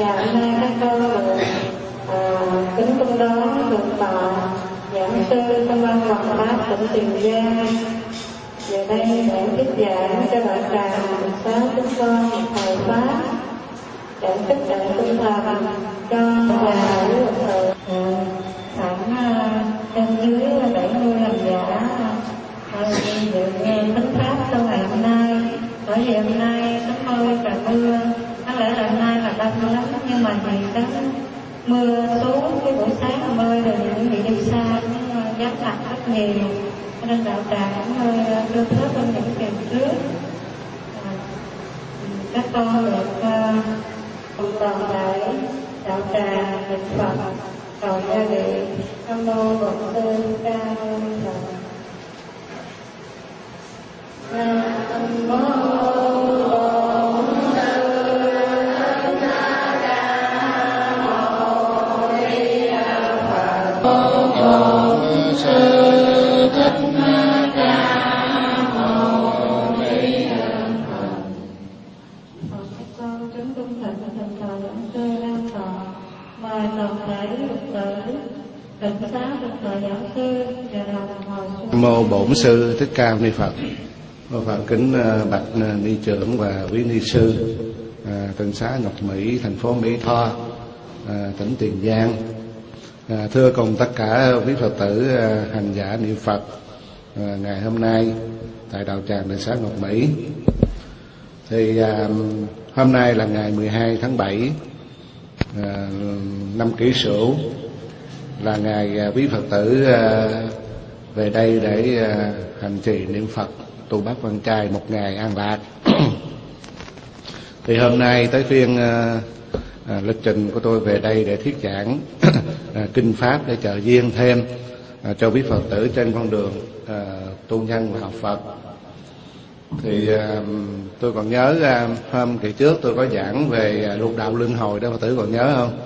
và hôm nay các con được à, ờ, kính cung đón được tọa giảng sư công an hoàng pháp tỉnh Tiền Giang. Về đây để tiếp giảng cho bạn tràng sáng chúng con một thời pháp. Để khích lệ tinh thần cho nhà với một thời khoảng ờ, trên dưới bảy mươi hành giả được ờ, nghe tính pháp trong ngày hôm nay. Bởi vì hôm nay nó hơi là mưa có lẽ là hôm nay là lắm. Nhưng mà thì đến mưa xuống cái buổi sáng là mưa rồi những bị đi xa cũng giáp mặt rất nhiều. Cho nên đạo tràng cũng hơi ờ, đưa thớt hơn những kỳ trước. À, các con được uh, cùng toàn đạo tràng niệm phật cầu gia đình nam mô bổn sư ca mâu ni phật. Nam mô mô bổn sư thích ca ni phật. Mô phật kính ờ, bạch ờ, ni trưởng và quý ni sư à, tân xá ngọc mỹ thành phố mỹ tho à, tỉnh tiền giang. À, thưa cùng tất cả quý phật tử à, hành giả niệm phật à, ngày hôm nay tại đạo tràng tân xá ngọc mỹ. Thì à, hôm nay là ngày 12 tháng 7 à, năm kỷ sửu là ngày à, quý phật tử à, về đây để à, hành trì niệm phật tu bát văn trai một ngày an lạc thì hôm nay tới phiên à, lịch trình của tôi về đây để thuyết giảng à, kinh pháp để trợ duyên thêm à, cho quý phật tử trên con đường à, tu nhân và học phật. Thì à, tôi còn nhớ à, hôm kỳ trước tôi có giảng về à, lục đạo luân hồi đó phật tử còn nhớ không?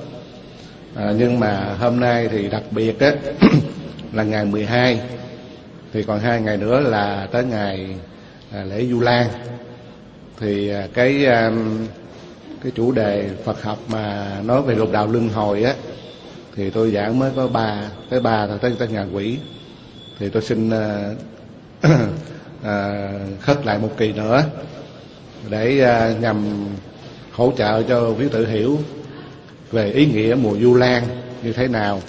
À, nhưng mà hôm nay thì đặc biệt á là ngày 12 thì còn hai ngày nữa là tới ngày à, lễ du lan. Thì à, cái à, cái chủ đề Phật học mà nói về lục đạo luân hồi á thì tôi giảng mới có ba tới ba tới tới ngàn quỷ. Thì tôi xin à, à, khất lại một kỳ nữa để à, nhằm hỗ trợ cho quý tự hiểu về ý nghĩa mùa du lan như thế nào.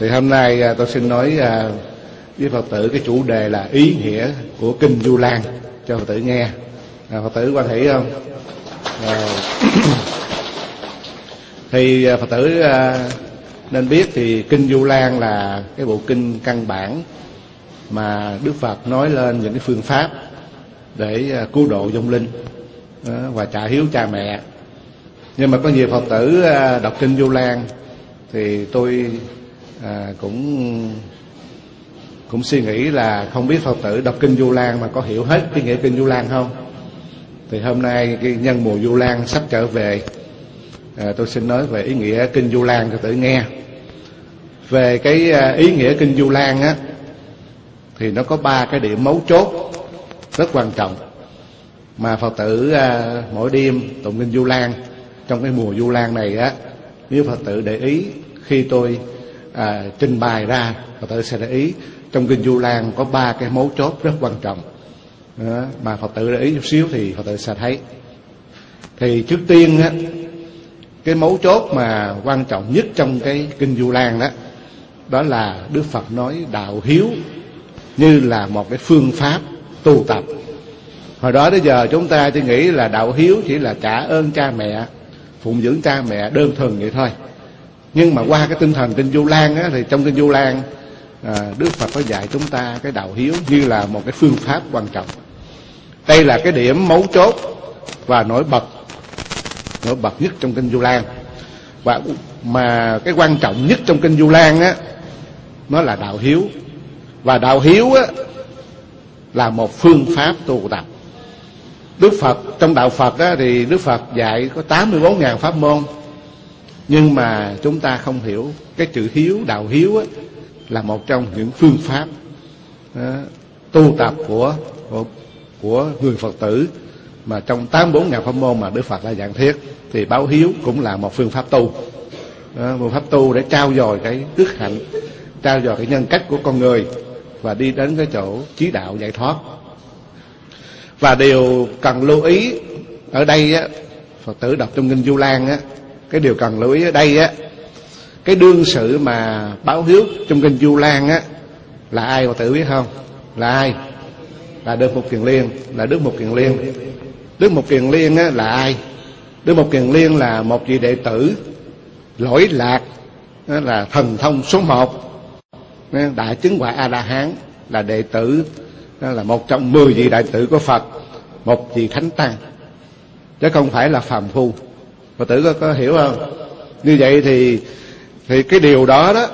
Thì hôm nay à, tôi xin nói à, với phật tử cái chủ đề là ý nghĩa của kinh du lan. Cho phật tử nghe. À, phật tử quan thể không? À, thì à, phật tử nên biết thì kinh du lan là cái bộ kinh căn bản mà đức phật nói lên những cái phương pháp để cứu độ vong linh và trả hiếu cha mẹ nhưng mà có nhiều phật tử à, đọc kinh du lan thì tôi à, cũng cũng suy nghĩ là không biết phật tử đọc kinh du lan mà có hiểu hết cái nghĩa kinh du lan không? Thì hôm nay cái nhân mùa du lan sắp trở về à, tôi xin nói về ý nghĩa kinh du lan cho tử nghe. Về cái à, ý nghĩa kinh du lan á thì nó có ba cái điểm mấu chốt rất quan trọng mà phật tử à, mỗi đêm tụng kinh du lan trong cái mùa du lan này á nếu phật tử để ý khi tôi à, trình bày ra phật tử sẽ để ý. Trong kinh du lan có ba cái mấu chốt rất quan trọng. Đó, mà phật tử để ý chút xíu thì phật tử sẽ thấy. Thì trước tiên á cái mấu chốt mà quan trọng nhất trong cái kinh du lan đó đó là đức phật nói đạo hiếu như là một cái phương pháp tu tập. Hồi đó đến giờ chúng ta chỉ nghĩ là đạo hiếu chỉ là trả ơn cha mẹ phụng dưỡng cha mẹ đơn thuần vậy thôi. Nhưng mà qua cái tinh thần kinh du lan á thì trong kinh du lan à, đức phật có dạy chúng ta cái đạo hiếu như là một cái phương pháp quan trọng. Đây là cái điểm mấu chốt và nổi bật nổi bật nhất trong kinh du lan. Và mà cái quan trọng nhất trong kinh du lan á nó là đạo hiếu. Và đạo hiếu á là một phương pháp tu tập. Đức Phật trong đạo Phật á, thì Đức Phật dạy có 84.000 pháp môn. Nhưng mà chúng ta không hiểu cái chữ hiếu đạo hiếu á, là một trong những phương pháp á, tu tập của, của của người Phật tử. Mà trong 84.000 pháp môn mà Đức Phật đã giảng thiết thì báo hiếu cũng là một phương pháp tu. Đó, một pháp tu để trao dồi cái đức hạnh trao dồi cái nhân cách của con người và đi đến cái chỗ trí đạo giải thoát và điều cần lưu ý ở đây á, phật tử đọc trong kinh du lan á, cái điều cần lưu ý ở đây á, cái đương sự mà báo hiếu trong kinh du lan á, là ai phật tử biết không? Là ai? Là đức mục kiền liên. Là đức mục kiền liên. Đức mục kiền liên á, là ai? Đức mục kiền liên là một vị đệ tử lỗi lạc đó là thần thông số một. Đã chứng quả a la hán là đệ tử đó là một trong mười vị đại tử của phật một vị thánh tăng. Chứ không phải là phàm phu. Phật tử có, có hiểu không? Như vậy thì thì cái điều đó đó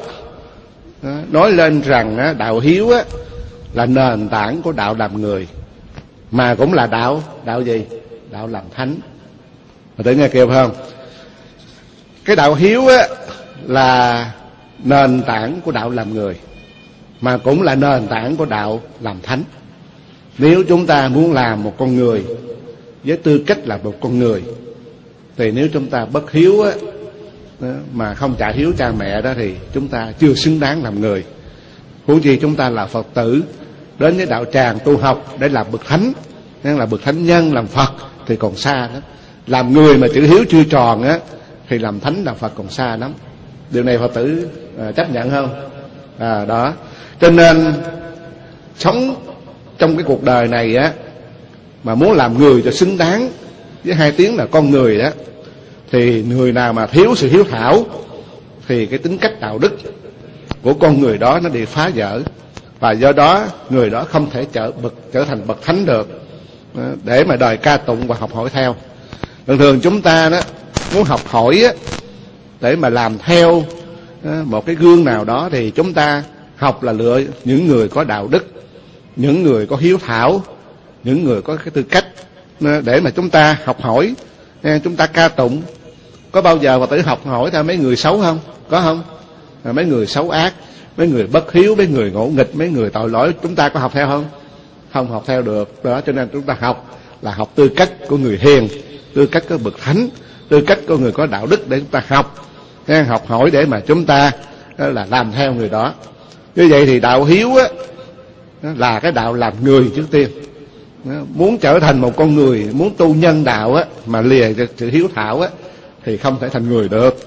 nói lên rằng đạo hiếu á, là nền tảng của đạo làm người. Mà cũng là đạo đạo gì? Đạo làm thánh. Phật tử nghe kêu không? Cái đạo hiếu á, là nền tảng của đạo làm người mà cũng là nền tảng của đạo làm thánh. Nếu chúng ta muốn làm một con người với tư cách là một con người thì nếu chúng ta bất hiếu á, mà không trả hiếu cha mẹ đó thì chúng ta chưa xứng đáng làm người. Huống chi chúng ta là phật tử đến với đạo tràng tu học để làm bậc thánh nên là bậc thánh nhân làm phật thì còn xa đó. Làm người mà chữ hiếu chưa tròn á thì làm thánh làm phật còn xa lắm. Điều này phật tử à, chấp nhận không? À, đó cho nên, sống trong cái cuộc đời này á, mà muốn làm người cho xứng đáng với hai tiếng là con người đó thì người nào mà thiếu sự hiếu thảo, thì cái tính cách đạo đức của con người đó nó bị phá vỡ. Và do đó, người đó không thể trở bậc, trở thành bậc thánh được ờ, để mà đòi ca tụng và học hỏi theo. Thường thường chúng ta đó, muốn học hỏi á, để mà làm theo ờ, một cái gương nào đó thì chúng ta học là lựa những người có đạo đức, những người có hiếu thảo, những người có cái tư cách để mà chúng ta học hỏi. Chúng ta ca tụng, có bao giờ mà tự học hỏi theo mấy người xấu không? Có không? À, mấy người xấu ác, mấy người bất hiếu, mấy người ngỗ nghịch, mấy người tội lỗi, chúng ta có học theo không? Không học theo được. Đó, cho nên chúng ta học là học tư cách của người hiền, tư cách của bậc thánh, tư cách của người có đạo đức để chúng ta học. Học hỏi để mà chúng ta à, là làm theo người đó như vậy thì đạo hiếu á là cái đạo làm người trước tiên. Muốn trở thành một con người, muốn tu nhân đạo á, mà lìa sự hiếu thảo á, thì không thể thành người được.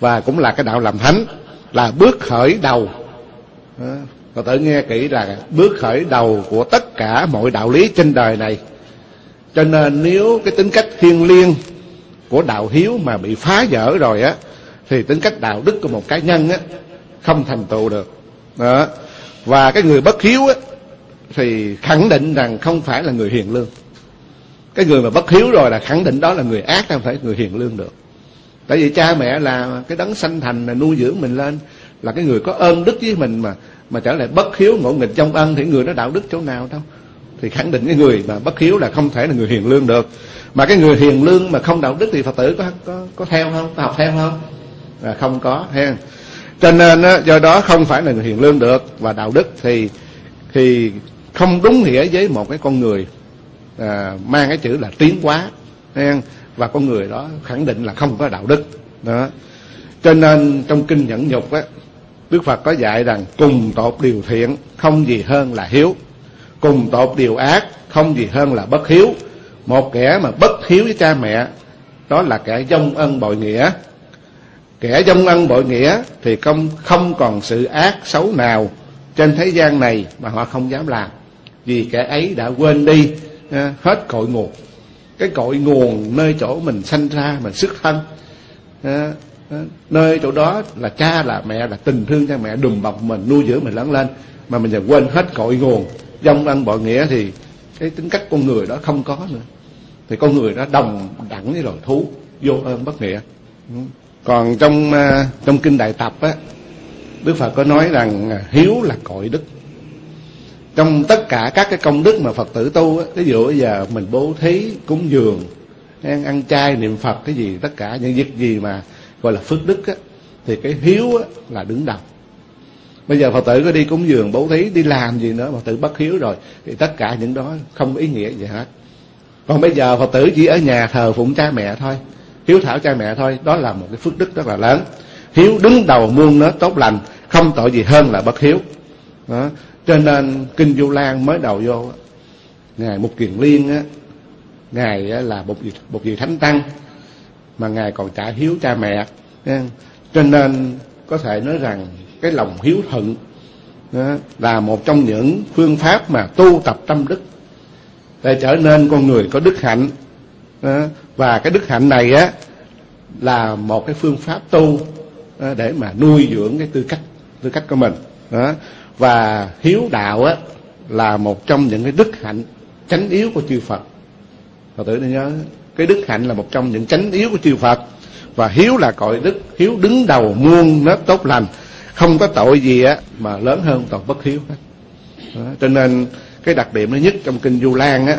Và cũng là cái đạo làm thánh, là bước khởi đầu. Và tự nghe kỹ là bước khởi đầu của tất cả mọi đạo lý trên đời này. Cho nên nếu cái tính cách thiêng liêng của đạo hiếu mà bị phá vỡ rồi á, thì tính cách đạo đức của một cá nhân á không thành tựu được. Đó. Và cái người bất hiếu á, thì khẳng định rằng không phải là người hiền lương. Cái người mà bất hiếu rồi là khẳng định đó là người ác, không phải người hiền lương được. Tại vì cha mẹ là cái đấng sanh thành, là nuôi dưỡng mình lên, là cái người có ơn đức với mình mà mà trở lại bất hiếu, ngộ nghịch trong ân thì người đó đạo đức chỗ nào đâu. Thì khẳng định cái người mà bất hiếu là không thể là người hiền lương được. Mà cái người hiền lương mà không đạo đức thì phật tử có có có theo không? Có học theo không? Là không có, ha cho nên do đó không phải là người hiền lương được và đạo đức thì thì không đúng nghĩa với một cái con người à, mang cái chữ là tiến hóa và con người đó khẳng định là không có đạo đức. Đó. Cho nên trong kinh nhẫn nhục á đức phật có dạy rằng cùng tột điều thiện không gì hơn là hiếu cùng tột điều ác không gì hơn là bất hiếu. Một kẻ mà bất hiếu với cha mẹ đó là kẻ dông ân bội nghĩa kẻ dông ân bội nghĩa thì không không còn sự ác xấu nào trên thế gian này mà họ không dám làm. Vì kẻ ấy đã quên đi à, hết cội nguồn. Cái cội nguồn nơi chỗ mình sanh ra, mình xuất thân à, à, nơi chỗ đó là cha, là mẹ, là tình thương cha mẹ, đùm bọc mình, nuôi dưỡng mình lớn lên, mà mình giờ quên hết cội nguồn. Dông ân bội nghĩa thì cái tính cách con người đó không có nữa. Thì con người đó đồng đẳng với loài thú, vô ơn bất nghĩa. Ừ còn trong uh, trong kinh đại tập á đức phật có nói rằng ờ, hiếu là cội đức. Trong tất cả các cái công đức mà phật tử tu á ví dụ bây giờ mình bố thí cúng dường ăn, ăn chay niệm phật cái gì tất cả những việc gì mà gọi là phước đức á thì cái hiếu á là đứng đầu. Bây giờ phật tử có đi cúng dường bố thí đi làm gì nữa phật tử bất hiếu rồi thì tất cả những đó không ý nghĩa gì hết. Còn bây giờ phật tử chỉ ở nhà thờ phụng cha mẹ thôi hiếu thảo cha mẹ thôi. Đó là một cái phước đức rất là lớn. Hiếu đứng đầu muôn nó tốt lành không tội gì hơn là bất hiếu. Đó. cho nên kinh du lan mới đầu vô ngài Mục kiền liên á ngài là một vị, một vị thánh tăng mà ngài còn trả hiếu cha mẹ. Cho nên có thể nói rằng cái lòng hiếu thuận là một trong những phương pháp mà tu tập tâm đức để trở nên con người có đức hạnh và cái đức hạnh này á, là một cái phương pháp tu ờ, để mà nuôi dưỡng cái tư cách tư cách của mình. Đó. Và hiếu đạo á, là một trong những cái đức hạnh chánh yếu của chư Phật. Phật tử nên nhớ, cái đức hạnh là một trong những chánh yếu của chư Phật. Và hiếu là cội đức, hiếu đứng đầu muôn nết tốt lành. Không có tội gì á, mà lớn hơn tội bất hiếu hết. Đó. cho nên cái đặc điểm thứ nhất trong kinh du lan á,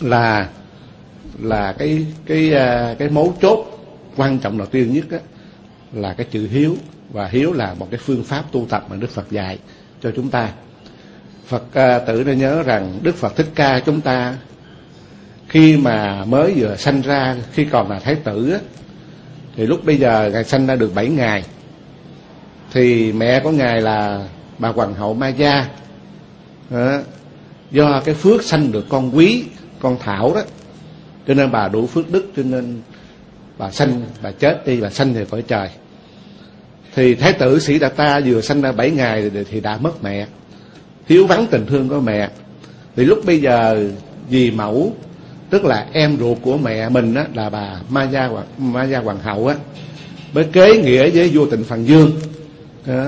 là là cái cái à, cái mấu chốt quan trọng đầu tiên nhất đó, là cái chữ hiếu. Và hiếu là một cái phương pháp tu tập mà đức phật dạy cho chúng ta. Phật à, tử nên nhớ rằng đức phật thích ca chúng ta khi mà mới vừa sanh ra khi còn là thái tử á, thì lúc bây giờ ngài sanh ra được 7 ngày thì mẹ của ngài là bà hoàng hậu ma gia. Đó. do cái phước sanh được con quý con thảo đó cho nên bà đủ phước đức cho nên bà sanh bà chết đi bà sanh thì cõi trời. Thì thái tử sĩ đạt ta vừa sanh ra bảy ngày thì đã mất mẹ. Thiếu vắng tình thương của mẹ. Thì lúc bây giờ dì mẫu tức là em ruột của mẹ mình á, là bà ma gia hoàng ma gia hoàng hậu á mới kế nghĩa với vua tịnh phần dương đó,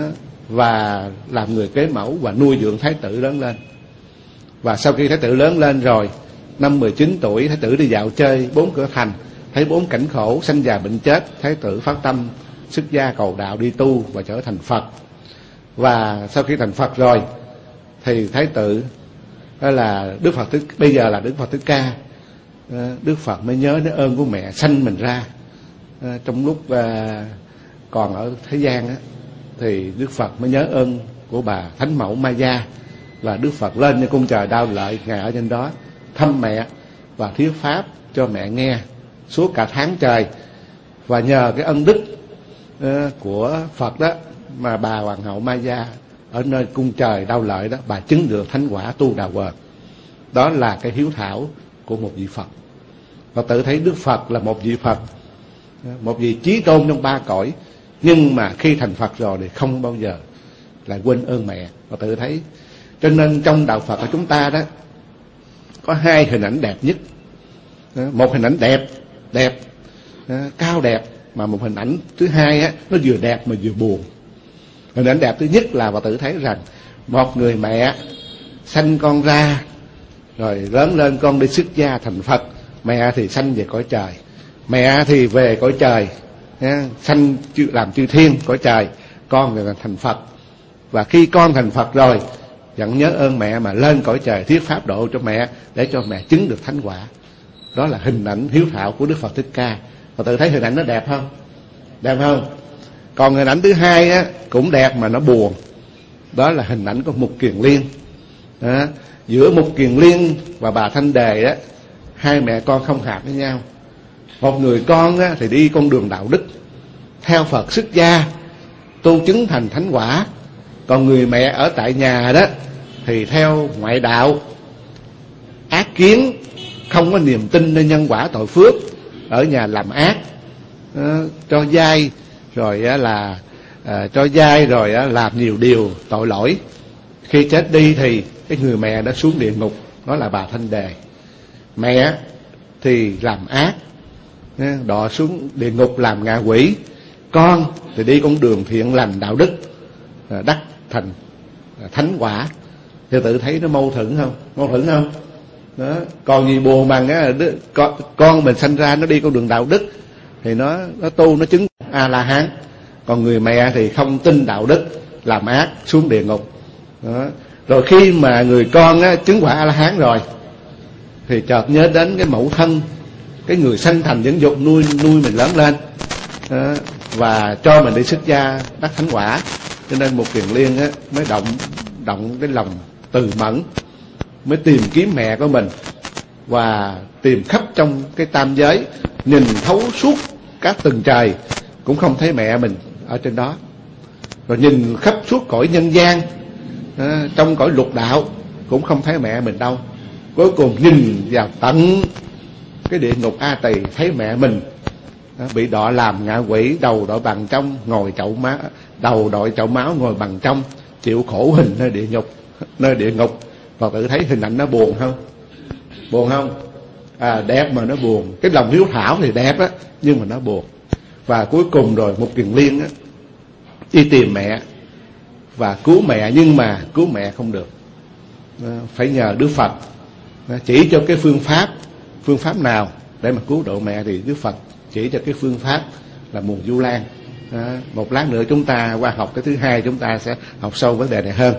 và làm người kế mẫu và nuôi dưỡng thái tử lớn lên. Và sau khi thái tử lớn lên rồi năm 19 tuổi, thái tử đi dạo chơi bốn cửa thành. Thấy bốn cảnh khổ, sanh già bệnh chết, thái tử phát tâm, xuất gia cầu đạo đi tu và trở thành phật. Và sau khi thành phật rồi, thì thái tử, đó là đức phật thích, bây giờ là đức phật thích ca. Đức phật mới nhớ đến ơn của mẹ sanh mình ra. Trong lúc à, còn ở thế gian á, thì đức phật mới nhớ ơn của bà thánh mẫu ma gia và đức phật lên trên cung trời đau lợi, ngài ở trên đó thăm mẹ và thuyết pháp cho mẹ nghe suốt cả tháng trời. Và nhờ cái ân đức ờ, của phật đó mà bà hoàng hậu ma gia ở nơi cung trời đau lợi đó, bà chứng được thánh quả tu đà quờ. Đó là cái hiếu thảo của một vị phật. Và tự thấy đức phật là một vị phật, một vị trí tôn trong ba cõi, nhưng mà khi thành phật rồi thì không bao giờ lại quên ơn mẹ. Và tự thấy, cho nên trong đạo phật của chúng ta đó có hai hình ảnh đẹp nhất. Một hình ảnh đẹp đẹp cao đẹp mà một hình ảnh thứ hai á nó vừa đẹp mà vừa buồn. Hình ảnh đẹp thứ nhất là bà tự thấy rằng một người mẹ sanh con ra rồi lớn lên con đi xuất gia thành phật. Mẹ thì sanh về cõi trời mẹ thì về cõi trời nha, sanh làm chư thiên cõi trời. Con thì là thành phật. Và khi con thành phật rồi vẫn nhớ ơn mẹ mà lên cõi trời thuyết pháp độ cho mẹ để cho mẹ chứng được thánh quả. Đó là hình ảnh hiếu thảo của đức phật thích ca. Và tự thấy hình ảnh nó đẹp không? Đẹp không? Còn hình ảnh thứ hai á cũng đẹp mà nó buồn. Đó là hình ảnh của mục kiền liên. Đó. giữa mục kiền liên và bà thanh đề á hai mẹ con không hợp với nhau. Một người con á, thì đi con đường đạo đức theo phật xuất gia tu chứng thành thánh quả còn người mẹ ở tại nhà đó, thì theo ngoại đạo, ác kiến, không có niềm tin nơi nhân quả tội phước, ở nhà làm ác ờ, cho dai, rồi là ờ, cho dai rồi làm nhiều điều tội lỗi. Khi chết đi thì cái người mẹ đã xuống địa ngục, đó là bà thanh đề. Mẹ thì làm ác ờ, đọ xuống địa ngục làm ngạ quỷ, con thì đi con đường thiện lành đạo đức đắc thành thánh quả. Thì tự thấy nó mâu thuẫn không? Mâu thuẫn không? Đó. Còn gì buồn bằng á con, con mình sanh ra nó đi con đường đạo đức thì nó nó tu nó chứng a la hán còn người mẹ thì không tin đạo đức làm ác xuống địa ngục. Đó. rồi khi mà người con á, chứng quả a la hán rồi thì chợt nhớ đến cái mẫu thân cái người sanh thành dưỡng dục nuôi nuôi mình lớn lên. Đó. và cho mình đi xuất gia đắc thánh quả cho nên một kiền liên á, mới động động cái lòng từ mẫn mới tìm kiếm mẹ của mình và tìm khắp trong cái tam giới nhìn thấu suốt các tầng trời cũng không thấy mẹ mình ở trên đó. Rồi nhìn khắp suốt cõi nhân gian à, trong cõi lục đạo cũng không thấy mẹ mình đâu. Cuối cùng nhìn vào tận cái địa ngục a tỳ thấy mẹ mình à, bị đọa làm ngạ quỷ đầu đội bằng trong ngồi chậu má đầu đội chậu máu ngồi bằng trong chịu khổ hình nơi địa ngục nơi địa ngục. Và tự thấy hình ảnh nó buồn không? Buồn không? À, đẹp mà nó buồn. Cái lòng hiếu thảo thì đẹp á nhưng mà nó buồn. Và cuối cùng rồi một kiền liên á đi tìm mẹ và cứu mẹ nhưng mà cứu mẹ không được. Phải nhờ đức phật. Chỉ cho cái phương pháp phương pháp nào để mà cứu độ mẹ thì đức phật chỉ cho cái phương pháp là mùa du lan đó. một lát nữa chúng ta qua học cái thứ hai chúng ta sẽ học sâu vấn đề này hơn.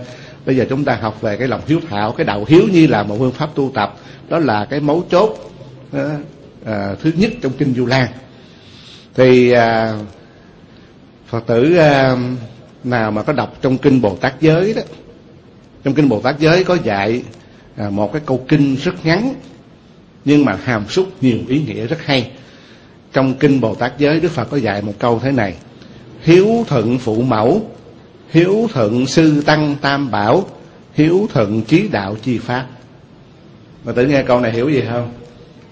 Bây giờ chúng ta học về cái lòng hiếu thảo cái đạo hiếu như là một phương pháp tu tập. Đó là cái mấu chốt đó, à, thứ nhất trong kinh du lan. Thì à, phật tử à, nào mà có đọc trong kinh bồ tát giới đó trong kinh bồ tát giới có dạy à, một cái câu kinh rất ngắn nhưng mà hàm xúc nhiều ý nghĩa rất hay. Trong kinh bồ tát giới đức phật có dạy một câu thế này hiếu thuận phụ mẫu, hiếu thuận sư tăng tam bảo, hiếu thuận trí đạo chi pháp. Mà tự nghe câu này hiểu gì không?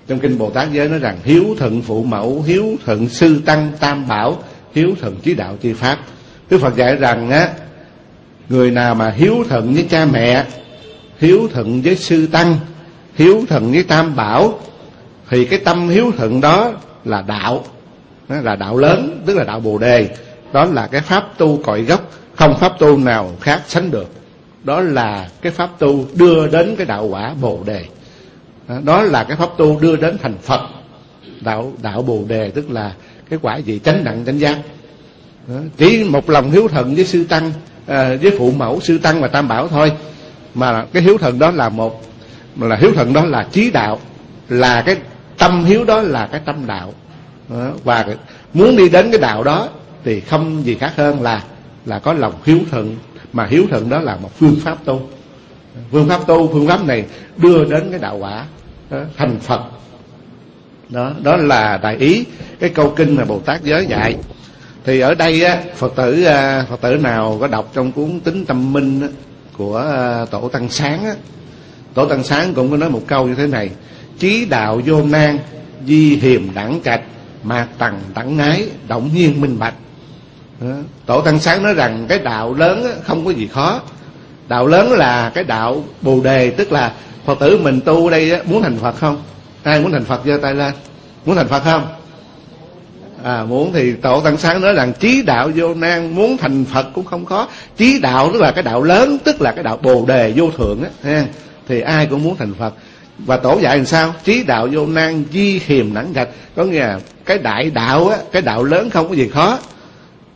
Trong kinh bồ tát giới nói rằng hiếu thuận phụ mẫu, hiếu thuận sư tăng tam bảo, hiếu thuận trí đạo chi pháp. Đức phật dạy rằng á, người nào mà hiếu thuận với cha mẹ, hiếu thuận với sư tăng, hiếu thuận với tam bảo, thì cái tâm hiếu thuận đó là đạo. Là đạo lớn, tức là đạo bồ đề đó là cái pháp tu cội gốc không pháp tu nào khác sánh được. Đó là cái pháp tu đưa đến cái đạo quả bồ đề. Đó là cái pháp tu đưa đến thành phật. Đạo đạo bồ đề tức là cái quả gì chánh nặng chánh giác. Chỉ một lòng hiếu thuận với sư tăng à, với phụ mẫu sư tăng và tam bảo thôi. Mà cái hiếu thuận đó là một là hiếu thuận đó là trí đạo là cái tâm hiếu đó là cái tâm đạo. Và muốn đi đến cái đạo đó thì không gì khác hơn là là có lòng hiếu thuận mà hiếu thuận đó là một phương pháp tu. Phương pháp tu phương pháp này đưa đến cái đạo quả đó, thành phật. Đó đó là đại ý cái câu kinh mà bồ tát giới dạy. Thì ở đây á phật tử ờ, phật tử nào có đọc trong cuốn tính tâm minh á, của ờ, tổ tăng sáng á tổ tăng sáng cũng có nói một câu như thế này trí đạo vô nan di hiềm đẳng trạch mạc tầng đẳng ngái động nhiên minh bạch tổ tăng sáng nói rằng cái đạo lớn không có gì khó. Đạo lớn là cái đạo bồ đề, tức là phật tử mình tu đây muốn thành phật không? Ai muốn thành phật giơ tay lên. Muốn thành phật không? À muốn thì tổ tăng sáng nói rằng trí đạo vô nan, muốn thành phật cũng không khó. Trí đạo tức là cái đạo lớn, tức là cái đạo bồ đề vô thượng á thì ai cũng muốn thành phật. Và tổ dạy làm sao? Trí đạo vô nan, di hiềm đẳng gạch. Có nghĩa là cái đại đạo á, cái đạo lớn không có gì khó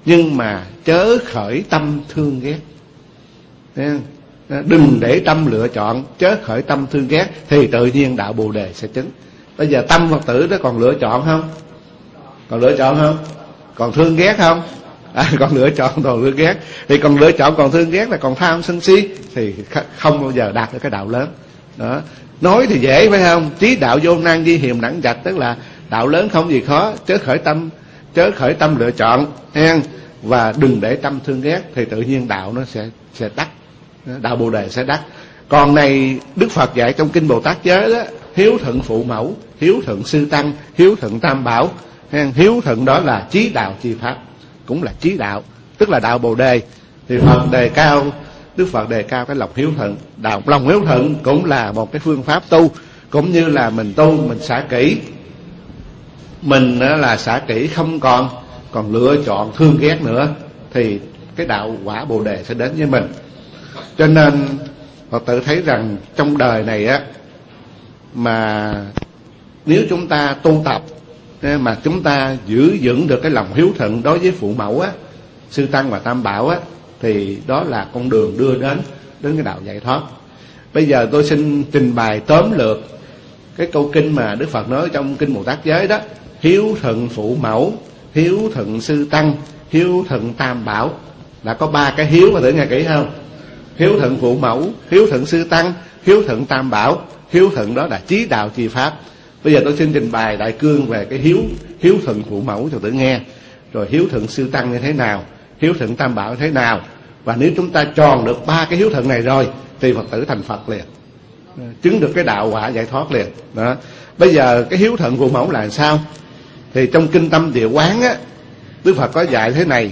nhưng mà chớ khởi tâm thương ghét. À, đừng để tâm lựa chọn chớ khởi tâm thương ghét thì tự nhiên đạo bồ đề sẽ chứng. Bây giờ tâm phật tử nó còn lựa chọn không? Còn lựa chọn không? Còn thương ghét không? À, còn lựa chọn còn lựa ghét. Thì còn lựa chọn còn thương ghét là còn tham sân si thì không bao giờ đạt được cái đạo lớn. Đó. Nói thì dễ phải không? Trí đạo vô năng di hiềm đẳng dạch tức là đạo lớn không gì khó chớ khởi tâm chớ khởi tâm lựa chọn hen và đừng để tâm thương ghét, thì tự nhiên đạo nó sẽ sẽ đắc, đạo bồ đề sẽ đắc. Còn này, đức phật dạy trong kinh bồ tát giới đó hiếu thuận phụ mẫu, hiếu thuận sư tăng, hiếu thuận tam bảo hiếu thuận đó là trí đạo chi pháp, cũng là trí đạo, tức là đạo bồ đề. Thì phật đề cao, đức phật đề cao cái lòng hiếu thuận, đạo, lòng hiếu thuận cũng là một cái phương pháp tu, cũng như là mình tu, mình xả kỹ mình là xả kỹ không còn còn lựa chọn thương ghét nữa, thì cái đạo quả bồ đề sẽ đến với mình. Cho nên, phật tử thấy rằng trong đời này á, mà nếu chúng ta tu tập mà chúng ta giữ vững được cái lòng hiếu thuận đối với phụ mẫu á, sư tăng và tam bảo á, thì đó là con đường đưa đến đến cái đạo giải thoát. Bây giờ tôi xin trình bày tóm lược cái câu kinh mà đức phật nói trong kinh bồ tát giới đó hiếu thuận phụ mẫu hiếu thuận sư tăng hiếu thuận tam bảo là có ba cái hiếu mà thử nghe kỹ không hiếu thuận phụ mẫu hiếu thuận sư tăng hiếu thuận tam bảo hiếu thuận đó là trí đạo chi pháp bây giờ tôi xin trình bày đại cương về cái hiếu hiếu thuận phụ mẫu cho tự nghe rồi hiếu thuận sư tăng như thế nào hiếu thuận tam bảo như thế nào và nếu chúng ta tròn được ba cái hiếu thuận này rồi thì phật tử thành phật liền chứng được cái đạo quả giải thoát liền đó bây giờ cái hiếu thuận phụ mẫu là sao thì trong kinh tâm địa quán á đức phật có dạy thế này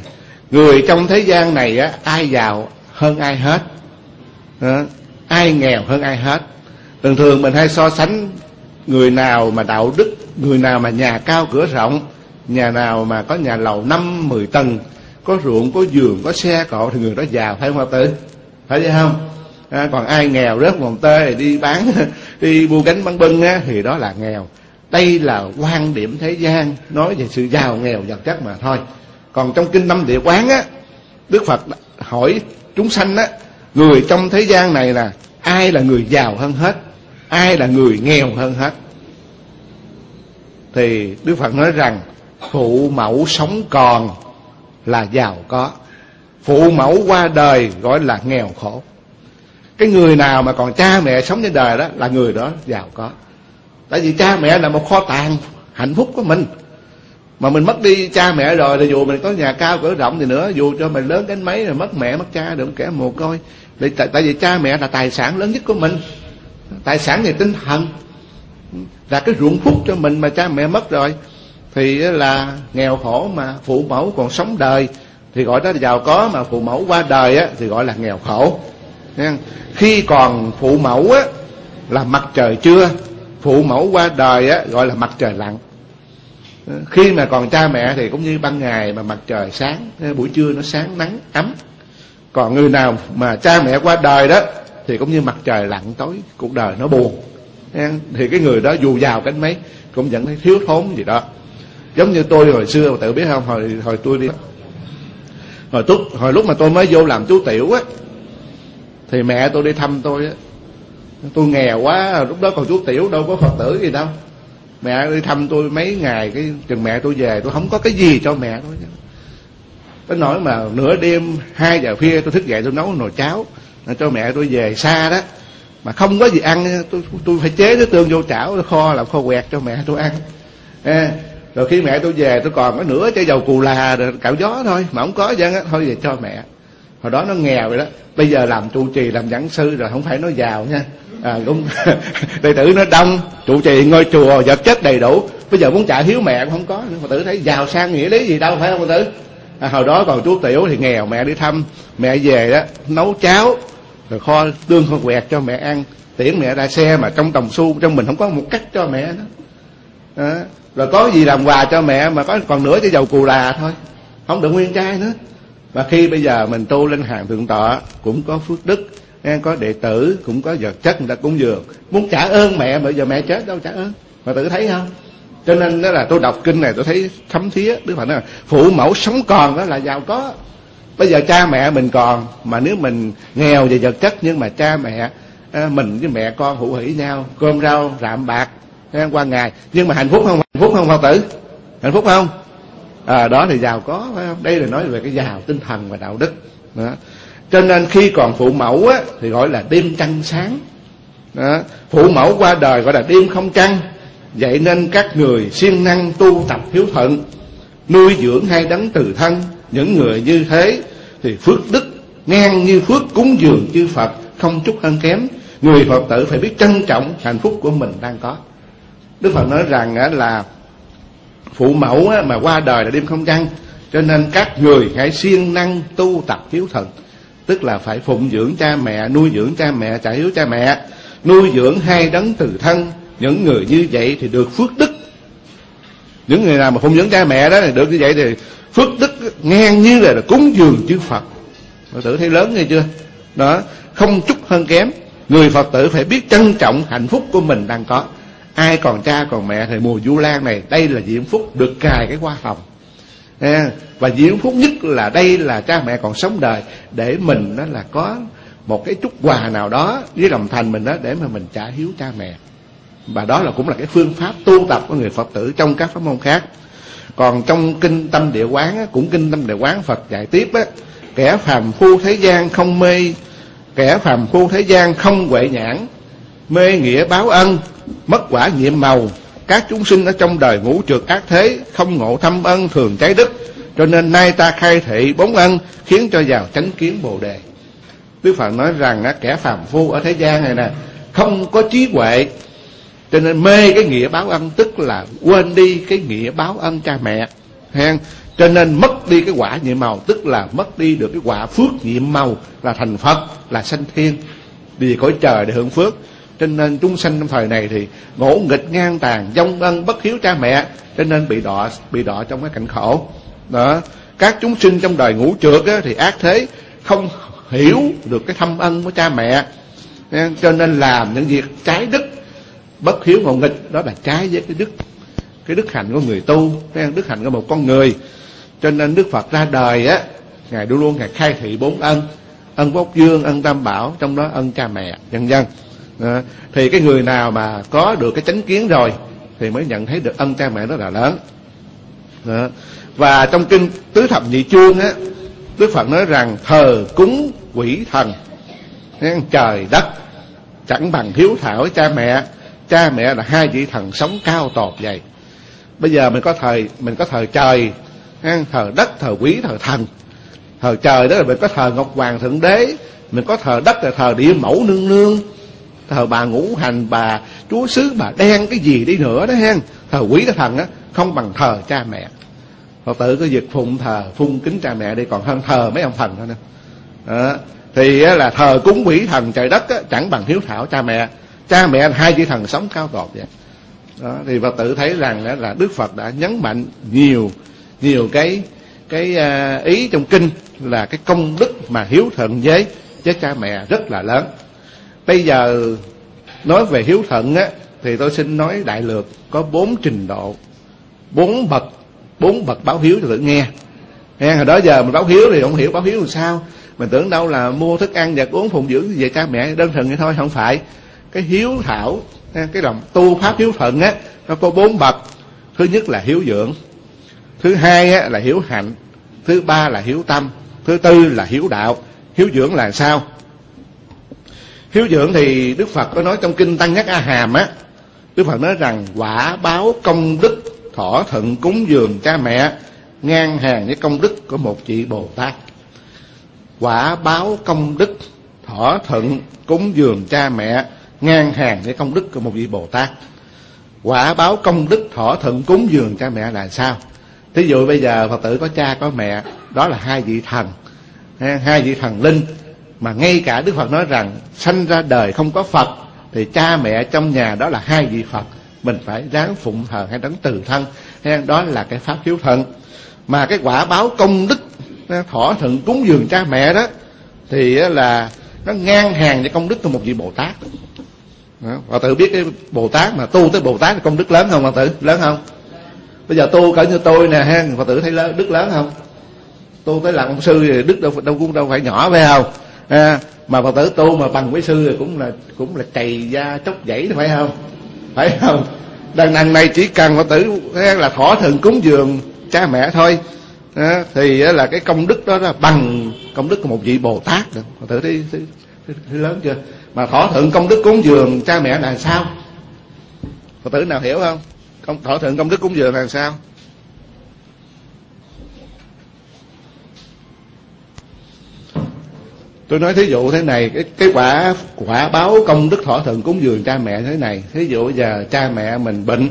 người trong thế gian này á ai giàu hơn ai hết. À, ai nghèo hơn ai hết. Thường thường mình hay so sánh người nào mà đạo đức người nào mà nhà cao cửa rộng nhà nào mà có nhà lầu năm mười tầng có ruộng có giường có xe cộ thì người đó giàu phải không hoa tử phải vậy không? À, còn ai nghèo rớt vòng tê đi bán đi bu gánh bán bưng á, thì đó là nghèo đây là quan điểm thế gian. Nói về sự giàu nghèo vật chất mà thôi. Còn trong kinh năm địa quán á, đức phật hỏi chúng sanh á, người trong thế gian này là ai là người giàu hơn hết? Ai là người nghèo hơn hết? Thì đức phật nói rằng, phụ mẫu sống còn là giàu có. Phụ mẫu qua đời gọi là nghèo khổ. Cái người nào mà còn cha mẹ sống trên đời đó là người đó giàu có tại vì cha mẹ là một kho tàng hạnh phúc của mình. Mà mình mất đi cha mẹ rồi thì dù mình có nhà cao cửa rộng thì nữa dù cho mình lớn đến mấy rồi mất mẹ mất cha được kẻ mồ côi. Tại, tại vì cha mẹ là tài sản lớn nhất của mình. Tài sản về tinh thần là cái ruộng phúc cho mình mà cha mẹ mất rồi. Thì là nghèo khổ mà phụ mẫu còn sống đời thì gọi đó là giàu có mà phụ mẫu qua đời á thì gọi là nghèo khổ. Khi còn phụ mẫu á là mặt trời chưa phụ mẫu qua đời á, gọi là mặt trời lặn. Ờ, khi mà còn cha mẹ thì cũng như ban ngày mà mặt trời sáng ờ, buổi trưa nó sáng nắng, ấm. Còn người nào mà cha mẹ qua đời đó thì cũng như mặt trời lặn tối, cuộc đời nó buồn. Ờ, thì cái người đó dù giàu cánh mấy cũng vẫn thấy thiếu thốn gì đó. Giống như tôi hồi xưa, tự biết không? Hồi hồi tôi đi hồi lúc hồi lúc mà tôi mới vô làm chú tiểu á, thì mẹ tôi đi thăm tôi á tôi nghèo quá lúc đó còn chú tiểu đâu có phật tử gì đâu. Mẹ đi thăm tôi mấy ngày cái chừng mẹ tôi về tôi không có cái gì cho mẹ tôi tới nỗi mà nửa đêm hai giờ khuya tôi thức dậy tôi nấu nồi cháo cho mẹ tôi về xa đó. Mà không có gì ăn tôi tôi phải chế cái tương vô chảo tôi kho làm kho quẹt cho mẹ tôi ăn. À, rồi khi mẹ tôi về tôi còn có nửa chai dầu cù là cạo gió thôi mà không có dân á thôi về cho mẹ. Hồi đó nó nghèo vậy đó. Bây giờ làm trụ trì làm giảng sư rồi không phải nói giàu nha à, cũng đệ tử nó đông trụ trì ngôi chùa vật chất đầy đủ. Bây giờ muốn trả hiếu mẹ cũng không có. Nữa phật tử thấy giàu sang nghĩa lý gì đâu phải không phật tử? À, hồi đó còn chú tiểu thì nghèo mẹ đi thăm. Mẹ về đó nấu cháo rồi kho tương kho quẹt cho mẹ ăn. Tiễn mẹ ra xe mà trong đồng xu trong mình không có một cách cho mẹ đó. À, rồi có gì làm quà cho mẹ mà có còn nửa cái dầu cù là thôi. Không được nguyên trai nữa. Mà khi bây giờ mình tu lên hàng thượng tọa cũng có phước đức có đệ tử cũng có vật chất người ta cúng dường. Muốn trả ơn mẹ bây giờ mẹ chết đâu trả ơn. Mà tự thấy không? Cho nên đó là tôi đọc kinh này tôi thấy thấm thía. Đức phật nói phụ mẫu sống còn đó là giàu có. Bây giờ cha mẹ mình còn mà nếu mình nghèo về vật chất nhưng mà cha mẹ mình với mẹ con hữu hỷ nhau cơm rau rạm bạc qua ngày. Nhưng mà hạnh phúc không? Hạnh phúc không phật tử? Hạnh phúc không? À, đó thì giàu có phải không? Đây là nói về cái giàu tinh thần và đạo đức. Đó cho nên khi còn phụ mẫu á, thì gọi là đêm trăng sáng. Đó. phụ mẫu qua đời gọi là đêm không trăng. Vậy nên các người siêng năng tu tập hiếu thuận nuôi dưỡng hai đấng từ thân những người như thế thì phước đức ngang như phước cúng dường chư phật không chút hơn kém. Người phật tử phải biết trân trọng hạnh phúc của mình đang có. Đức phật nói rằng là phụ mẫu mà qua đời là đêm không trăng. Cho nên các người hãy siêng năng tu tập hiếu thuận tức là phải phụng dưỡng cha mẹ nuôi dưỡng cha mẹ trả hiếu cha mẹ. Nuôi dưỡng hai đấng từ thân. Những người như vậy thì được phước đức. Những người nào mà phụng dưỡng cha mẹ đó thì được như vậy thì phước đức ngang như là, là cúng dường chư phật. Phật tử thấy lớn nghe chưa? Đó không chút hơn kém. Người phật tử phải biết trân trọng hạnh phúc của mình đang có. Ai còn cha còn mẹ thì mùa du lan này đây là diễm phúc được cài cái hoa hồng và diễm phúc nhất là đây là cha mẹ còn sống đời, để mình đó là có một cái chút quà nào đó với lòng thành mình đó, để mà mình trả hiếu cha mẹ. Và đó là cũng là cái phương pháp tu tập của người phật tử trong các pháp môn khác. Còn trong kinh tâm địa quán cũng kinh tâm địa quán phật dạy tiếp á, kẻ phàm phu thế gian không mê, kẻ phàm phu thế gian không huệ nhãn, mê nghĩa báo ân, mất quả nhiệm màu các chúng sinh ở trong đời ngũ trượt ác thế, không ngộ thâm ân thường trái đức, cho nên nay ta khai thị bốn ân, khiến cho vào chánh kiến bồ đề. Đức phật nói rằng kẻ phàm phu ở thế gian này nè, không có trí huệ, cho nên mê cái nghĩa báo ân, tức là quên đi cái nghĩa báo ân cha mẹ. Hen, cho nên mất đi cái quả nhiệm màu, tức là mất đi được cái quả phước nhiệm màu là thành phật, là sanh thiên. Vì cõi trời để hưởng phước cho nên chúng sanh trong thời này thì ngỗ nghịch ngang tàn dông ân bất hiếu cha mẹ cho nên bị đọa bị đọa trong cái cảnh khổ. Đó. Các chúng sinh trong đời ngũ trượt á, thì ác thế không hiểu được cái thâm ân của cha mẹ. Cho nên làm những việc trái đức bất hiếu ngộ nghịch đó là trái với cái đức cái đức hạnh của người tu đức hạnh của một con người. Cho nên đức phật ra đời á ngài luôn luôn ngài khai thị bốn ân ân bốc dương ân tam bảo trong đó ân cha mẹ nhân dân à, thì cái người nào mà có được cái chánh kiến rồi thì mới nhận thấy được ân cha mẹ rất là lớn. À, và trong kinh tứ thập nhị chương á đức phật nói rằng thờ cúng quỷ thần trời đất chẳng bằng hiếu thảo cha mẹ. Cha mẹ là hai vị thần sống cao tột vậy. Bây giờ mình có thời mình có thờ trời thờ đất thờ quý thờ thần. Thờ trời đó là mình có thờ ngọc hoàng thượng đế mình có thờ đất là thờ địa mẫu nương nương thờ bà ngũ hành bà chúa sứ bà đen cái gì đi nữa đó hen. Thờ quỷ thờ thần á không bằng thờ cha mẹ. Phật tử có việc phụng thờ phung kính cha mẹ đi còn hơn thờ mấy ông thần thôi nè. Đó. thì là thờ cúng quỷ thần trời đất á, chẳng bằng hiếu thảo cha mẹ. Cha mẹ hai chữ thần sống cao tột vậy. Đó thì phật tử thấy rằng đó là đức phật đã nhấn mạnh nhiều nhiều cái cái à, ý trong kinh là cái công đức mà hiếu thuận với với cha mẹ rất là lớn bây giờ nói về hiếu thuận á thì tôi xin nói đại lược có bốn trình độ bốn bậc bốn bậc báo hiếu cho tự nghe. Nghe, hồi đó giờ mình báo hiếu thì không hiểu báo hiếu làm sao. Mình tưởng đâu là mua thức ăn và uống phụng dưỡng về cha mẹ đơn thuần vậy thôi không phải. Cái hiếu thảo cái lòng tu pháp hiếu thuận á nó có bốn bậc. Thứ nhất là hiếu dưỡng thứ hai á, là hiếu hạnh thứ ba là hiếu tâm thứ tư là hiếu đạo. Hiếu dưỡng là sao? Hiếu dưỡng thì đức phật có nói trong kinh tăng nhất a hàm á, đức phật nói rằng, quả báo công đức thọ thuận cúng dường cha mẹ, ngang hàng với công đức của một vị bồ tát. Quả báo công đức thọ thuận cúng dường cha mẹ, ngang hàng với công đức của một vị bồ tát. Quả báo công đức thọ thuận cúng dường cha mẹ là sao? Thí dụ bây giờ phật tử có cha có mẹ, đó là hai vị thần hai vị thần linh mà ngay cả đức phật nói rằng, sanh ra đời không có phật, thì cha mẹ trong nhà đó là hai vị phật. Mình phải ráng phụng thờ hay đấng từ thân đó là cái pháp hiếu thận mà cái quả báo công đức thọ thuận cúng dường cha mẹ đó, thì là nó ngang hàng với công đức của một vị bồ tát. Và tự biết cái bồ tát mà tu tới bồ tát là công đức lớn không, phật tử? Lớn không? Bây giờ tu cỡ như tôi nè, ha, phật tử thấy lớn, đức lớn không? Tu tới làm ông sư thì đức đâu đâu cũng đâu phải nhỏ, phải không? À, mà phật tử tu mà bằng với sư thì cũng là cũng là chày da chốc dãy phải không? Phải không? Đằng đằng này chỉ cần phật tử là thọ thường cúng dường cha mẹ thôi. À, thì là cái công đức đó là bằng công đức của một vị bồ tát được. Phật tử thấy, thấy, thấy, thấy lớn chưa? Mà thọ thượng công đức cúng dường cha mẹ là sao? Phật tử nào hiểu không? Công thọ thượng công đức cúng dường là sao? Tôi nói thí dụ thế này cái cái quả quả báo công đức thọ thượng cúng dường cha mẹ thế này. Thí dụ giờ cha mẹ mình bệnh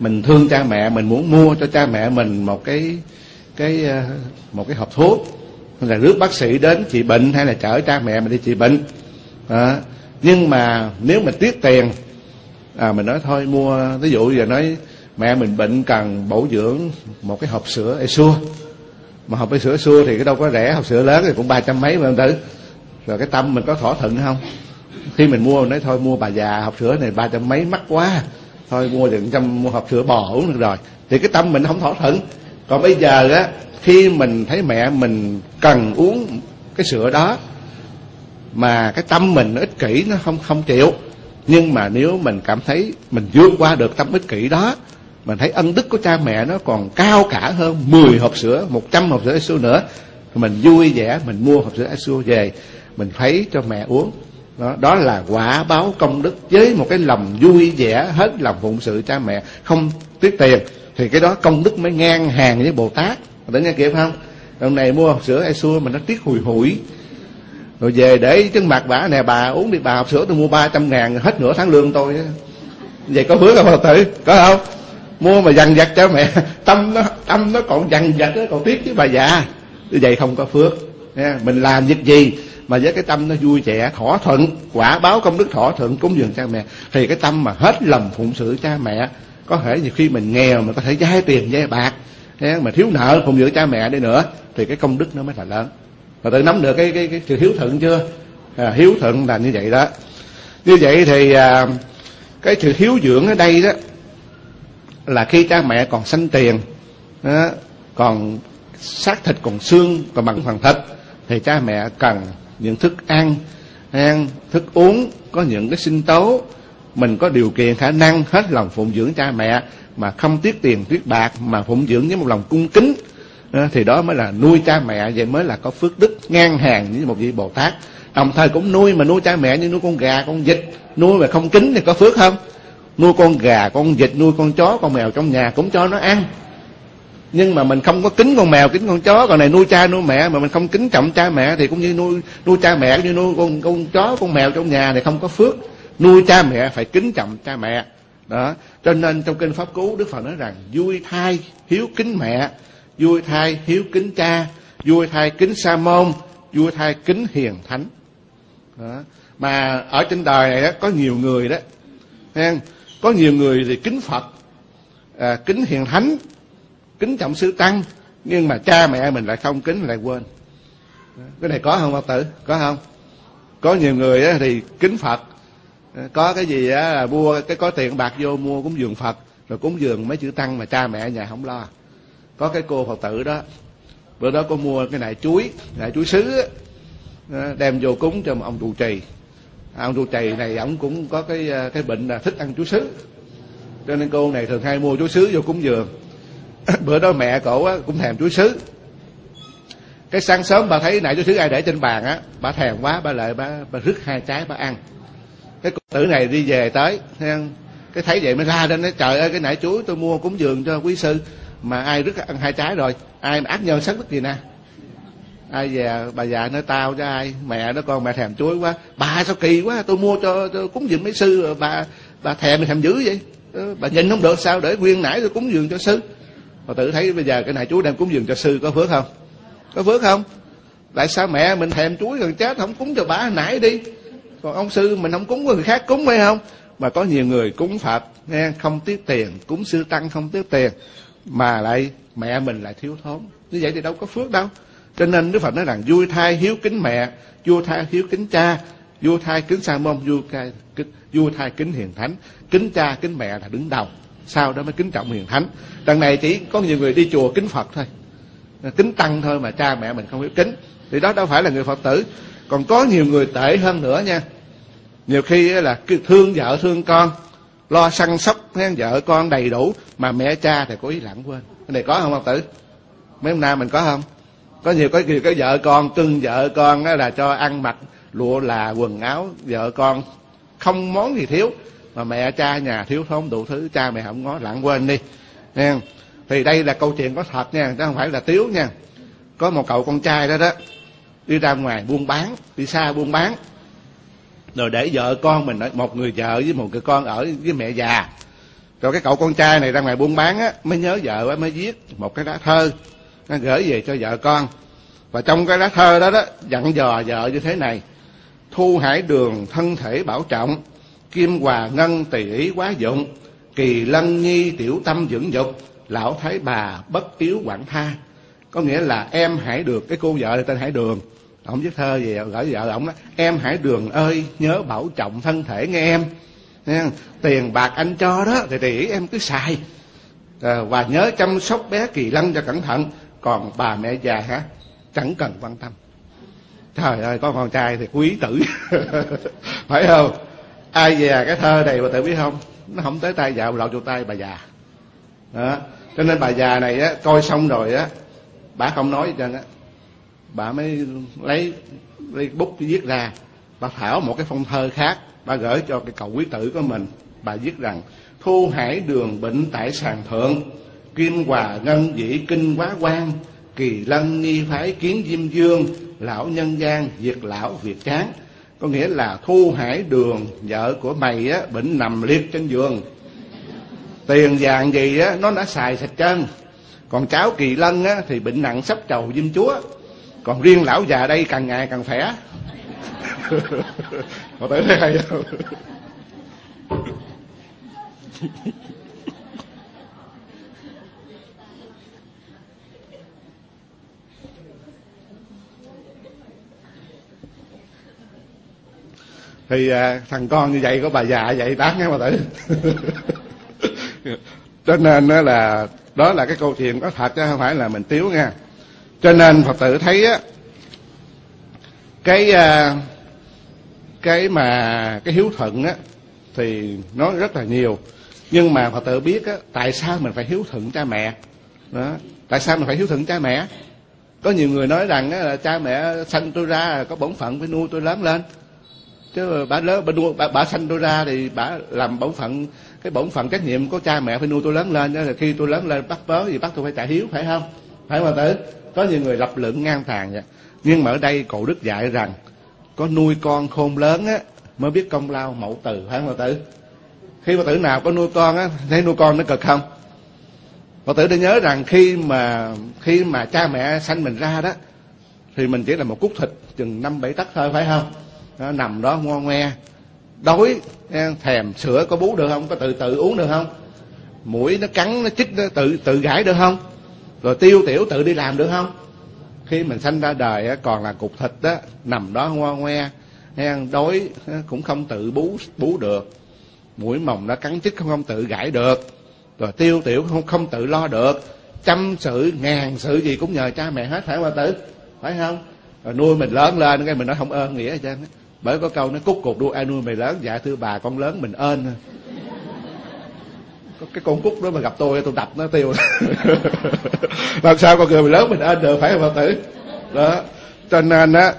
mình thương cha mẹ mình muốn mua cho cha mẹ mình một cái cái ờ, một cái hộp thuốc hay là rước bác sĩ đến trị bệnh hay là chở cha mẹ mình đi trị bệnh. À, nhưng mà nếu mà tiếc tiền à mình nói thôi mua ví dụ giờ nói mẹ mình bệnh cần bổ dưỡng một cái hộp sữa Esua mà học cái sữa xua thì cái đâu có rẻ, học sữa lớn thì cũng ba trăm mấy mà tử rồi cái tâm mình có thỏa thuận không? Khi mình mua mình nói thôi, mua bà già học sữa này ba trăm mấy, mắc quá. Thôi, mua được trăm mua học sữa bò uống được rồi. Thì cái tâm mình không thỏa thuận. Còn bây giờ á, khi mình thấy mẹ mình cần uống cái sữa đó, mà cái tâm mình nó ích kỷ, nó không không chịu. Nhưng mà nếu mình cảm thấy mình vượt qua được tâm ích kỷ đó mình thấy ân đức của cha mẹ nó còn cao cả hơn 10 hộp sữa 100 hộp sữa Esu nữa. Mình vui vẻ mình mua hộp sữa Esu về. Mình thấy cho mẹ uống. Đó, đó là quả báo công đức với một cái lòng vui vẻ hết lòng phụng sự cha mẹ không tiếc tiền. Thì cái đó công đức mới ngang hàng với bồ tát. Để nghe kịp không? Lần này mua hộp sữa ai xua mà nó tiếc hùi hụi rồi về để chân mặt bà nè bà uống đi bà hộp sữa tôi mua 300 ngàn hết nửa tháng lương tôi vậy có hứa không phật tử? Có không? Mua mà dằn vặt cho mẹ tâm nó tâm nó còn dằn vặt nó còn tiếc với bà già. Như vậy không có phước. Nha. mình làm việc gì mà với cái tâm nó vui vẻ thỏa thuận quả báo công đức thỏa thuận cúng dường cha mẹ thì cái tâm mà hết lòng phụng sự cha mẹ có thể nhiều khi mình nghèo mình có thể vay tiền vay bạc mà thiếu nợ phụng dưỡng cha mẹ đi nữa thì cái công đức nó mới là lớn. Và tự nắm được cái cái, cái sự hiếu thuận chưa? À, hiếu thuận là như vậy đó. Như vậy thì à, cái sự hiếu dưỡng ở đây đó là khi cha mẹ còn sanh tiền đó, còn xác thịt còn xương còn bằng phần thịt thì cha mẹ cần những thức ăn ăn thức uống có những cái sinh tố. Mình có điều kiện khả năng hết lòng phụng dưỡng cha mẹ mà không tiếc tiền tiếc bạc mà phụng dưỡng với một lòng cung kính thì đó mới là nuôi cha mẹ vậy mới là có phước đức ngang hàng với một vị bồ tát. Đồng thời cũng nuôi mà nuôi cha mẹ như nuôi con gà con vịt nuôi mà không kính thì có phước không? Nuôi con gà con vịt nuôi con chó con mèo trong nhà cũng cho nó ăn. Nhưng mà mình không có kính con mèo kính con chó. Còn này nuôi cha nuôi mẹ mà mình không kính trọng cha mẹ thì cũng như nuôi nuôi cha mẹ như nuôi con con chó con mèo trong nhà thì không có phước. Nuôi cha mẹ phải kính trọng cha mẹ. Đó. Cho nên trong kinh pháp cú đức phật nói rằng vui thai hiếu kính mẹ vui thai hiếu kính cha vui thai kính sa môn vui thai kính hiền thánh. Đó. mà ở trên đời này đó, có nhiều người đó nghe có nhiều người thì kính phật à, kính hiền thánh kính trọng sư tăng nhưng mà cha mẹ mình lại không kính lại quên. Cái này có không phật tử? Có không? Có nhiều người thì kính phật à, có cái gì á là mua cái có tiền bạc vô mua cúng dường phật rồi cúng dường mấy chữ tăng mà cha mẹ nhà không lo. Có cái cô phật tử đó bữa đó có mua cái nải chuối nải chuối sứ à, đem vô cúng cho một ông trụ trì. À, ông trụ trì này ông cũng có cái à, cái bệnh là thích ăn chuối sứ. Cho nên cô này thường hay mua chuối sứ vô cúng dường. Bữa đó mẹ cổ á, cũng thèm chuối sứ. Cái sáng sớm bà thấy nãy chuối sứ ai để trên bàn á bà thèm quá bà lại bà, bà rứt hai trái bà ăn. Cái cô tử này đi về tới cái thấy vậy mới ra lên nói trời ơi cái nãy chuối tôi mua cúng dường cho quý sư mà ai rứt ăn hai trái rồi? Ai mà ác nhân sắc bất gì nè? Ai về bà già nói tao cho ai? Mẹ nó con mẹ thèm chuối quá. Bà sao kỳ quá tôi mua cho, cho cúng dường mấy sư bà bà thèm thèm dữ vậy. Ờ, bà nhìn không được sao để nguyên nãy tôi cúng dường cho sư. Mà tự thấy bây giờ cái này chú đem cúng dường cho sư có phước không? Có phước không? Tại sao mẹ mình thèm chuối gần chết không cúng cho bà nãy đi? Còn ông sư mình không cúng người khác cúng phải không? Mà có nhiều người cúng phật nghe không tiếc tiền cúng sư tăng không tiếc tiền mà lại mẹ mình lại thiếu thốn. Như vậy thì đâu có phước đâu cho nên đức phật nói rằng vui thai hiếu kính mẹ vui thai hiếu kính cha vui thai kính sa môn vui thai vui thai kính hiền thánh. Kính cha, kính mẹ là đứng đầu, sau đó mới kính trọng hiền thánh. Đằng này chỉ có nhiều người đi chùa kính phật thôi. Kính tăng thôi mà cha mẹ mình không biết kính. Thì đó đâu phải là người phật tử. Còn có nhiều người tệ hơn nữa nha. Nhiều khi là thương vợ, thương con, lo săn sóc vợ con đầy đủ mà mẹ cha thì có ý lãng quên. Cái này có không phật tử? Mấy hôm nay mình có không? Có nhiều có nhiều cái vợ con, cưng vợ con là cho ăn mặc lụa là quần áo vợ con. Không món gì thiếu, mà mẹ cha nhà thiếu thốn đủ thứ, cha mẹ không có, lãng quên đi. Nha thì đây là câu chuyện có thật nha, chứ không phải là tiếu nha. Có một cậu con trai đó đó, đi ra ngoài buôn bán, đi xa buôn bán. Rồi để vợ con mình một người vợ với một người con ở với mẹ già. Rồi cái cậu con trai này ra ngoài buôn bán á, mới nhớ vợ mới viết một cái lá thơ nó gửi về cho vợ con. Và trong cái lá thơ đó đó dặn dò vợ như thế này. Thu hải đường thân thể bảo trọng kim hòa ngân tỳ ý quá dụng kỳ lân nhi tiểu tâm dưỡng dục lão thái bà bất yếu quản tha. Có nghĩa là em hãy được cái cô vợ này tên hải đường. Ông viết thơ về gửi vợ ông đó em hải đường ơi nhớ bảo trọng thân thể nghe em. Nha. tiền bạc anh cho đó. Thì tùy em cứ xài. À, và nhớ chăm sóc bé kỳ lân cho cẩn thận còn bà mẹ già hả? Chẳng cần quan tâm. Trời ơi, có con trai thì quý tử. Phải không? Ai già cái thơ này mà tự biết không? Nó không tới tay dạo lọt vô tay bà già. Đó. Cho nên bà già này á, coi xong rồi á, bà không nói gì trơn á. Bà mới lấy lấy bút viết ra. Bà thảo một cái phong thơ khác. Bà gửi cho cái cậu quý tử của mình. Bà viết rằng, thu hải đường bệnh tại sàn thượng kim hòa ngân dĩ kinh quá quan kỳ lân nghi phái kiến diêm dương, lão nhân gian việt lão việt tráng. Có nghĩa là thu hải đường, vợ của mày á bệnh nằm liệt trên giường. Tiền vàng gì á, nó đã xài sạch chân còn cháu kỳ lân á, thì bệnh nặng sắp trầu diêm chúa. Còn riêng lão già đây càng ngày càng khỏe. Có tới thấy hay không thì à, thằng con như vậy có bà già vậy đáng nghe mà tử. Cho nên đó là đó là cái câu chuyện có thật chứ không phải là mình tiếu nha. Cho nên phật tử thấy á cái à, cái mà cái hiếu thuận á thì nó rất là nhiều. Nhưng mà phật tử biết á tại sao mình phải hiếu thuận cha mẹ? Đó tại sao mình phải hiếu thuận cha mẹ? Có nhiều người nói rằng á, là cha mẹ sanh tôi ra có bổn phận phải nuôi tôi lớn lên chứ bà lớn bà, nuôi, bà, bà sanh tôi ra thì bà làm bổn phận cái bổn phận trách nhiệm của cha mẹ phải nuôi tôi lớn lên đó. Là khi tôi lớn lên bắt bớ thì bắt tôi phải trả hiếu phải không? Phải không tử có nhiều người lập luận ngang tàn vậy. Nhưng mà ở đây cụ đức dạy rằng có nuôi con khôn lớn á mới biết công lao mẫu từ phải không tử? Khi mà tử nào có nuôi con á thấy nuôi con nó cực không? Phật tử đã nhớ rằng khi mà khi mà cha mẹ sanh mình ra đó thì mình chỉ là một cúc thịt chừng năm bảy tấc thôi phải không? Nó nằm đó, ngoan ngoe. Đói ờ, thèm sữa có bú được không? Có tự tự uống được không? Mũi nó cắn, nó chích, nó tự tự gãi được không? Rồi tiêu tiểu tự đi làm được không? Khi mình sanh ra đời còn là cục thịt đó, nằm đó, ngoan ngoe. Đói cũng không tự bú bú được. Mũi mồng nó cắn chích, không không tự gãi được. Rồi tiêu tiểu không không tự lo được. Trăm sự, ngàn sự gì cũng nhờ cha mẹ hết, phải không tử? Phải không? Rồi nuôi mình lớn lên, cái mình nói không ơn nghĩa chứ bởi có câu nó cúc cục đua ai nuôi mày lớn dạ thưa bà con lớn mình ơn có cái con cúc đó mà gặp tôi tôi đập nó tiêu. Làm sao con người mình lớn mình ơn được phải không phật tử? Đó. Cho nên á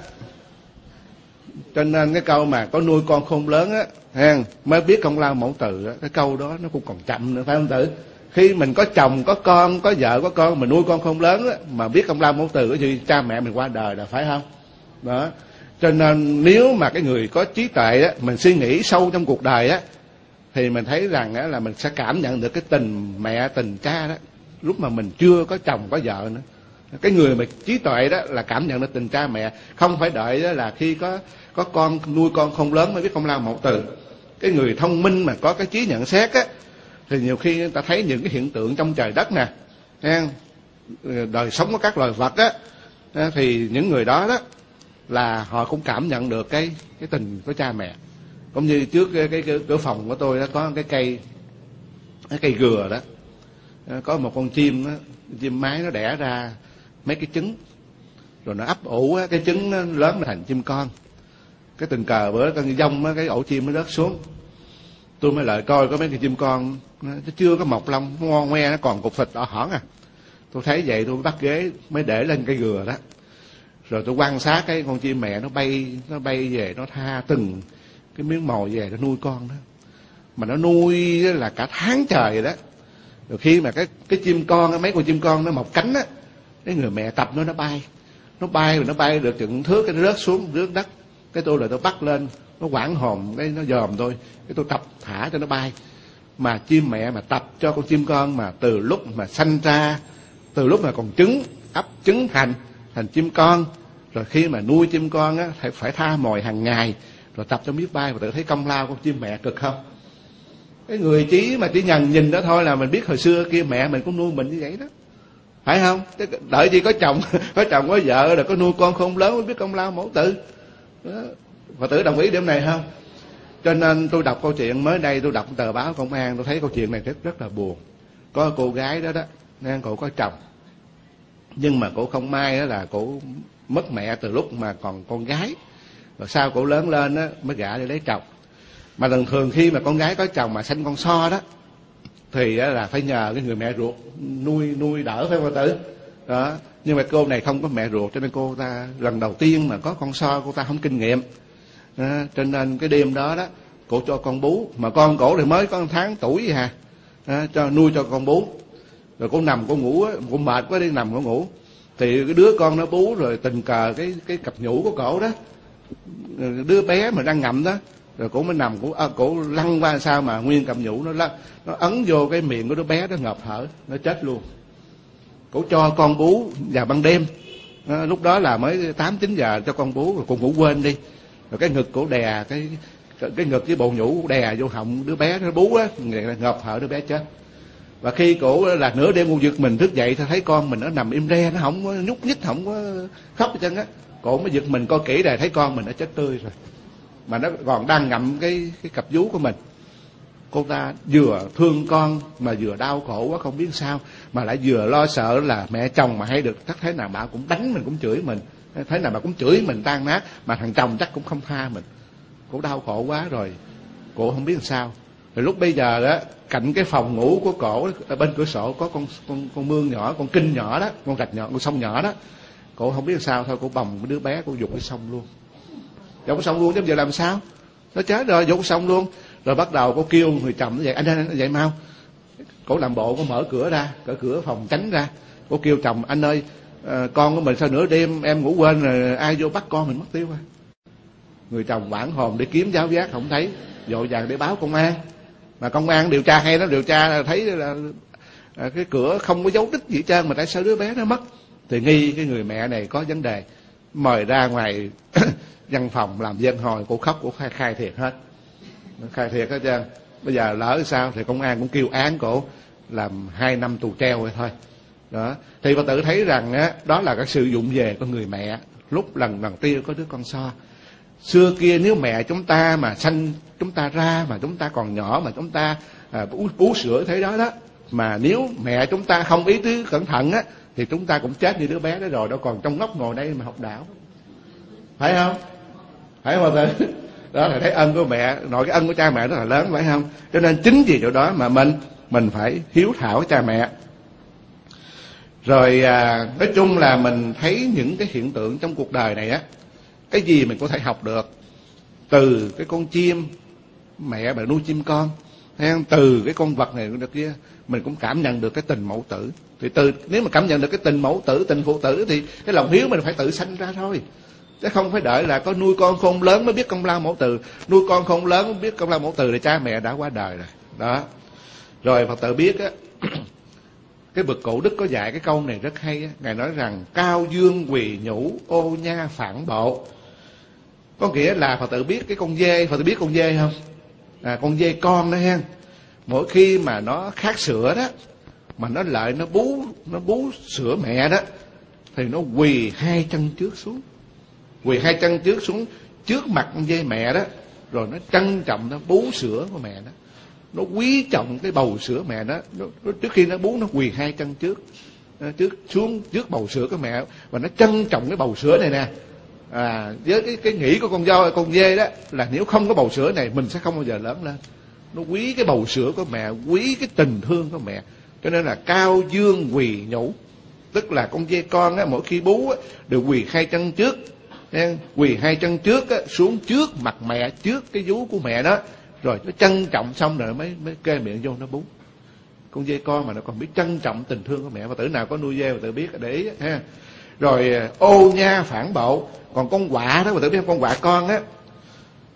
cho nên cái câu mà có nuôi con không lớn á ha mới biết công lao mẫu tử á cái câu đó nó cũng còn chậm nữa phải không tử? Khi mình có chồng có con có vợ có con mình nuôi con không lớn á mà biết công lao mẫu tử cái gì cha mẹ mình qua đời là phải không? Đó cho nên nếu mà cái người có trí tuệ á, mình suy nghĩ sâu trong cuộc đời á, thì mình thấy rằng á là mình sẽ cảm nhận được cái tình mẹ, tình cha đó. Lúc mà mình chưa có chồng, có vợ nữa. Cái người mà trí tuệ đó là cảm nhận được tình cha mẹ. Không phải đợi đó là khi có có con, nuôi con không lớn mới biết công lao mẫu từ. Cái người thông minh mà có cái trí nhận xét á, thì nhiều khi người ta thấy những cái hiện tượng trong trời đất nè đời sống của các loài vật á thì những người đó đó là họ cũng cảm nhận được cái cái tình của cha mẹ. Cũng như trước cái, cái, cái cửa phòng của tôi đó có cái cây cái cây gừa đó. Ờ, có một con chim đó, chim mái nó đẻ ra mấy cái trứng. Rồi nó ấp ủ cái trứng nó lớn thành chim con. Cái tình cờ bữa con dông cái ổ chim nó rớt xuống. Tôi mới lại coi có mấy cái chim con nó chưa có mọc lông nó ngon ngoe nó còn cục thịt đỏ hỏn à. Tôi thấy vậy tôi bắt ghế mới để lên cây gừa đó rồi tôi quan sát cái con chim mẹ nó bay nó bay về, nó tha từng cái miếng mồi về nó nuôi con đó. Mà nó nuôi là cả tháng trời đó. Rồi khi mà cái cái chim con mấy con chim con nó mọc cánh á, cái người mẹ tập nó nó bay. Nó bay rồi nó bay được chừng thước, cái nó rớt xuống rớt đất. Cái tôi là tôi bắt lên, nó quảng hồn, cái nó dòm tôi. Cái tôi tập thả cho nó bay. Mà chim mẹ mà tập cho con chim con mà từ lúc mà sanh ra, từ lúc mà còn trứng, ấp trứng thành thành chim con. Rồi khi mà nuôi chim con á, phải phải tha mồi hàng ngày, rồi tập cho biết bay, và tự thấy công lao của chim mẹ cực không? Cái người trí mà chỉ nhận nhìn đó thôi là mình biết hồi xưa kia mẹ mình cũng nuôi mình như vậy đó. Phải không? Đợi gì có chồng có chồng có vợ rồi có nuôi con không lớn mới biết công lao mẫu tử. Đó. Tử đồng ý điểm này không? Cho nên tôi đọc câu chuyện mới đây, tôi đọc tờ báo công an, tôi thấy câu chuyện này rất rất là buồn. Có cô gái đó đó nên cô có chồng nhưng mà cổ không may đó là cổ mất mẹ từ lúc mà còn con gái. Rồi sau cổ lớn lên á mới gả đi lấy chồng. Mà thường thường khi mà con gái có chồng mà sinh con so đó thì là phải nhờ cái người mẹ ruột nuôi nuôi đỡ phải không tử? Đó. Nhưng mà cô này không có mẹ ruột cho nên cô ta lần đầu tiên mà có con so cô ta không kinh nghiệm. Đó, cho nên cái đêm đó đó cổ cho con bú. Mà con cổ thì mới có một tháng tuổi hà. Đó, cho nuôi cho con bú rồi cô nằm cô ngủ cô mệt quá đi nằm cô ngủ. Thì cái đứa con nó bú rồi tình cờ cái cái cặp nhũ của cổ đó. Đứa bé mà đang ngậm đó rồi cổ mới nằm cổ à, cổ lăn qua sao mà nguyên cặp nhũ nó lăn, nó ấn vô cái miệng của đứa bé đó ngập thở nó chết luôn. Cổ cho con bú vào ban đêm. À, lúc đó là mới tám chín giờ cho con bú rồi cô ngủ quên đi. Rồi cái ngực cổ đè cái cái ngực với bộ nhũ đè vô họng đứa bé nó bú á ngập thở đứa bé chết và khi cổ là nửa đêm cô giật mình thức dậy thấy con mình nó nằm im re, nó không có nhúc nhích, không có khóc hết trơn á. Cổ mới giật mình, coi kỹ rồi, thấy con mình nó chết tươi rồi. Mà nó còn đang ngậm cái cái cặp vú của mình. Cô ta vừa thương con mà vừa đau khổ quá, không biết sao, mà lại vừa lo sợ là mẹ chồng mà hay được, chắc thế nào bà cũng đánh mình, cũng chửi mình. Thế nào bà cũng chửi mình tan nát, mà thằng chồng chắc cũng không tha mình. Cô đau khổ quá rồi. Cô không biết làm sao rồi lúc bây giờ đó cạnh cái phòng ngủ của cổ, bên cửa sổ có con con con mương nhỏ, con kinh nhỏ đó, con rạch nhỏ, con sông nhỏ đó. Cổ không biết sao thôi, cổ bồng cái đứa bé, cổ dục cái sông luôn. Dục cái sông luôn chứ giờ làm sao? Nó chết rồi, dục cái sông luôn. Rồi bắt đầu cổ kêu người chồng nó vậy anh anh vậy mau. Cổ làm bộ, cổ mở cửa ra, cỡ cửa phòng tránh ra. Cổ kêu chồng, anh ơi ờ, con của mình sao nửa đêm em ngủ quên rồi ai vô bắt con mình mất tiêu à? Người chồng bản hồn để kiếm giáo giác, không thấy. Vội vàng để báo công an mà công an điều tra hay nó điều tra thấy là à, cái cửa không có dấu tích gì trơn mà tại sao đứa bé nó mất? Thì nghi cái người mẹ này có vấn đề mời ra ngoài văn phòng làm dân hồi cô khóc cô khai, khai thiệt hết. Khai thiệt hết trơn. Bây giờ lỡ sao thì công an cũng kêu án cổ làm hai năm tù treo vậy thôi. Đó. Thì bà tự thấy rằng á, đó là cái sự dụng về của người mẹ. Lúc lần lần tiên có đứa con so xưa kia nếu mẹ chúng ta mà sanh chúng ta ra mà chúng ta còn nhỏ mà chúng ta à, bú, bú sữa thế đó đó mà nếu mẹ chúng ta không ý tứ cẩn thận á thì chúng ta cũng chết như đứa bé đó rồi đâu còn trong ngóc ngồi đây mà học đạo. Phải không? Phải không thầy đó là thấy ân của mẹ. Nội cái ân của cha mẹ rất là lớn phải không? Cho nên chính vì chỗ đó mà mình mình phải hiếu thảo cha mẹ. Rồi à, nói chung là mình thấy những cái hiện tượng trong cuộc đời này á cái gì mình có thể học được? Từ cái con chim, mẹ bà nuôi chim con hay từ cái con vật này được kia, mình cũng cảm nhận được cái tình mẫu tử. Thì từ, nếu mà cảm nhận được cái tình mẫu tử, tình phụ tử thì cái lòng hiếu mình phải tự sanh ra thôi. Chứ không phải đợi là có nuôi con khôn lớn mới biết công lao mẫu tử. Nuôi con khôn lớn mới biết công lao mẫu tử thì cha mẹ đã qua đời rồi. Đó. Rồi phật tử biết á, cái bậc cổ đức có dạy cái câu này rất hay á. Ngài nói rằng, cao dương quỳ nhũ, ô nha phản bộ có nghĩa là phật tử biết cái con dê phật tử biết con dê không? À, con dê con đó hen. mỗi khi mà nó khát sữa đó mà nó lại nó bú nó bú sữa mẹ đó thì nó quỳ hai chân trước xuống. Quỳ hai chân trước xuống trước mặt con dê mẹ đó rồi nó trân trọng nó bú sữa của mẹ đó. Nó quý trọng cái bầu sữa mẹ đó. Nó, nó, trước khi nó bú nó quỳ hai chân trước à, trước xuống trước bầu sữa của mẹ và nó trân trọng cái bầu sữa này nè à, với cái cái nghĩ của con dâu con dê đó là nếu không có bầu sữa này mình sẽ không bao giờ lớn lên. Nó quý cái bầu sữa của mẹ quý cái tình thương của mẹ. Cho nên là cao dương quỳ nhũ tức là con dê con á mỗi khi bú á đều quỳ hai chân trước. Nên quỳ hai chân trước á, xuống trước mặt mẹ trước cái vú của mẹ đó. Rồi nó trân trọng xong rồi mới mới kê miệng vô nó bú. Con dê con mà nó còn biết trân trọng tình thương của mẹ. Và tử nào có nuôi dê mà tự biết để ý ha rồi ờ, ô nha, phản bội. Còn con quạ đó, mà tự biết con quạ con á,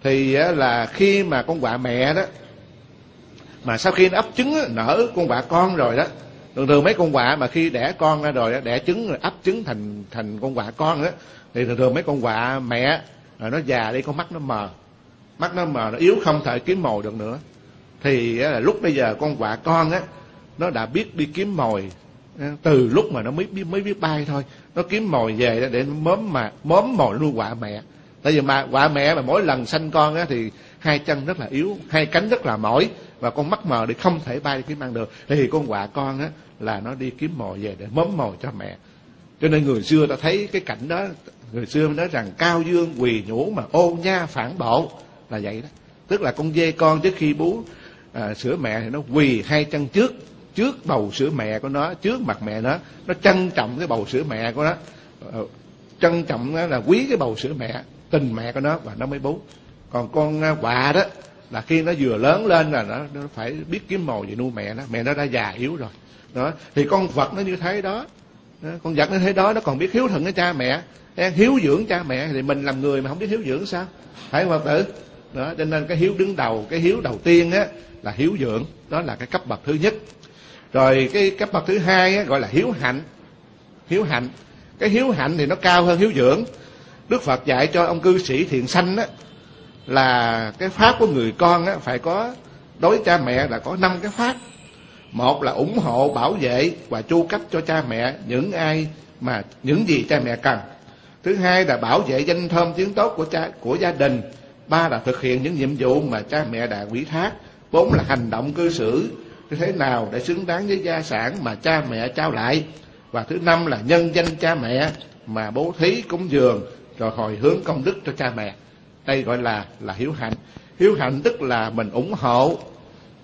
thì là khi mà con quạ mẹ đó, mà sau khi nó ấp trứng nở con quạ con rồi đó, thường thường mấy con quạ mà khi đẻ con ra rồi đẻ trứng, rồi ấp trứng thành thành con quạ con đó thì thường thường mấy con quạ mẹ rồi nó già đi, con mắt nó mờ. Mắt nó mờ, nó yếu không thể kiếm mồi được nữa. Thì là lúc bây giờ con quạ con á, nó đã biết đi kiếm mồi từ lúc mà nó mới biết mới biết bay thôi. Nó kiếm mồi về để mớm mà mớm mồi nuôi quạ mẹ. Tại vì mà quạ mẹ mà mỗi lần sanh con á thì hai chân rất là yếu hai cánh rất là mỏi và con mắt mờ thì không thể bay kiếm ăn được. Thì con quạ con á là nó đi kiếm mồi về để mớm mồi cho mẹ. Cho nên người xưa ta thấy cái cảnh đó người xưa nói rằng cao dương quỳ nhũ mà ô nha phản bộ là vậy đó. Tức là con dê con trước khi bú à, sữa mẹ thì nó quỳ hai chân trước trước bầu sữa mẹ của nó trước mặt mẹ nó nó trân trọng cái bầu sữa mẹ của nó. Ờ, trân trọng là quý cái bầu sữa mẹ tình mẹ của nó và nó mới bú. Còn con à, quạ đó là khi nó vừa lớn lên là nó, nó phải biết kiếm mồi về nuôi mẹ nó. Mẹ nó đã già yếu rồi. Đó thì con vật nó như thế đó, con vật nó thế đó nó còn biết hiếu thuận với cha mẹ hiếu dưỡng cha mẹ. Thì mình làm người mà không biết hiếu dưỡng sao? Phải không phật tử? Đó cho nên cái hiếu đứng đầu cái hiếu đầu tiên á là hiếu dưỡng. Đó là cái cấp bậc thứ nhất rồi cái cấp bậc thứ hai á, gọi là hiếu hạnh. Hiếu hạnh. Cái hiếu hạnh thì nó cao hơn hiếu dưỡng. Đức phật dạy cho ông cư sĩ thiện sanh á là cái pháp của người con á phải có đối cha mẹ là có năm cái pháp. Một là ủng hộ bảo vệ và chu cấp cho cha mẹ những ai mà những gì cha mẹ cần. Thứ hai là bảo vệ danh thơm tiếng tốt của cha của gia đình. Ba là thực hiện những nhiệm vụ mà cha mẹ đã quỷ thác. Bốn là hành động cư xử như thế nào để xứng đáng với gia sản mà cha mẹ trao lại? Và thứ năm là nhân danh cha mẹ mà bố thí cúng dường rồi hồi hướng công đức cho cha mẹ. Đây gọi là là hiếu hạnh. Hiếu hạnh tức là mình ủng hộ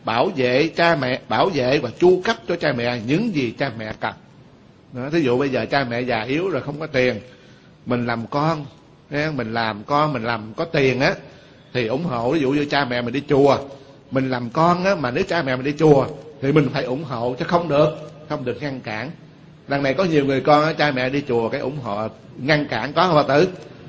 bảo vệ cha mẹ bảo vệ và chu cấp cho cha mẹ những gì cha mẹ cần. Đó, thí dụ bây giờ cha mẹ già yếu rồi không có tiền mình làm con mình làm con mình làm có tiền á thì ủng hộ. Ví dụ như cha mẹ mình đi chùa mình làm con á mà nếu cha mẹ mình đi chùa thì mình phải ủng hộ chứ không được không được ngăn cản. Đằng này có nhiều người con á cha mẹ đi chùa cái ủng hộ ngăn cản có không bà tử?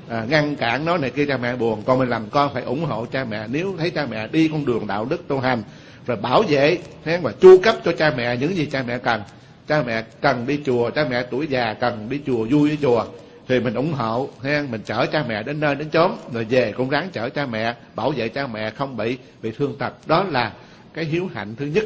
À, ngăn cản nói này kia cha mẹ buồn con mình làm con phải ủng hộ cha mẹ. Nếu thấy cha mẹ đi con đường đạo đức tu hành rồi bảo vệ thế và chu cấp cho cha mẹ những gì cha mẹ cần cha mẹ cần đi chùa cha mẹ tuổi già cần đi chùa vui với chùa thì mình ủng hộ ha mình chở cha mẹ đến nơi đến chốn rồi về cũng ráng chở cha mẹ bảo vệ cha mẹ không bị bị thương tật. Đó là cái hiếu hạnh thứ nhất.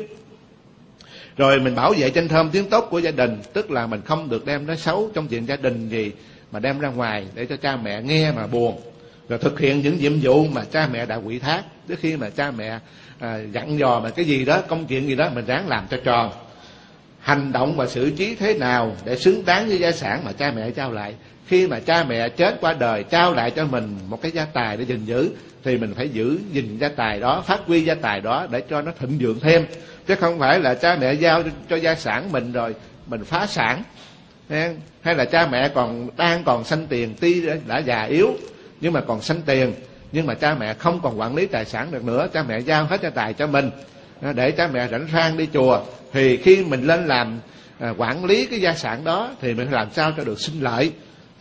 Rồi mình bảo vệ tranh thơm tiếng tốt của gia đình tức là mình không được đem nói xấu trong chuyện gia đình gì mà đem ra ngoài để cho cha mẹ nghe mà buồn. Rồi thực hiện những nhiệm vụ mà cha mẹ đã quỷ thác. Trước khi mà cha mẹ à, dặn dò mà cái gì đó công chuyện gì đó mình ráng làm cho tròn. Hành động và xử trí thế nào để xứng đáng với gia sản mà cha mẹ trao lại khi mà cha mẹ chết qua đời trao lại cho mình một cái gia tài để gìn giữ thì mình phải giữ gìn gia tài đó phát huy gia tài đó để cho nó thịnh vượng thêm. Chứ không phải là cha mẹ giao cho, gia sản mình rồi mình phá sản. Hay là cha mẹ còn đang còn sanh tiền tuy đã già yếu nhưng mà còn sanh tiền nhưng mà cha mẹ không còn quản lý tài sản được nữa cha mẹ giao hết gia tài cho mình. Để cha mẹ rảnh rang đi chùa thì khi mình lên làm à, quản lý cái gia sản đó thì mình làm sao cho được sinh lợi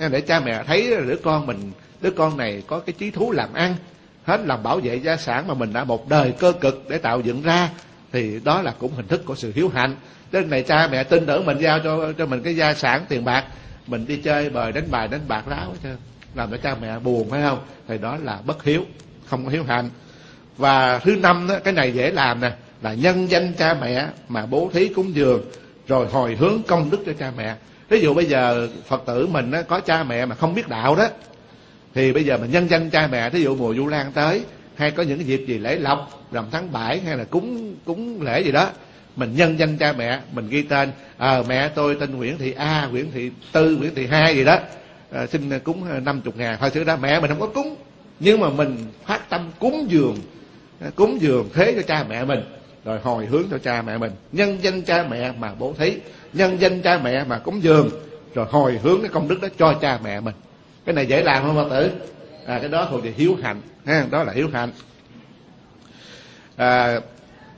để cha mẹ thấy đứa con mình đứa con này có cái trí thú làm ăn hết làm bảo vệ gia sản mà mình đã một đời cơ cực để tạo dựng ra thì đó là cũng hình thức của sự hiếu hạnh. Đến này cha mẹ tin tưởng mình giao cho cho mình cái gia sản tiền bạc mình đi chơi bời đánh bài đánh bạc láo chứ làm cho cha mẹ buồn phải không? Thì đó là bất hiếu không có hiếu hạnh. Và thứ năm đó, cái này dễ làm nè là nhân danh cha mẹ mà bố thí cúng dường rồi hồi hướng công đức cho cha mẹ ví dụ bây giờ phật tử mình có cha mẹ mà không biết đạo đó thì bây giờ mình nhân danh cha mẹ thí dụ mùa du lan tới hay có những cái dịp gì lễ lộc rằm tháng 7 hay là cúng cúng lễ gì đó mình nhân danh cha mẹ mình ghi tên à, mẹ tôi tên nguyễn thị a nguyễn thị tư nguyễn thị hai gì đó à, xin cúng ờ, năm chục ngàn thôi thứ đó mẹ mình không có cúng nhưng mà mình phát tâm cúng dường cúng dường thế cho cha mẹ mình rồi hồi hướng cho cha mẹ mình nhân danh cha mẹ mà bố thí nhân danh cha mẹ mà cúng dường rồi hồi hướng cái công đức đó cho cha mẹ mình. Cái này dễ làm không phật tử? À, cái đó thuộc về hiếu hạnh ha, đó là hiếu hạnh. À,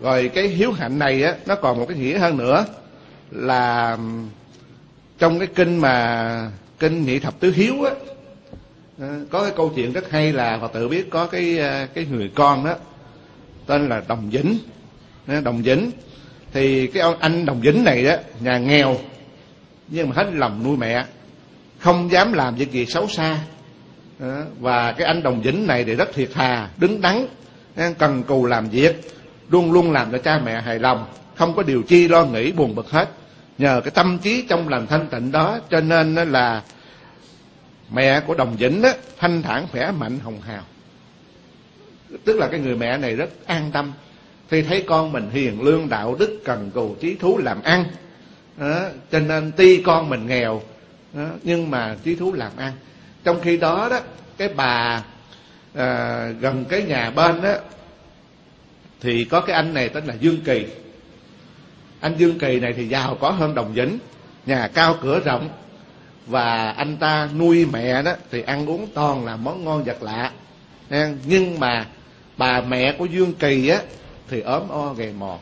rồi cái hiếu hạnh này á nó còn một cái nghĩa hơn nữa là trong cái kinh mà kinh nhị thập tứ hiếu á à, có cái câu chuyện rất hay là phật tử biết có cái à, cái người con đó tên là đồng vĩnh. À, đồng vĩnh thì cái ông anh đồng vĩnh này đó, nhà nghèo, nhưng mà hết lòng nuôi mẹ, không dám làm việc gì xấu xa. Và cái anh đồng vĩnh này thì rất thiệt thà, đứng đắn cần cù làm việc, luôn luôn làm cho cha mẹ hài lòng, không có điều chi lo nghĩ buồn bực hết. Nhờ cái tâm trí trong lành thanh tịnh đó, cho nên là mẹ của đồng vĩnh đó thanh thản, khỏe mạnh, hồng hào. Tức là cái người mẹ này rất an tâm khi thấy con mình hiền lương đạo đức cần cù trí thú làm ăn đó, cho nên tuy con mình nghèo đó, nhưng mà trí thú làm ăn. Trong khi đó đó cái bà à, gần cái nhà bên đó thì có cái anh này tên là dương kỳ. Anh dương kỳ này thì giàu có hơn đồng vĩnh nhà cao cửa rộng và anh ta nuôi mẹ đó thì ăn uống toàn là món ngon vật lạ. Nhưng mà bà mẹ của dương kỳ á thì ốm o gầy mò.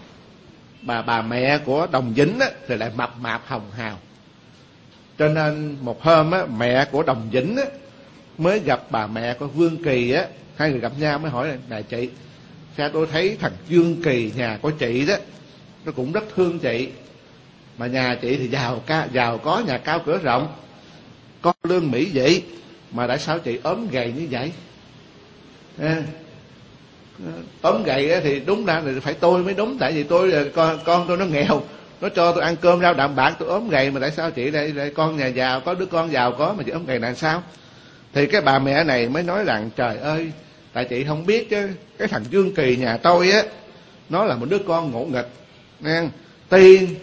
Bà bà mẹ của đồng vĩnh á thì lại mập mạp hồng hào. Cho nên một hôm á mẹ của đồng vĩnh á mới gặp bà mẹ của vương kỳ á. Hai người gặp nhau mới hỏi là này chị sao tôi thấy thằng dương kỳ nhà của chị đó nó cũng rất thương chị. Mà nhà chị thì giàu ca giàu có nhà cao cửa rộng. Có lương mỹ vậy mà tại sao chị ốm gầy như vậy? À, tóm gầy thì đúng ra là phải tôi mới đúng tại vì tôi con con tôi nó nghèo nó cho tôi ăn cơm rau đạm bạc tôi ốm gầy mà tại sao chị đây, đây con nhà giàu có đứa con giàu có mà chị ốm gầy là sao? Thì cái bà mẹ này mới nói rằng trời ơi tại chị không biết chứ cái thằng dương kỳ nhà tôi á nó là một đứa con ngỗ nghịch nghe tiên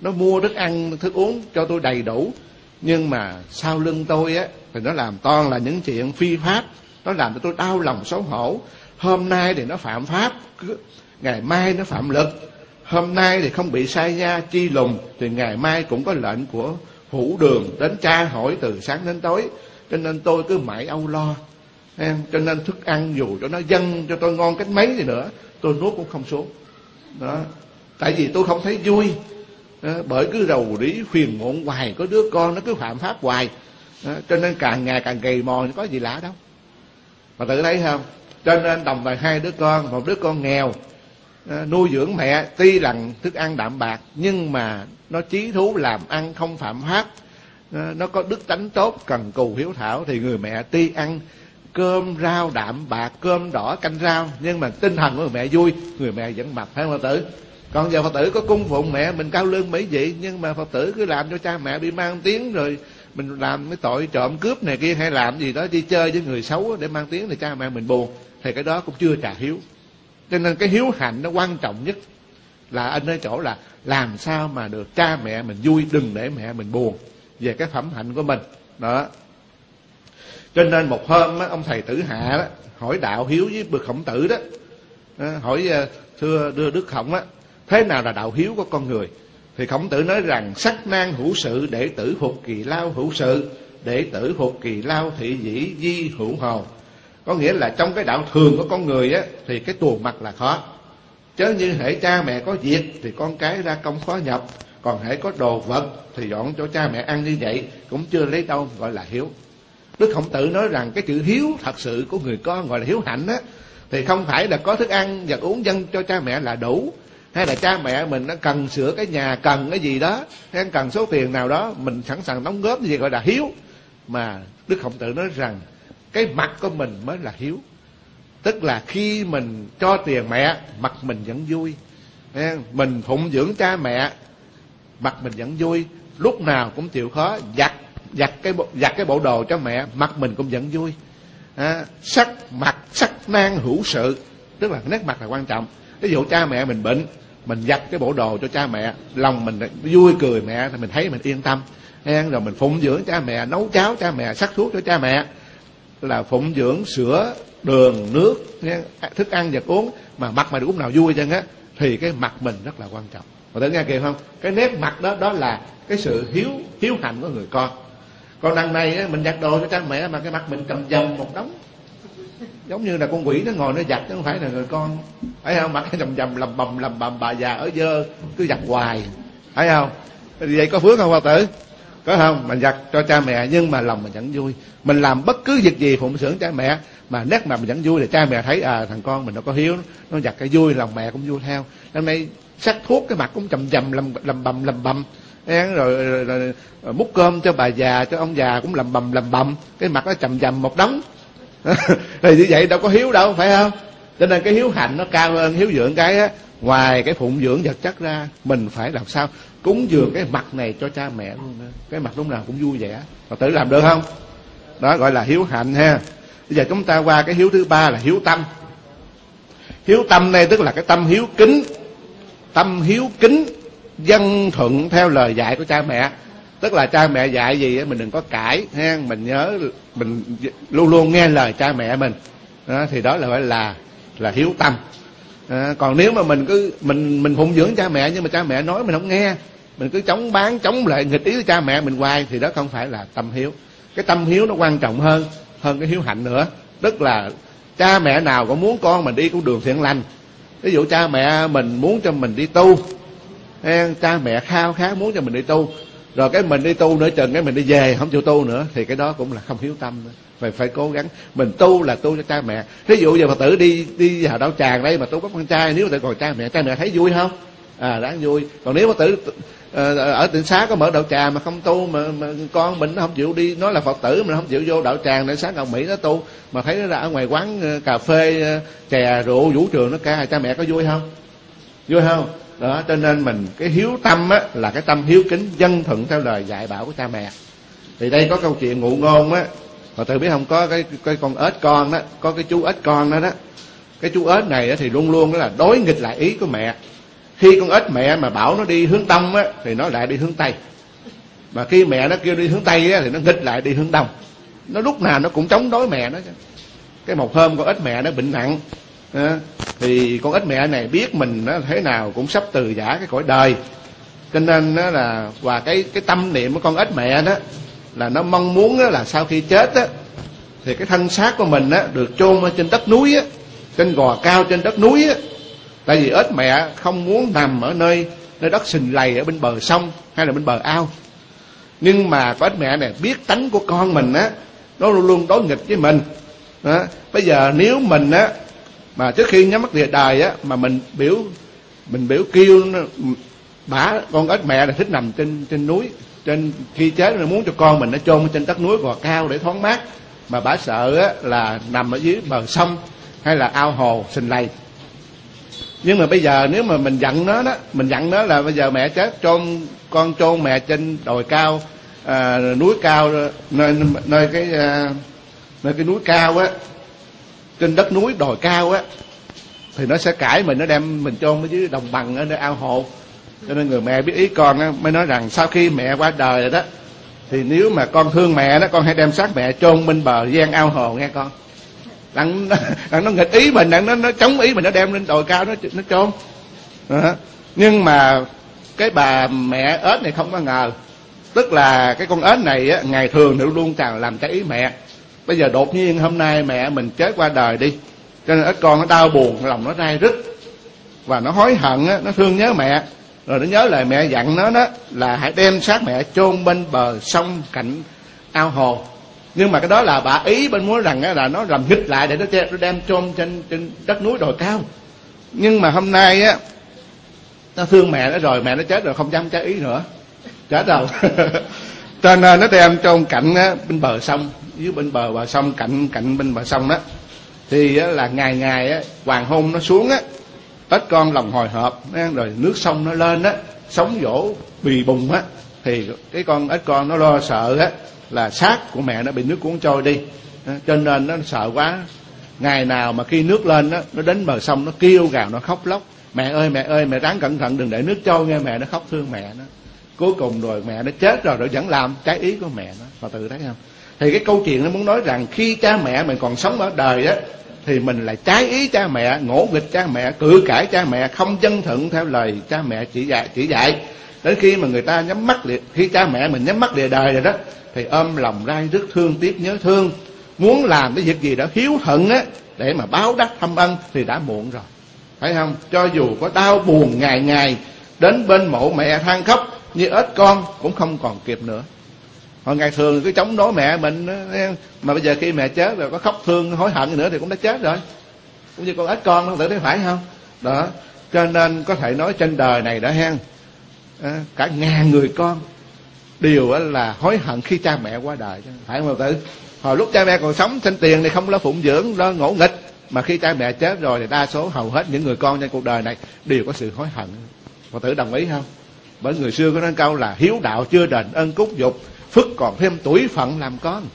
nó mua thức ăn thức uống cho tôi đầy đủ nhưng mà sau lưng tôi á thì nó làm toàn là những chuyện phi pháp nó làm cho tôi đau lòng xấu hổ hôm nay thì nó phạm pháp ngày mai nó phạm lực hôm nay thì không bị sai nha chi lùng thì ngày mai cũng có lệnh của hữu đường đến tra hỏi từ sáng đến tối. Cho nên tôi cứ mãi âu lo em cho nên thức ăn dù cho nó dâng cho tôi ngon cách mấy gì nữa tôi nuốt cũng không xuống. Đó. Tại vì tôi không thấy vui. Đó, bởi cứ rầu rĩ phiền muộn hoài có đứa con nó cứ phạm pháp hoài. Đó, cho nên càng ngày càng gầy mòn có gì lạ đâu. Mà tự thấy không? Cho nên đồng thời hai đứa con, một đứa con nghèo à, nuôi dưỡng mẹ, tuy rằng thức ăn đạm bạc, nhưng mà nó trí thú làm ăn không phạm pháp à, nó có đức tánh tốt, cần cù hiếu thảo, thì người mẹ tuy ăn cơm rau đạm bạc, cơm đỏ canh rau, nhưng mà tinh thần của người mẹ vui, người mẹ vẫn mặc, phải không phật tử? Còn giờ phật tử có cung phụng mẹ mình cao lương mỹ vị, nhưng mà phật tử cứ làm cho cha mẹ bị mang tiếng rồi mình làm cái tội trộm cướp này kia, hay làm gì đó, đi chơi với người xấu để mang tiếng thì cha mẹ mình buồn thì cái đó cũng chưa trả hiếu. Cho nên cái hiếu hạnh nó quan trọng nhất là anh ở chỗ là làm sao mà được cha mẹ mình vui đừng để mẹ mình buồn về cái phẩm hạnh của mình. Đó. Cho nên một hôm á, ông thầy tử hạ đó hỏi đạo hiếu với bậc khổng tử đó hỏi à, thưa đưa đức khổng á thế nào là đạo hiếu của con người? Thì khổng tử nói rằng sắc nan hữu sự đệ tử phục kỳ lao hữu sự đệ tử phục kỳ lao thị dĩ di hữu hồ có nghĩa là trong cái đạo thường của con người á, thì cái tuồng mặt là khó. Chớ như hệ cha mẹ có việc thì con cái ra công khó nhập. Còn hễ có đồ vật thì dọn cho cha mẹ ăn như vậy, cũng chưa lấy đâu, gọi là hiếu. Đức khổng tử nói rằng cái chữ hiếu thật sự của người con gọi là hiếu hạnh á, thì không phải là có thức ăn và uống dân cho cha mẹ là đủ, hay là cha mẹ mình nó cần sửa cái nhà, cần cái gì đó, hay cần số tiền nào đó, mình sẵn sàng đóng góp gì gọi là hiếu. Mà đức khổng tử nói rằng cái mặt của mình mới là hiếu. Tức là khi mình cho tiền mẹ mặt mình vẫn vui. Mình phụng dưỡng cha mẹ mặt mình vẫn vui. Lúc nào cũng chịu khó giặt giặt cái bộ, giặt cái bộ đồ cho mẹ mặt mình cũng vẫn vui. À, sắc mặt sắc nan hữu sự. Tức là nét mặt là quan trọng. Ví dụ cha mẹ mình bệnh mình giặt cái bộ đồ cho cha mẹ lòng mình vui cười mẹ thì mình thấy mình yên tâm. Rồi mình phụng dưỡng cha mẹ nấu cháo cha mẹ sắc thuốc cho cha mẹ là phụng dưỡng sữa đường nước thức ăn vật uống mà mặt mà lúc nào vui chân á thì cái mặt mình rất là quan trọng. Mà tự nghe kìa không? Cái nét mặt đó đó là cái sự hiếu hiếu hạnh của người con. Còn đằng này á, mình giặt đồ cho cha mẹ mà cái mặt mình cầm dầm một đống. Giống như là con quỷ nó ngồi nó giặt chứ không phải là người con. Thấy không? Mặt dầm dầm lầm bầm lầm bầm bà già ở dơ cứ giặt hoài. Thấy không? Thì vậy có phước không bao tử? Có không? Mình giặt cho cha mẹ nhưng mà lòng mình vẫn vui. Mình làm bất cứ việc gì phụng dưỡng cha mẹ mà nét mặt mình vẫn vui thì cha mẹ thấy à thằng con mình nó có hiếu nó giặt cái vui lòng mẹ cũng vui theo. Năm nay sắc thuốc cái mặt cũng chầm chầm lầm lầm bầm lầm bầm. Rồi, rồi, rồi, rồi múc cơm cho bà già cho ông già cũng lầm bầm lầm bầm. Cái mặt nó chầm chầm một đống. Thì như vậy đâu có hiếu đâu phải không? Cho nên cái hiếu hạnh nó cao hơn hiếu dưỡng cái á. Ngoài cái phụng dưỡng vật chất ra mình phải làm sao? Cúng dường cái mặt này cho cha mẹ luôn đó. cái mặt lúc nào cũng vui vẻ. Phật tử làm được không? Đó gọi là hiếu hạnh ha. Bây giờ chúng ta qua cái hiếu thứ ba là hiếu tâm. Hiếu tâm này tức là cái tâm hiếu kính. Tâm hiếu kính dân thuận theo lời dạy của cha mẹ. Tức là cha mẹ dạy gì mình đừng có cãi ha. Mình nhớ mình luôn luôn nghe lời cha mẹ mình. Đó, thì đó là gọi là là hiếu tâm. À, còn nếu mà mình cứ mình mình phụng dưỡng cha mẹ nhưng mà cha mẹ nói mình không nghe mình cứ chống bán, chống lại nghịch ý của cha mẹ mình hoài thì đó không phải là tâm hiếu. Cái tâm hiếu nó quan trọng hơn hơn cái hiếu hạnh nữa. Tức là cha mẹ nào cũng muốn con mình đi con đường thiện lành. Ví dụ cha mẹ mình muốn cho mình đi tu cha mẹ khao khát muốn cho mình đi tu. Rồi cái mình đi tu nữa, chừng cái mình đi về, không chịu tu nữa, thì cái đó cũng là không hiếu tâm nữa. Phải phải cố gắng. Mình tu là tu cho cha mẹ. Ví dụ giờ phật tử đi đi vào đạo tràng đây mà tu có con trai, nếu mà tử còn cha mẹ cha mẹ thấy vui không? À đáng vui. Còn nếu phật tử Ờ, ờ, ở tỉnh xá có mở đạo tràng mà không tu mà, mà con mình nó không chịu đi nói là phật tử mà không chịu vô đạo tràng để sáng ngọc mỹ nó tu. Mà thấy nó ra ở ngoài quán ờ, cà phê chè rượu vũ trường nó ca cha mẹ có vui không? Vui không? Đó cho nên mình cái hiếu tâm á là cái tâm hiếu kính dân thuận theo lời dạy bảo của cha mẹ. Thì đây có câu chuyện ngụ ngôn á. Mà tự biết không có cái cái con ếch con đó có cái chú ếch con đó đó. Cái chú ếch này thì luôn luôn đó là đối nghịch lại ý của mẹ khi con ếch mẹ mà bảo nó đi hướng đông á, thì nó lại đi hướng tây. Mà khi mẹ nó kêu đi hướng tây á, thì nó nghịch lại đi hướng đông. Nó lúc nào nó cũng chống đối mẹ nó chứ. Cái một hôm con ếch mẹ nó bệnh nặng thì con ếch mẹ này biết mình nó thế nào cũng sắp từ giả cái cõi đời. Cho nên đó là, và cái cái tâm niệm của con ếch mẹ đó là nó mong muốn đó là sau khi chết á, thì cái thân xác của mình á được chôn ở trên đất núi á, trên gò cao trên đất núi á tại vì ếch mẹ không muốn nằm ở nơi nơi đất sình lầy ở bên bờ sông hay là bên bờ ao. Nhưng mà con ếch mẹ này biết tánh của con mình á nó luôn luôn đối nghịch với mình. Đó. bây giờ nếu mình á mà trước khi nhắm mắt địa đời á mà mình biểu mình biểu kêu bả con ếch mẹ là thích nằm trên trên núi trên khi chết là muốn cho con mình nó chôn trên đất núi gò cao để thoáng mát. Mà bả sợ á, là nằm ở dưới bờ sông hay là ao hồ sình lầy nhưng mà bây giờ nếu mà mình giận nó đó mình giận nó là bây giờ mẹ chết chôn con chôn mẹ trên đồi cao à, núi cao nơi nơi cái à, nơi cái núi cao á trên đất núi đồi cao á thì nó sẽ cãi mình nó đem mình chôn ở dưới đồng bằng ở nơi ao hồ. Cho nên người mẹ biết ý con á, mới nói rằng sau khi mẹ qua đời rồi đó thì nếu mà con thương mẹ đó con hãy đem xác mẹ chôn bên bờ gian ao hồ nghe con đặng, đặng nó nghịch ý mình đặng nó, nó chống ý mình nó đem lên đồi cao nó nó chôn. À, nhưng mà cái bà mẹ ếch này không có ngờ. Tức là cái con ếch này á, ngày thường nó luôn chàng làm trái ý mẹ. Bây giờ đột nhiên hôm nay mẹ mình chết qua đời đi cho nên ếch con nó đau buồn lòng nó rai rứt. Và nó hối hận á, nó thương nhớ mẹ. Rồi nó nhớ lời mẹ dặn nó đó là hãy đem xác mẹ chôn bên bờ sông cạnh ao hồ nhưng mà cái đó là bà ý bên muốn rằng là nó làm nghịch lại để nó nó đem chôn trên trên đất núi đồi cao. Nhưng mà hôm nay á nó thương mẹ nó rồi mẹ nó chết rồi không dám trái ý nữa. Chết rồi. Cho nên nó đem chôn cạnh á, bên bờ sông dưới bên bờ bờ sông cạnh cạnh bên bờ sông đó. Thì á, là ngày ngày á, hoàng hôn nó xuống á ít con lòng hồi hộp rồi nước sông nó lên á sóng vỗ bì bùng á. Thì cái con ít con nó lo sợ á là xác của mẹ nó bị nước cuốn trôi đi. Cho nên nó sợ quá. Ngày nào mà khi nước lên đó, nó đến bờ sông nó kêu gào nó khóc lóc. Mẹ ơi mẹ ơi mẹ ráng cẩn thận đừng để nước trôi nghe mẹ nó khóc thương mẹ nó. Cuối cùng rồi mẹ nó chết rồi rồi vẫn làm trái ý của mẹ nó. Và tự thấy không? Thì cái câu chuyện nó muốn nói rằng khi cha mẹ mình còn sống ở đời á thì mình lại trái ý cha mẹ ngỗ nghịch cha mẹ cự cãi cha mẹ không chân thuận theo lời cha mẹ chỉ dạy chỉ dạy đến khi mà người ta nhắm mắt liệt khi cha mẹ mình nhắm mắt lìa đời rồi đó, thì ôm lòng ra rất thương tiếc nhớ thương. Muốn làm cái việc gì đó hiếu hận á, để mà báo đáp thâm ân thì đã muộn rồi. Phải không? Cho dù có đau buồn ngày ngày, đến bên mộ mẹ than khóc, như ếch con cũng không còn kịp nữa. Hồi ngày thường cứ chống đối mẹ mình mà bây giờ khi mẹ chết rồi, có khóc thương, hối hận nữa thì cũng đã chết rồi. Cũng như con ếch con không tự thấy phải không? Đó, cho nên có thể nói trên đời này đã hen Ờ, cả ngàn người con đều là hối hận khi cha mẹ qua đời. Phải không tử? Hồi lúc cha mẹ còn sống, sinh tiền thì không lo phụng dưỡng, lo ngỗ nghịch. Mà khi cha mẹ chết rồi thì đa số hầu hết những người con trên cuộc đời này đều có sự hối hận. Phật tử đồng ý không? Bởi người xưa có nói câu là hiếu đạo chưa đền ân cúc dục, phước còn thêm tuổi phận làm con.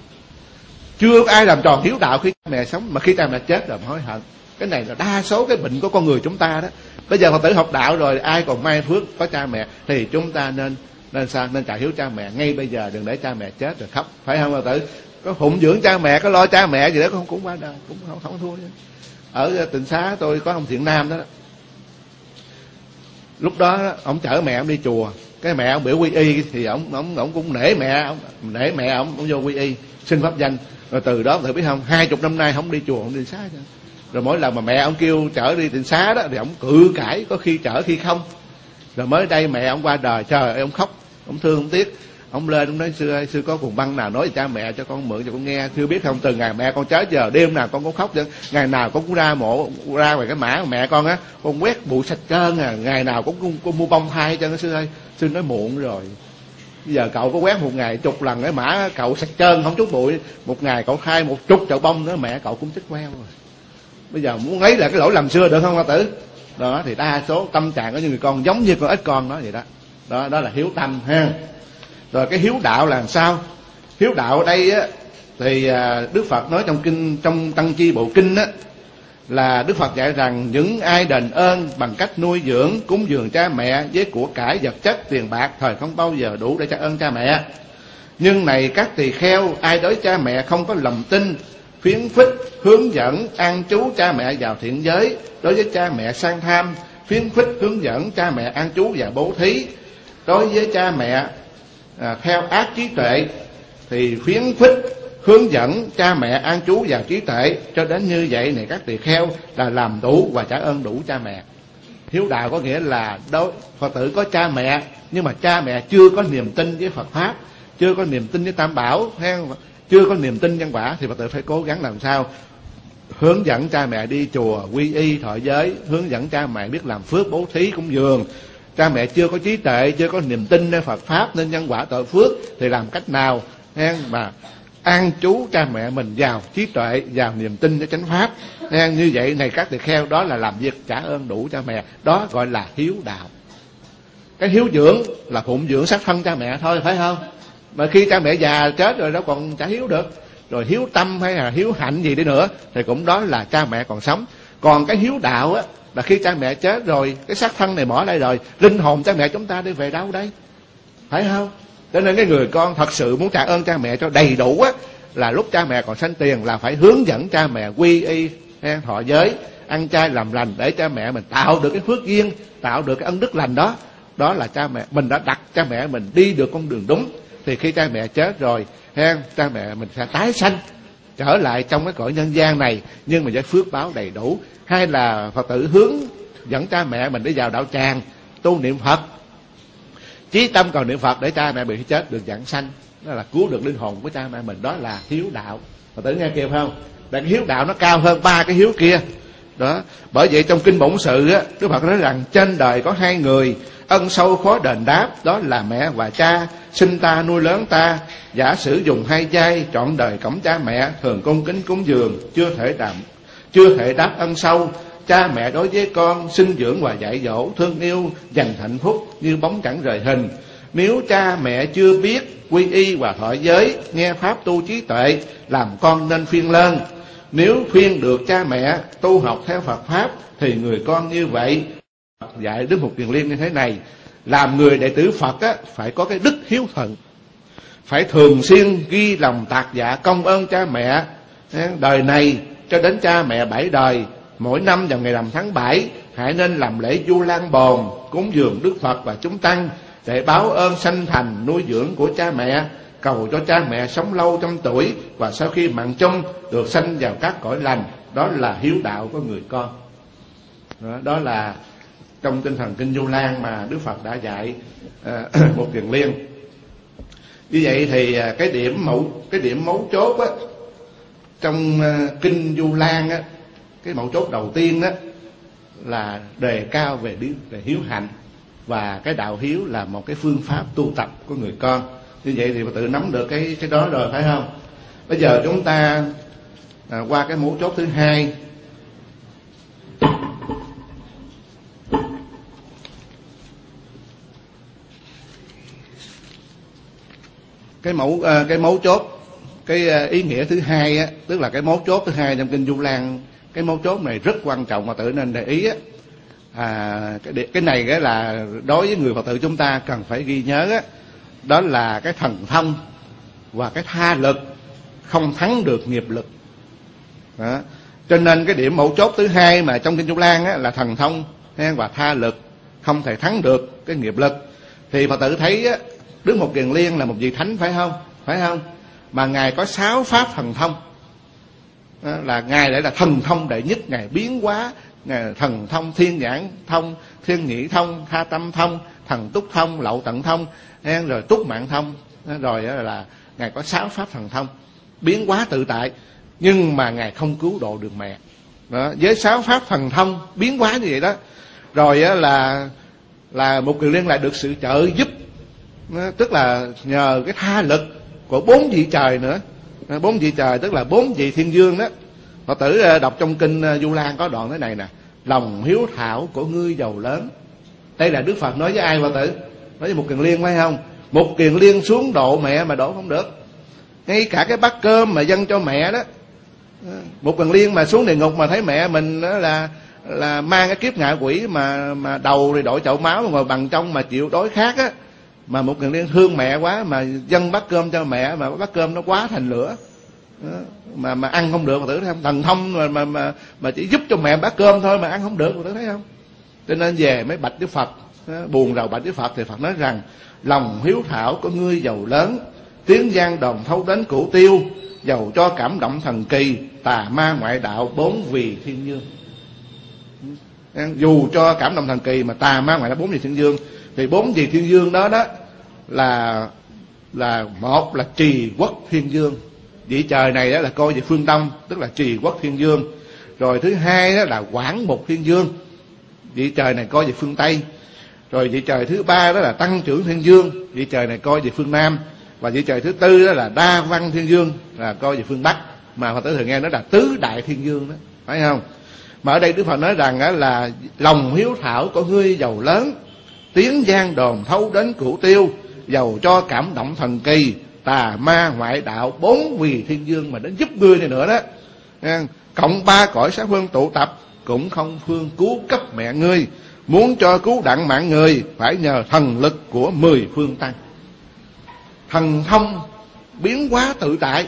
Chưa có ai làm tròn hiếu đạo khi cha mẹ sống, mà khi cha mẹ chết rồi hối hận cái này là đa số cái bệnh của con người chúng ta đó. Bây giờ phật tử học đạo rồi ai còn may phước có cha mẹ thì chúng ta nên nên sao? Nên trả hiếu cha mẹ. Ngay bây giờ đừng để cha mẹ chết rồi khóc. Phải không phật tử? Có phụng dưỡng cha mẹ có lo cha mẹ gì đó không cũng qua đời cũng không, không thua nữa. ở ờ, tỉnh xá tôi có ông thiện nam đó. Lúc đó ông chở mẹ ông đi chùa. Cái mẹ ông biểu quy y thì ông ông ông cũng nể mẹ ông nể mẹ ông ông vô quy y xin pháp danh. Rồi từ đó thử biết không? Hai chục năm nay không đi chùa không đi xá nữa rồi mỗi lần mà mẹ ông kêu chở đi tỉnh xá đó thì ông cự cãi có khi chở khi không. Rồi mới đây mẹ ông qua đời trời ơi ông khóc ông thương ông tiếc. Ông lên ông nói sư ơi sư có cùng băng nào nói với cha mẹ cho con mượn cho con nghe chưa biết không? Từ ngày mẹ con chết giờ đêm nào con cũng khóc chứ. Ngày nào con cũng ra mộ ra ngoài cái mã mẹ con á con quét bụi sạch trơn à. Ngày nào cũng con, con mua bông thai cho sư ơi. Sư nói muộn rồi. Bây giờ cậu có quét một ngày chục lần cái mã cậu sạch trơn không chút bụi. Một ngày cậu khai một chục chậu bông nữa mẹ cậu cũng chết queo rồi bây giờ muốn lấy lại cái lỗi làm xưa được không hoa tử? Đó, thì đa số tâm trạng của những người con giống như con ít con đó vậy đó. Đó đó là hiếu tâm, ha. Rồi cái hiếu đạo là làm sao? Hiếu đạo ở đây á, thì à, đức phật nói trong kinh, trong tăng chi bộ kinh á, là đức phật dạy rằng những ai đền ơn bằng cách nuôi dưỡng, cúng dường cha mẹ với của cải vật chất, tiền bạc, thời không bao giờ đủ để trả ơn cha mẹ. Nhưng này các tỳ kheo, ai đối cha mẹ không có lòng tin khuyến phích hướng dẫn an chú cha mẹ vào thiện giới. Đối với cha mẹ sang tham khuyến phích hướng dẫn cha mẹ an chú và bố thí. Đối với cha mẹ à, theo ác trí tuệ thì khuyến phích hướng dẫn cha mẹ an chú và trí tuệ. Cho đến như vậy này các tỳ kheo là làm đủ và trả ơn đủ cha mẹ. Hiếu đạo có nghĩa là đối phật tử có cha mẹ nhưng mà cha mẹ chưa có niềm tin với phật pháp chưa có niềm tin với tam bảo. Hay chưa có niềm tin nhân quả thì phật tử phải cố gắng làm sao hướng dẫn cha mẹ đi chùa quy y thọ giới, hướng dẫn cha mẹ biết làm phước, bố thí cúng dường. Cha mẹ chưa có trí tuệ, chưa có niềm tin nơi phật pháp nên nhân quả tội phước thì làm cách nào? Hen mà an chú cha mẹ mình vào trí tuệ, vào niềm tin với chánh pháp. Nên như vậy này các tỳ kheo, đó là làm việc trả ơn đủ cha mẹ. Đó gọi là hiếu đạo. Cái hiếu dưỡng là phụng dưỡng sát thân cha mẹ thôi, phải không? Mà khi cha mẹ già chết rồi nó còn trả hiếu được. Rồi hiếu tâm hay là hiếu hạnh gì đi nữa, thì cũng đó là cha mẹ còn sống. Còn cái hiếu đạo á, là khi cha mẹ chết rồi, cái xác thân này bỏ đây rồi, linh hồn cha mẹ chúng ta đi về đâu đây? Phải không? Cho nên cái người con thật sự muốn trả ơn cha mẹ cho đầy đủ á, là lúc cha mẹ còn sanh tiền là phải hướng dẫn cha mẹ quy y thọ giới, ăn chay làm lành để cha mẹ mình tạo được cái phước duyên, tạo được cái ân đức lành đó. Đó là cha mẹ, mình đã đặt cha mẹ mình đi được con đường đúng thì khi cha mẹ chết rồi ha cha mẹ mình sẽ tái sanh, trở lại trong cái cõi nhân gian này, nhưng mà với phước báo đầy đủ. Hay là phật tử hướng dẫn cha mẹ mình đi vào đạo tràng, tu niệm phật. Chí tâm cầu niệm phật để cha mẹ bị chết được giảng sanh. Đó là cứu được linh hồn của cha mẹ mình, đó là hiếu đạo. Phật tử nghe kịp không? Tại hiếu đạo nó cao hơn ba cái hiếu kia. Đó, bởi vậy trong kinh bổn sự á, đức phật nói rằng trên đời có hai người ân sâu khó đền đáp, đó là mẹ và cha. Sinh ta nuôi lớn ta, giả sử dùng hai giai trọn đời cổng cha mẹ, thường cung kính cúng dường, chưa thể đạm chưa thể đáp ân sâu. Cha mẹ đối với con, sinh dưỡng và dạy dỗ, thương yêu, dành hạnh phúc như bóng chẳng rời hình. Nếu cha mẹ chưa biết quy y và thọ giới, nghe pháp tu trí tuệ, làm con nên phiên lên. Nếu khuyên được cha mẹ tu học theo Phật Pháp, Thì người con như vậy Dạy Đức Mục Kiền Liên như thế này Làm người đệ tử Phật á, phải có cái đức hiếu thuận. Phải thường xuyên ghi lòng tạc dạ công ơn cha mẹ. Đời này cho đến cha mẹ bảy đời Mỗi năm vào ngày rằm tháng bảy Hãy nên làm lễ du lan bồn Cúng dường Đức Phật và chúng tăng Để báo ơn sanh thành nuôi dưỡng của cha mẹ cầu cho cha mẹ sống lâu trăm tuổi và sau khi mạng chung được sanh vào các cõi lành. Đó là hiếu đạo của người con. Đó, đó là trong tinh thần kinh du lan mà đức phật đã dạy uh, một kiền liên. Như vậy thì uh, cái điểm mẫu cái điểm mấu chốt á trong uh, kinh du lan á cái mẫu chốt đầu tiên á là đề cao về đi về hiếu hạnh và cái đạo hiếu là một cái phương pháp tu tập của người con. Như vậy thì tự nắm được cái cái đó rồi phải không? Bây giờ chúng ta à, qua cái mấu chốt thứ hai. Cái mẫu ờ, cái mấu chốt cái ờ, ý nghĩa thứ hai á tức là cái mấu chốt thứ hai trong kinh du lan cái mấu chốt này rất quan trọng mà tự nên để ý á. À, cái, cái này cái là đối với người phật tử chúng ta cần phải ghi nhớ á đó là cái thần thông và cái tha lực không thắng được nghiệp lực. Đó. cho nên cái điểm mấu chốt thứ hai mà trong kinh trung lan á, là thần thông và tha lực không thể thắng được cái nghiệp lực. Thì phật tử thấy á, đức một kiền liên là một vị thánh phải không? Phải không? Mà ngài có sáu pháp thần thông. Đó, là ngài lại là thần thông đệ nhất. Ngài biến hóa ngài thần thông thiên nhãn thông thiên nhĩ thông tha tâm thông thần túc thông lậu tận thông rồi túc mạng thông. Rồi là ngài có sáu pháp thần thông. Biến hóa tự tại nhưng mà ngài không cứu độ được mẹ. Đó, với sáu pháp thần thông biến hóa như vậy đó rồi là là một kiều liên lại được sự trợ giúp tức là nhờ cái tha lực của bốn vị trời nữa. Bốn vị trời tức là bốn vị thiên dương đó. Phật tử ờ, đọc trong kinh ờ, du lan có đoạn thế này nè. Lòng hiếu thảo của ngươi giàu lớn. Đây là đức phật nói với ai, phật tử? Nói với một kiền liên phải không? Một kiền liên xuống độ mẹ mà độ không được. Ngay cả cái bát cơm mà dâng cho mẹ đó. Ờ, một kiền liên mà xuống địa ngục mà thấy mẹ mình đó là là mang cái kiếp ngạ quỷ mà mà đầu thì đội chậu máu mà ngồi bằng trong mà chịu đói khát á mà một người liên thương mẹ quá mà dân bát cơm cho mẹ mà bát cơm nó quá thành lửa. Mà mà ăn không được mà tử thấy không? Thần thông mà mà mà, mà chỉ giúp cho mẹ bát cơm thôi mà ăn không được mà tử thấy không? Cho nên về mới bạch đức phật. Buồn rầu bạch đức phật thì phật nói rằng lòng hiếu thảo của ngươi giàu lớn tiếng gian đồng thấu đến cửu tiêu giàu cho cảm động thần kỳ tà ma ngoại đạo bốn vì thiên dương. Dù cho cảm động thần kỳ mà tà ma ngoại đạo bốn vì thiên dương thì bốn vị thiên dương đó đó là là một là trì quốc thiên dương vị trời này đó là coi về phương đông tức là trì quốc thiên dương rồi thứ hai đó là quảng mục thiên dương vị trời này coi về phương tây. Rồi vị trời thứ ba đó là tăng trưởng thiên dương vị trời này coi về phương nam. Và vị trời thứ tư đó là đa văn thiên dương là coi về phương bắc. Mà phật tử thường nghe nó là tứ đại thiên dương đó, phải không? Mà ở đây đức phật nói rằng là lòng hiếu thảo của ngươi giàu lớn tiếng gian đồn thấu đến cửu tiêu giàu cho cảm động thần kỳ tà ma ngoại đạo bốn quỳ thiên dương mà đến giúp ngươi này nữa đó. Cộng ba cõi sát phương tụ tập cũng không phương cứu cấp mẹ ngươi. Muốn cho cứu đặng mạng người phải nhờ thần lực của mười phương tăng. Thần thông biến hóa tự tại.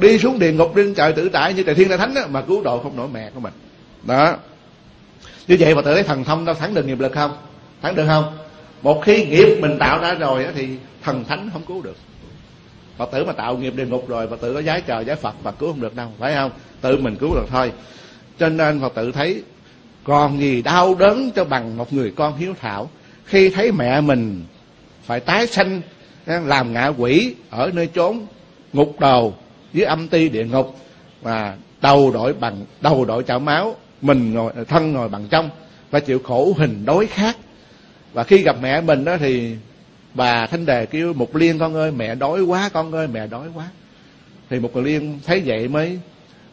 Đi xuống địa ngục lên trời tự tại như trời thiên đại thánh đó, mà cứu độ không nổi mẹ của mình. Đó. Như vậy mà tự thấy thần thông đâu thắng được nghiệp lực không? Thắng được không? Một khi nghiệp mình tạo ra rồi thì thần thánh không cứu được. Phật tử mà tạo nghiệp địa ngục rồi, phật tử có giái trời giái phật và cứu không được đâu, phải không? Tự mình cứu được thôi. Cho nên phật tử thấy còn gì đau đớn cho bằng một người con hiếu thảo. Khi thấy mẹ mình phải tái sanh làm ngạ quỷ ở nơi chốn ngục đầu dưới âm ti địa ngục và đầu đội bằng, đầu đội chảo máu, mình ngồi, thân ngồi bằng trong và chịu khổ hình đối khác và khi gặp mẹ mình đó thì bà thanh đề kêu một liên con ơi, mẹ đói quá, con ơi, mẹ đói quá. Thì một liên thấy vậy mới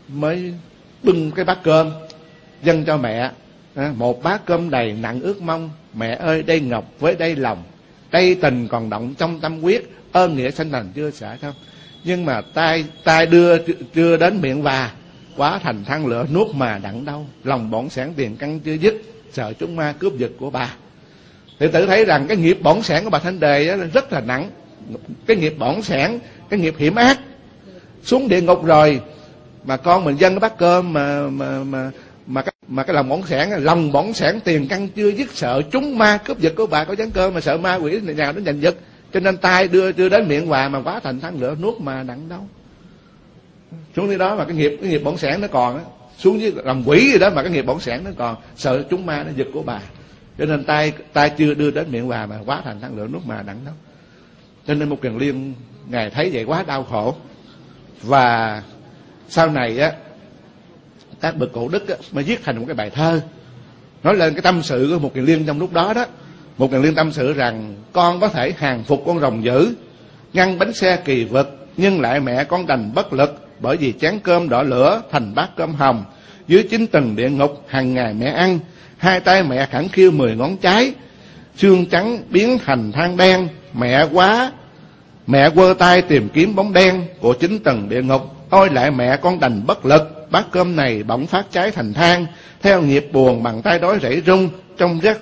mới bưng cái bát cơm dâng cho mẹ. À, một bát cơm đầy nặng ước mong, mẹ ơi, đây ngọc với đây lòng, đây tình còn động trong tâm quyết ơn nghĩa sanh thành chưa xả không? Nhưng mà tay tay đưa chưa đến miệng và quá thành than lửa nuốt mà đặng đâu lòng bổn sản tiền căn chưa dứt, sợ chúng ma cướp giật của bà thì tự thấy rằng cái nghiệp bổn sản của bà thanh đề rất là nặng. Cái nghiệp bổn sản cái nghiệp hiểm ác. Xuống địa ngục rồi, mà con mình dân cái bát cơm, mà mà mà mà cái mà cái lòng bổn sản lòng bổn sản tiền căn chưa dứt sợ chúng ma cướp giật của bà có dán cơm, mà sợ ma quỷ nhà nó giành giật. Cho nên tay đưa đưa đến miệng hòa mà quá thành thắng lửa, nuốt mà nặng đâu xuống dưới đó mà cái nghiệp cái nghiệp bổn sản nó còn á. Xuống dưới làm quỷ gì đó mà cái nghiệp bổn sản nó còn, sợ chúng ma nó giật của bà cho nên tay tay chưa đưa đến miệng bà mà quá thành năng lửa nước mà đẳng lắm. Cho nên một kiền liên ngài thấy vậy quá đau khổ. Và sau này á các bậc cổ đức á, mới viết thành một cái bài thơ nói lên cái tâm sự của một kiền liên trong lúc đó đó. Một kiền liên tâm sự rằng con có thể hàng phục con rồng dữ ngăn bánh xe kỳ vật nhưng lại mẹ con đành bất lực bởi vì chén cơm đỏ lửa thành bát cơm hồng dưới chín tầng địa ngục hàng ngày mẹ ăn hai tay mẹ khẳng khiêu mười ngón trái, xương trắng biến thành than đen. Mẹ quá, mẹ quơ tay tìm kiếm bóng đen của chín tầng địa ngục. Ôi lại mẹ, con đành bất lực. Bát cơm này bỗng phát cháy thành than. Theo nghiệp buồn bằng tay đói rẫy rung trong rét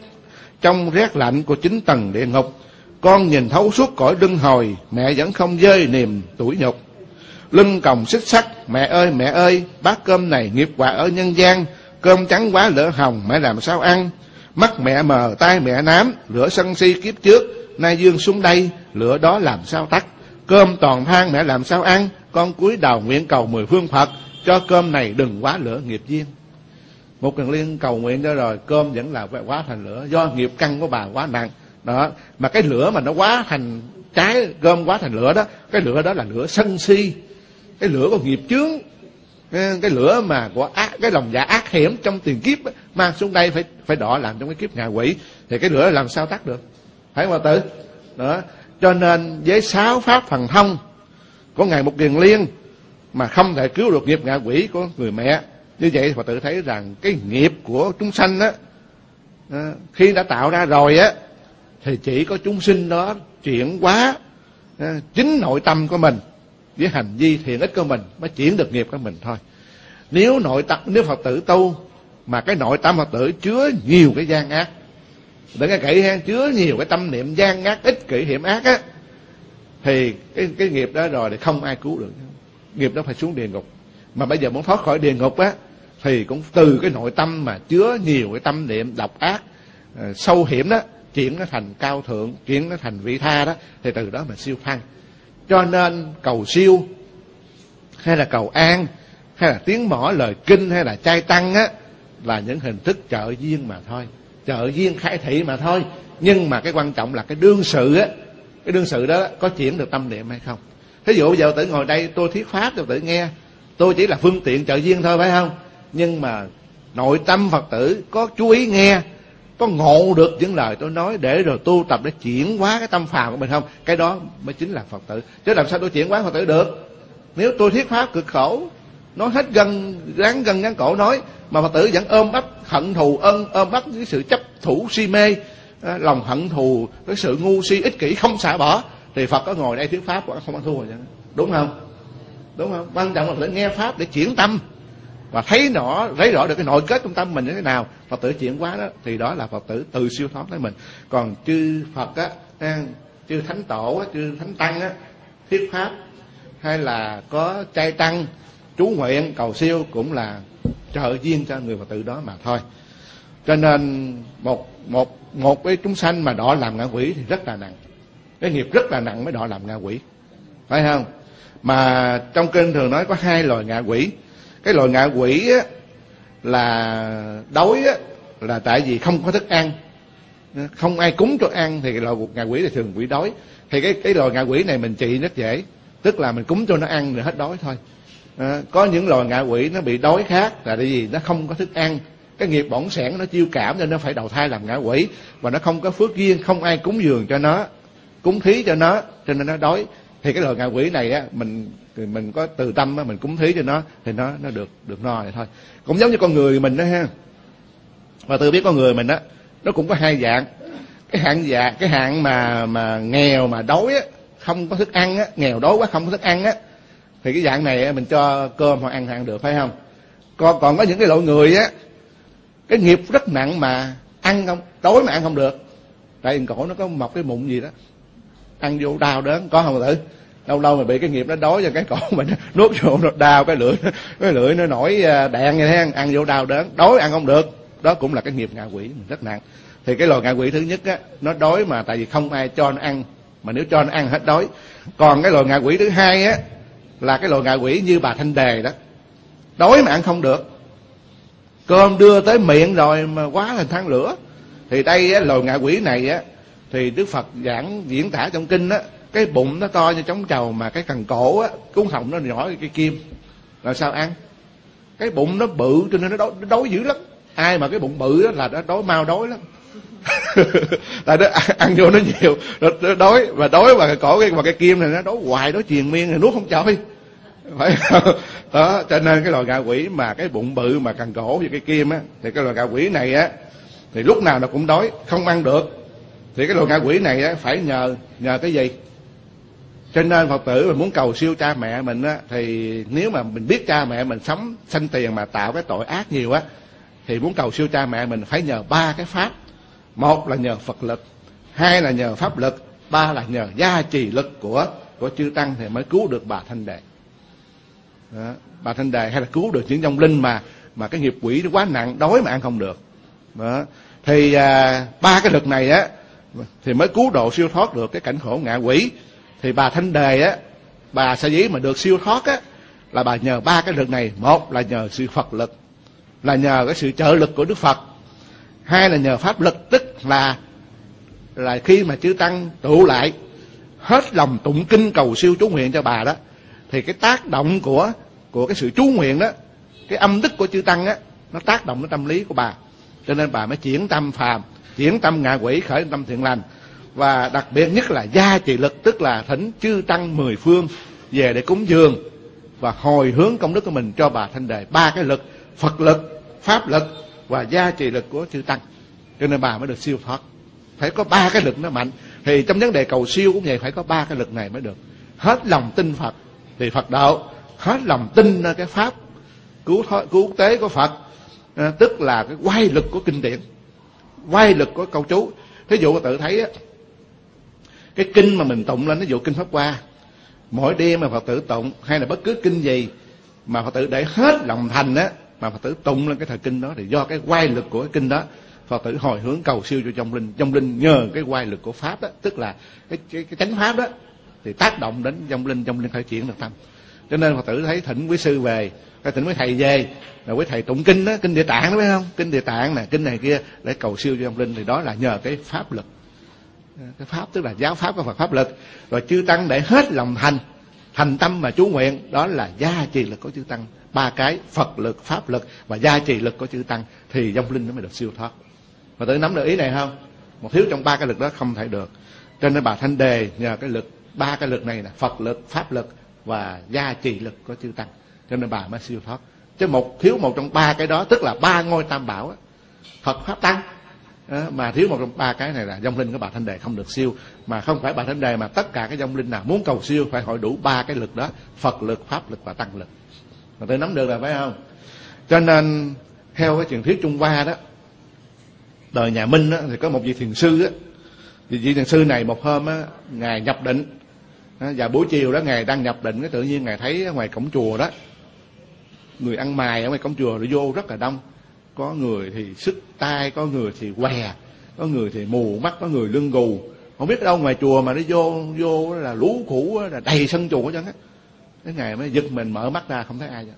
trong rét lạnh của chín tầng địa ngục. Con nhìn thấu suốt cõi đương hồi, mẹ vẫn không dơi niềm tuổi nhục. Lưng còng xích sắt, mẹ ơi mẹ ơi, bát cơm này nghiệp quả ở nhân gian cơm trắng quá lỡ hồng, mẹ làm sao ăn? Mắt mẹ mờ, tai mẹ nám, lửa sân si kiếp trước, nay dương xuống đây, lửa đó làm sao tắt? Cơm toàn than mẹ làm sao ăn? Con cúi đầu nguyện cầu mười phương phật, cho cơm này đừng quá lửa nghiệp duyên. Một cần liên cầu nguyện đó rồi, cơm vẫn là quá thành lửa, do nghiệp căn của bà quá nặng. Đó, mà cái lửa mà nó quá thành trái, cơm quá thành lửa đó, cái lửa đó là lửa sân si. Cái lửa của nghiệp chướng cái lửa mà của ác cái lòng dạ ác hiểm trong tiền kiếp mang xuống đây phải phải đỏ làm trong cái kiếp ngạ quỷ, thì cái lửa làm sao tắt được? Phải không tử? Đó. Cho nên với sáu pháp thần thông của ngài một kiền liên mà không thể cứu được nghiệp ngạ quỷ của người mẹ, như vậy phật tử thấy rằng cái nghiệp của chúng sanh á à, khi đã tạo ra rồi á, thì chỉ có chúng sinh đó chuyển hóa à, chính nội tâm của mình với hành vi thiện ích của mình, mới chuyển được nghiệp của mình thôi. Nếu nội tâm, nếu phật tử tu, mà cái nội tâm phật tử chứa nhiều cái gian ác, đừng nghe kỹ ha, chứa nhiều cái tâm niệm gian ác, ích kỷ, hiểm ác á, thì cái cái nghiệp đó rồi thì không ai cứu được. Nghiệp đó phải xuống địa ngục. Mà bây giờ muốn thoát khỏi địa ngục á, thì cũng từ cái nội tâm mà chứa nhiều cái tâm niệm độc ác ờ, sâu hiểm đó, chuyển nó thành cao thượng, chuyển nó thành vị tha đó, thì từ đó mà siêu thăng cho nên cầu siêu, hay là cầu an, hay là tiếng mỏ lời kinh, hay là trai tăng á, là những hình thức trợ duyên mà thôi. Trợ duyên khai thị mà thôi. Nhưng mà cái quan trọng là cái đương sự á, cái đương sự đó có chuyển được tâm niệm hay không? Thí dụ giờ tự ngồi đây tôi thuyết pháp cho tự nghe, tôi chỉ là phương tiện trợ duyên thôi, phải không? Nhưng mà nội tâm phật tử có chú ý nghe có ngộ được những lời tôi nói để rồi tu tập để chuyển hóa cái tâm phàm của mình không? Cái đó mới chính là phật tử. Chứ làm sao tôi chuyển hóa phật tử được? Nếu tôi thuyết pháp cực khổ, nói hết gần ráng gần ngắn cổ nói, mà phật tử vẫn ôm ấp hận thù ân ôm ấp cái sự chấp thủ si mê à, lòng hận thù, cái sự ngu si, ích kỷ không xả bỏ, thì phật có ngồi đây thuyết pháp cũng không ăn thua rồi đúng không? Đúng không? Quan trọng là phải nghe pháp để chuyển tâm và thấy rõ thấy rõ được cái nội kết trong tâm mình như thế nào, phật tử chuyển hóa đó, thì đó là phật tử từ siêu thoát tới mình. Còn chư phật á chư thánh tổ á, chư thánh tăng á, thuyết pháp, hay là có trai tăng, chú nguyện, cầu siêu cũng là trợ duyên cho người phật tử đó mà thôi. Cho nên một một một cái chúng sanh mà đọa làm ngạ quỷ thì rất là nặng. Cái nghiệp rất là nặng mới đọa làm ngạ quỷ. Phải không? Mà trong kinh thường nói có hai loài ngạ quỷ cái loài ngạ quỷ á, là đói á, là tại vì không có thức ăn. Không ai cúng cho ăn thì loài ngạ quỷ là thường quỷ đói. Thì cái cái loài ngạ quỷ này mình trị rất dễ. Tức là mình cúng cho nó ăn rồi hết đói thôi. À, có những loài ngạ quỷ nó bị đói khác là tại vì nó không có thức ăn. Cái nghiệp bỏng sẻn nó chiêu cảm nên nó phải đầu thai làm ngạ quỷ. Và nó không có phước duyên không ai cúng dường cho nó cúng thí cho nó cho nên nó đói thì cái loài ngạ quỷ này á, mình mình có từ tâm á, mình cúng thí cho nó, thì nó nó được được no này thôi. Cũng giống như con người mình đó ha. Và tôi biết con người mình á, nó cũng có hai dạng. Cái hạng dạ cái hạng mà mà nghèo mà đói á, không có thức ăn á, nghèo đói quá không có thức ăn á, thì cái dạng này mình cho cơm hoặc ăn ăn được, phải không? Còn còn có những cái loại người á, cái nghiệp rất nặng mà ăn không, đói mà ăn không được. Tại vì cổ nó có mọc cái mụn gì đó ăn vô đau đớn có không thử? Lâu lâu mà bị cái nghiệp nó đói cho cái cổ mình nuốt vô nó đau cái lưỡi cái lưỡi nó nổi à, đạn như thế ăn. Vô đau đớn đói ăn không được. Đó cũng là cái nghiệp ngạ quỷ rất nặng. Thì cái loài ngạ quỷ thứ nhất á nó đói mà tại vì không ai cho nó ăn mà nếu cho nó ăn hết đói. Còn cái loài ngạ quỷ thứ hai á là cái loài ngạ quỷ như bà thanh đề đó. Đói mà ăn không được. Cơm đưa tới miệng rồi mà quá thành than lửa. Thì đây á, loài ngạ quỷ này á thì đức phật giảng diễn tả trong kinh á cái bụng nó to như trống trầu mà cái cần cổ á cuốn họng nó nhỏ như cái kim. Là sao ăn? Cái bụng nó bự cho nên nó đói, nó đói dữ lắm. Ai mà cái bụng bự á là nó đói mau đói lắm. Tại nó ăn, ăn vô nó nhiều nó, nó đói và đói và cái cổ cái và cái kim này nó đói hoài đói triền miên rồi nuốt không trôi phải không? Đó cho nên cái loài gà quỷ mà cái bụng bự mà cần cổ như cái kim á thì cái loài gà quỷ này á thì lúc nào nó cũng đói không ăn được thì cái loài ngạ quỷ này á phải nhờ nhờ cái gì? Cho nên phật tử mà muốn cầu siêu cha mẹ mình á thì nếu mà mình biết cha mẹ mình sống sanh tiền mà tạo cái tội ác nhiều á thì muốn cầu siêu cha mẹ mình phải nhờ ba cái pháp. Một là nhờ phật lực hai là nhờ pháp lực ba là nhờ gia trì lực của của chư tăng thì mới cứu được bà thanh đề đó. bà thanh đề hay là cứu được những dòng linh mà mà cái nghiệp quỷ nó quá nặng đói mà ăn không được. Đó thì à, ba cái lực này á thì mới cứu độ siêu thoát được cái cảnh khổ ngạ quỷ. Thì bà thanh đề á, bà sa dĩ mà được siêu thoát á, là bà nhờ ba cái lực này. Một là nhờ sự phật lực, là nhờ cái sự trợ lực của đức phật. Hai là nhờ pháp lực, tức là là khi mà chư tăng tụ lại, hết lòng tụng kinh cầu siêu chú nguyện cho bà đó, thì cái tác động của của cái sự chú nguyện đó, cái âm đức của chư tăng á, nó tác động đến tâm lý của bà. Cho nên bà mới chuyển tâm phàm chuyển tâm ngạ quỷ khởi tâm thiện lành. Và đặc biệt nhất là gia trì lực tức là thỉnh chư tăng mười phương về để cúng dường và hồi hướng công đức của mình cho bà thanh đề ba cái lực phật lực pháp lực và gia trì lực của chư tăng. Cho nên bà mới được siêu thoát. Phải có ba cái lực nó mạnh. Thì trong vấn đề cầu siêu cũng vậy phải có ba cái lực này mới được. Hết lòng tin phật thì phật đạo. Hết lòng tin cái pháp cứu thoát, cứu tế của phật. À, tức là cái quay lực của kinh điển quay lực của câu chú. Thí dụ tự thấy á cái kinh mà mình tụng lên ví dụ kinh pháp hoa mỗi đêm mà phật tử tụng hay là bất cứ kinh gì mà phật tử để hết lòng thành á mà phật tử tụng lên cái thời kinh đó thì do cái quay lực của cái kinh đó phật tử hồi hướng cầu siêu cho trong linh trong linh nhờ cái quay lực của pháp đó tức là cái cái, cái chánh pháp đó thì tác động đến trong linh trong linh khởi triển được tâm cho nên phật tử thấy thỉnh quý sư về cái thỉnh quý thầy về, rồi quý thầy tụng kinh đó, kinh địa tạng đó, phải không? Kinh địa tạng nè, kinh này kia, để cầu siêu cho ông linh, thì đó là nhờ cái pháp lực. Cái pháp tức là giáo pháp của Phật, pháp lực. Rồi chư tăng để hết lòng thành thành tâm mà chú nguyện, đó là gia trì lực của chư tăng. Ba cái, Phật lực, pháp lực và gia trì lực của chư tăng, thì dòng linh nó mới được siêu thoát. Và tự nắm được ý này không? Một thiếu trong ba cái lực đó không thể được. Cho nên bà thanh đề nhờ cái lực, ba cái lực này là Phật lực, pháp lực và gia trì lực của chư tăng. Cho nên bà mới siêu thoát. Chứ một thiếu một trong ba cái đó tức là ba ngôi tam bảo phật pháp tăng. Mà thiếu một trong ba cái này là dòng linh của bà thanh đề không được siêu. Mà không phải bà thanh đề mà tất cả cái dòng linh nào muốn cầu siêu phải hội đủ ba cái lực đó phật lực pháp lực và tăng lực. Mà tôi nắm được là phải không? Cho nên theo cái truyền thuyết trung hoa đó đời nhà minh đó, thì có một vị thiền sư á. Thì vị thiền sư này một hôm á ngài nhập định và buổi chiều đó ngài đang nhập định, cái tự nhiên ngài thấy ngoài cổng chùa đó, người ăn mài ở ngoài cổng chùa nó vô rất là đông. Có người thì sức tay có người thì què, có người thì mù mắt, có người lưng gù. Không biết đâu ngoài chùa mà nó vô vô là lũ khủ, là đầy sân chùa hết trơn á. Cái ngày mới giật mình mở mắt ra, không thấy ai vậy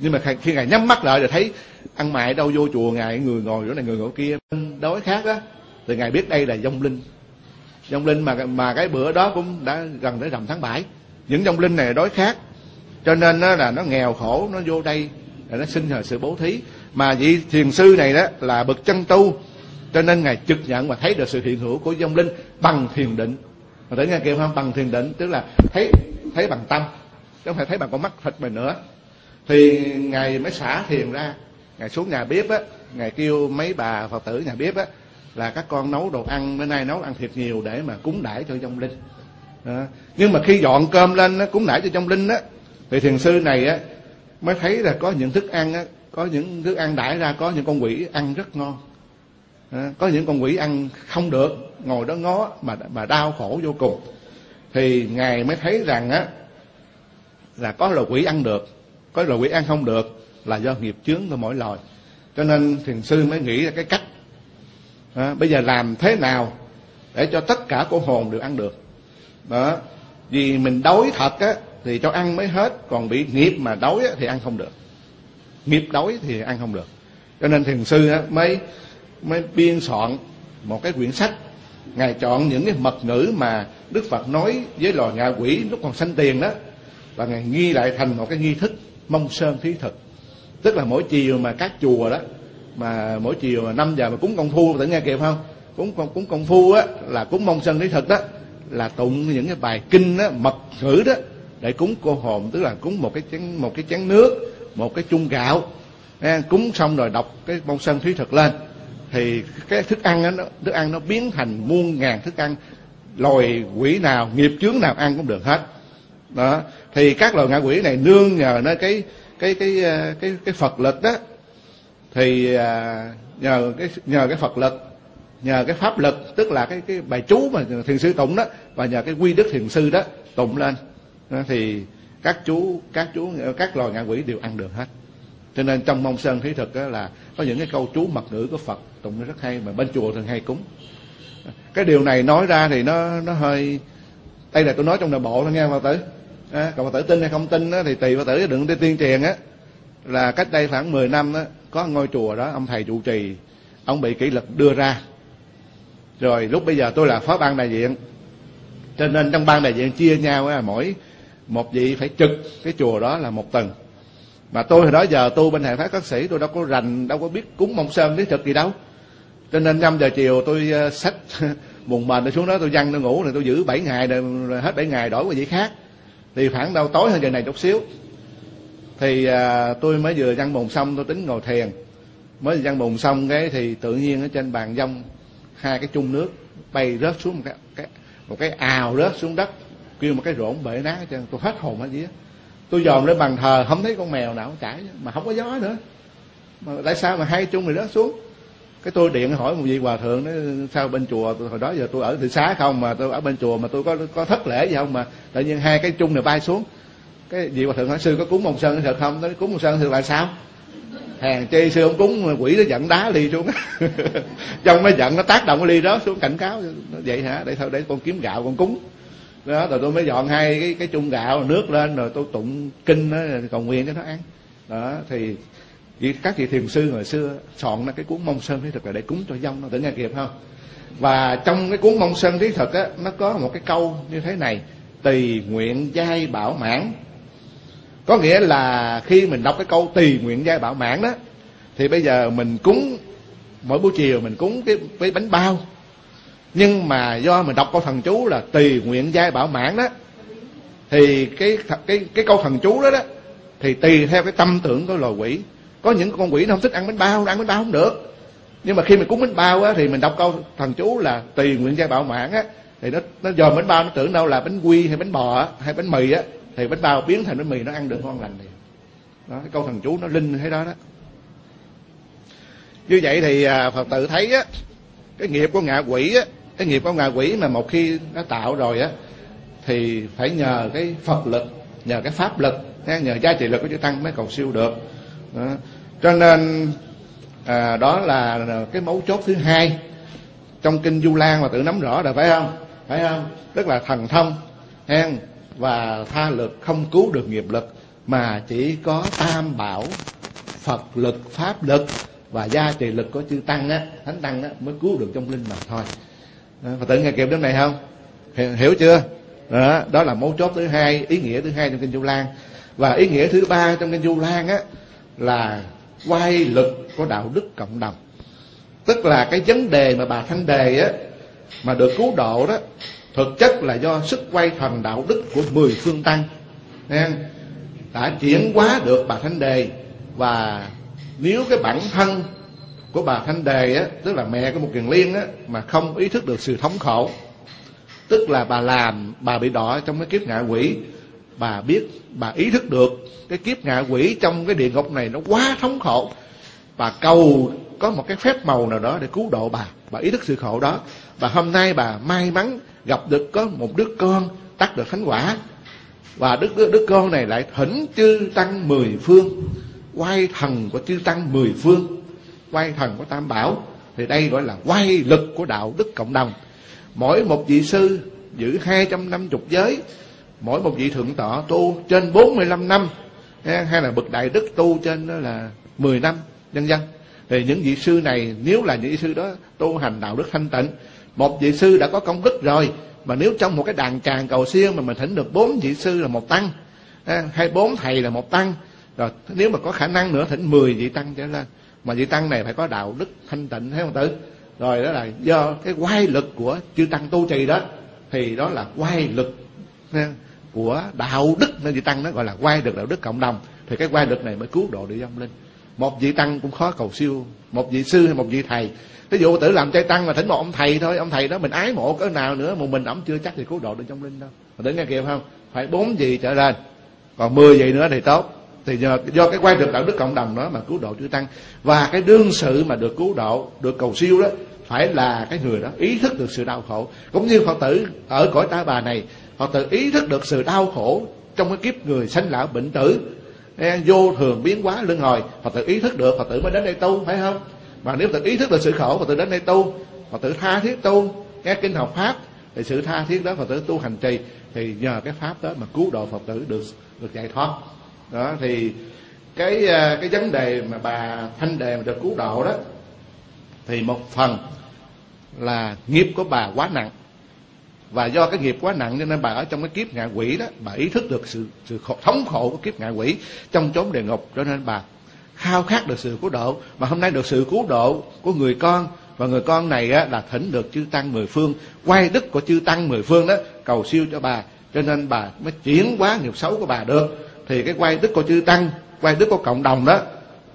nhưng mà khi ngài nhắm mắt lại rồi thấy ăn mại đâu vô chùa, ngài người ngồi chỗ này, người ngồi kia đói khác á, thì ngài biết đây là vong linh dông linh mà mà cái bữa đó cũng đã gần tới rằm tháng 7 những dông linh này đói khác cho nên nó là nó nghèo khổ, nó vô đây là nó xin nhờ sự bố thí. Mà vị thiền sư này đó là bậc chân tu. Cho nên ngài trực nhận và thấy được sự hiện hữu của dông linh bằng thiền định. Mà tới nghe kêu không? Bằng thiền định, tức là thấy thấy bằng tâm, chứ không phải thấy bằng con mắt thịt mình nữa. Thì ngài mới xả thiền ra. Ngài xuống nhà bếp á, ngài kêu mấy bà phật tử nhà bếp á là các con nấu đồ ăn bữa nay nấu ăn thiệt nhiều để mà cúng đãi cho trong linh. À, nhưng mà khi dọn cơm lên á, cúng đãi cho trong linh á thì thiền sư này á mới thấy là có những thức ăn á có những thức ăn đãi ra có những con quỷ ăn rất ngon. À, có những con quỷ ăn không được ngồi đó ngó mà mà đau khổ vô cùng. Thì ngài mới thấy rằng á là có loài quỷ ăn được có loài quỷ ăn không được là do nghiệp chướng của mỗi loài. Cho nên thiền sư mới nghĩ ra cái cách à, bây giờ làm thế nào để cho tất cả cô hồn đều ăn được? Đó vì mình đói thật á thì cho ăn mới hết còn bị nghiệp mà đói á, thì ăn không được. Nghiệp đói thì ăn không được. Cho nên thiền sư á, mới mới biên soạn một cái quyển sách ngài chọn những cái mật ngữ mà đức phật nói với loài ngạ quỷ lúc còn sanh tiền đó và ngài ghi lại thành một cái nghi thức mông sơn thí thực. Tức là mỗi chiều mà các chùa đó mà mỗi chiều mà 5 giờ mà cúng công phu tự nghe kịp không? Cúng công cúng công phu á là cúng mông sơn lý thực đó là tụng những cái bài kinh đó mật ngữ đó để cúng cô hồn tức là cúng một cái chén một cái chén nước một cái chung gạo. Cúng xong rồi đọc cái mông sơn thúy thực lên. Thì cái thức ăn đó, thức ăn nó biến thành muôn ngàn thức ăn loài quỷ nào nghiệp chướng nào ăn cũng được hết. Đó thì các loài ngạ quỷ này nương nhờ nơi cái cái cái cái cái, cái phật lực đó thì à, nhờ cái nhờ cái phật lực nhờ cái pháp lực tức là cái cái bài chú mà thiền sư tụng đó và nhờ cái quy đức thiền sư đó tụng lên. Thì các chú các chú các loài ngạ quỷ đều ăn được hết. Cho nên trong mông sơn thí thực đó là có những cái câu chú mật ngữ của phật tụng rất hay mà bên chùa thường hay cúng. Cái điều này nói ra thì nó nó hơi đây là tôi nói trong nội bộ thôi nghe phật tử. À, còn phật tử tin hay không tin đó, thì tùy phật tử đừng đi tuyên truyền á là cách đây khoảng 10 năm đó, có ngôi chùa đó ông thầy trụ trì ông bị kỷ luật đưa ra. Rồi lúc bây giờ tôi là phó ban đại diện. Cho nên trong ban đại diện chia nhau là mỗi một vị phải trực cái chùa đó là một tuần mà tôi hồi đó giờ tu bên hàng phát các sĩ tôi đâu có rành đâu có biết cúng mông sơn lý thực gì đâu. Cho nên 5 giờ chiều tôi ờ, xách buồn mền tôi xuống đó tôi văng tôi ngủ rồi tôi giữ 7 ngày rồi hết 7 ngày đổi qua vị khác. Thì khoảng đâu tối hơn giờ này chút xíu thì à, tôi mới vừa văn bồn xong tôi tính ngồi thiền. Mới văn bồn xong cái thì tự nhiên ở trên bàn dông hai cái chung nước bay rớt xuống một cái, cái một cái ào rớt xuống đất kêu một cái rỗn bể nát cho tôi hết hồn hết vía tôi dòm lên bàn thờ không thấy con mèo nào chảy mà không có gió nữa. Mà tại sao mà hai chung này rớt xuống? Cái tôi điện hỏi một vị hòa thượng nói sao bên chùa hồi đó giờ tôi ở thị xá không mà tôi ở bên chùa mà tôi có có thất lễ gì không mà? Tự nhiên hai cái chung này bay xuống cái vị hòa thượng hỏi sư có cúng mông sơn thật không? Nói cúng mông sơn thật là sao? Hàng chi sư ông cúng quỷ nó giận đá ly xuống. Trong nó giận nó tác động cái ly đó xuống cảnh cáo. Nó vậy hả? Để thôi, để con kiếm gạo con cúng. Đó, rồi tôi mới dọn hai cái cái chung gạo, nước lên, rồi tôi tụng kinh đó, cầu nguyện cho nó ăn. Đó, thì các vị thiền sư hồi xưa soạn ra cái cuốn mông sơn thí thực là để cúng cho dông nó tưởng nghe kịp không? Và trong cái cuốn mông sơn thí thực á, nó có một cái câu như thế này. Tùy nguyện giai bảo mãn có nghĩa là khi mình đọc cái câu tùy nguyện giai bảo mãn đó, thì bây giờ mình cúng, mỗi buổi chiều mình cúng cái cái bánh bao. Nhưng mà do mình đọc câu thần chú là tùy nguyện giai bảo mãn đó, thì cái cái cái câu thần chú đó đó, thì tùy theo cái tâm tưởng của loài quỷ. Có những con quỷ nó không thích ăn bánh bao, ăn bánh bao không được. Nhưng mà khi mình cúng bánh bao á, thì mình đọc câu thần chú là tùy nguyện gia bảo mãn á, thì nó nó dòm bánh bao nó tưởng đâu là bánh quy hay bánh bò hay bánh mì á thì bánh bao biến thành bánh mì nó ăn được ngon lành liền. Đó cái câu thần chú nó linh thế đó đó. Như vậy thì à, phật tử thấy á cái nghiệp của ngạ quỷ á cái nghiệp của ngạ quỷ mà một khi nó tạo rồi á thì phải nhờ cái phật lực nhờ cái pháp lực nhờ giá trị lực của chư tăng mới cầu siêu được. Đó. cho nên à, đó là cái mấu chốt thứ hai trong kinh du lan mà tự nắm rõ rồi phải không? Phải không? Tức là thần thông hen và tha lực không cứu được nghiệp lực mà chỉ có tam bảo phật lực pháp lực và gia trì lực của chư tăng á thánh tăng á mới cứu được trong linh mà thôi. Và tự nghe kịp đến này không? Hiểu, hiểu chưa? Đó, đó là mấu chốt thứ hai ý nghĩa thứ hai trong kinh du lan. Và ý nghĩa thứ ba trong kinh du lan á là quay lực của đạo đức cộng đồng. Tức là cái vấn đề mà bà thanh đề á mà được cứu độ đó thực chất là do sức quay thần đạo đức của mười phương tăng đã chuyển hóa được bà thánh đề và nếu cái bản thân của bà thanh đề á, tức là mẹ của một kiền liên á, mà không ý thức được sự thống khổ, tức là bà làm, bà bị đọa trong cái kiếp ngạ quỷ, bà biết, bà ý thức được cái kiếp ngạ quỷ trong cái địa ngục này nó quá thống khổ, bà cầu có một cái phép màu nào đó để cứu độ bà bà ý thức sự khổ đó và hôm nay bà may mắn gặp được có một đứa con tắt được thánh quả. Và đứa, đứa, đứa con này lại thỉnh chư tăng mười phương quay thần của chư tăng mười phương quay thần của tam bảo. Thì đây gọi là quay lực của đạo đức cộng đồng. Mỗi một vị sư giữ hai trăm năm chục giới mỗi một vị thượng tọa tu trên bốn mươi lăm năm hay là bậc đại đức tu trên đó là mười năm nhân dân thì những vị sư này nếu là những vị sư đó tu hành đạo đức thanh tịnh một vị sư đã có công đức rồi, mà nếu trong một cái đàn tràng cầu siêu mà mình thỉnh được bốn vị sư là một tăng hay bốn thầy là một tăng, rồi nếu mà có khả năng nữa thỉnh mười vị tăng trở lên. Mà vị tăng này phải có đạo đức thanh tịnh, thấy không tử rồi đó là do cái quay lực của chư tăng tu trì đó, thì đó là quay lực của đạo đức nên vị tăng nó gọi là quay được đạo đức cộng đồng. Thì cái quay lực này mới cứu độ được vong linh. Một vị tăng cũng khó cầu siêu, một vị sư hay một vị thầy ví dụ tử làm chay tăng mà thỉnh một ông thầy thôi ông thầy đó mình ái mộ cỡ nào nữa một mình ẩm chưa chắc thì cứu độ được trong linh đâu. Mà tử nghe kịp không? Phải bốn gì trở lên còn mười gì nữa thì tốt. Thì do, do cái quay được đạo đức cộng đồng đó mà cứu độ chư tăng. Và cái đương sự mà được cứu độ được cầu siêu đó phải là cái người đó ý thức được sự đau khổ. Cũng như phật tử ở cõi ta bà này phật tử ý thức được sự đau khổ trong cái kiếp người sanh lão bệnh tử. Vô thường biến hóa luân hồi phật tử ý thức được phật tử mới đến đây tu phải không? Mà nếu tự ý thức được sự khổ và tự đến đây tu và tự tha thiết tu nghe kinh học pháp thì sự tha thiết đó và tự tu hành trì thì nhờ cái pháp đó mà cứu độ phật tử được được giải thoát. Đó thì cái à, cái vấn đề mà bà thanh đề mà được cứu độ đó thì một phần là nghiệp của bà quá nặng. Và do cái nghiệp quá nặng cho nên bà ở trong cái kiếp ngạ quỷ đó bà ý thức được sự sự khổ, thống khổ của kiếp ngạ quỷ trong chốn địa ngục cho nên bà khao khát được sự cứu độ mà hôm nay được sự cứu độ của người con và người con này á, là thỉnh được chư tăng mười phương. Quay đức của chư tăng mười phương đó cầu siêu cho bà cho nên bà mới chuyển hóa nghiệp xấu của bà được. Thì cái quay đức của chư tăng quay đức của cộng đồng đó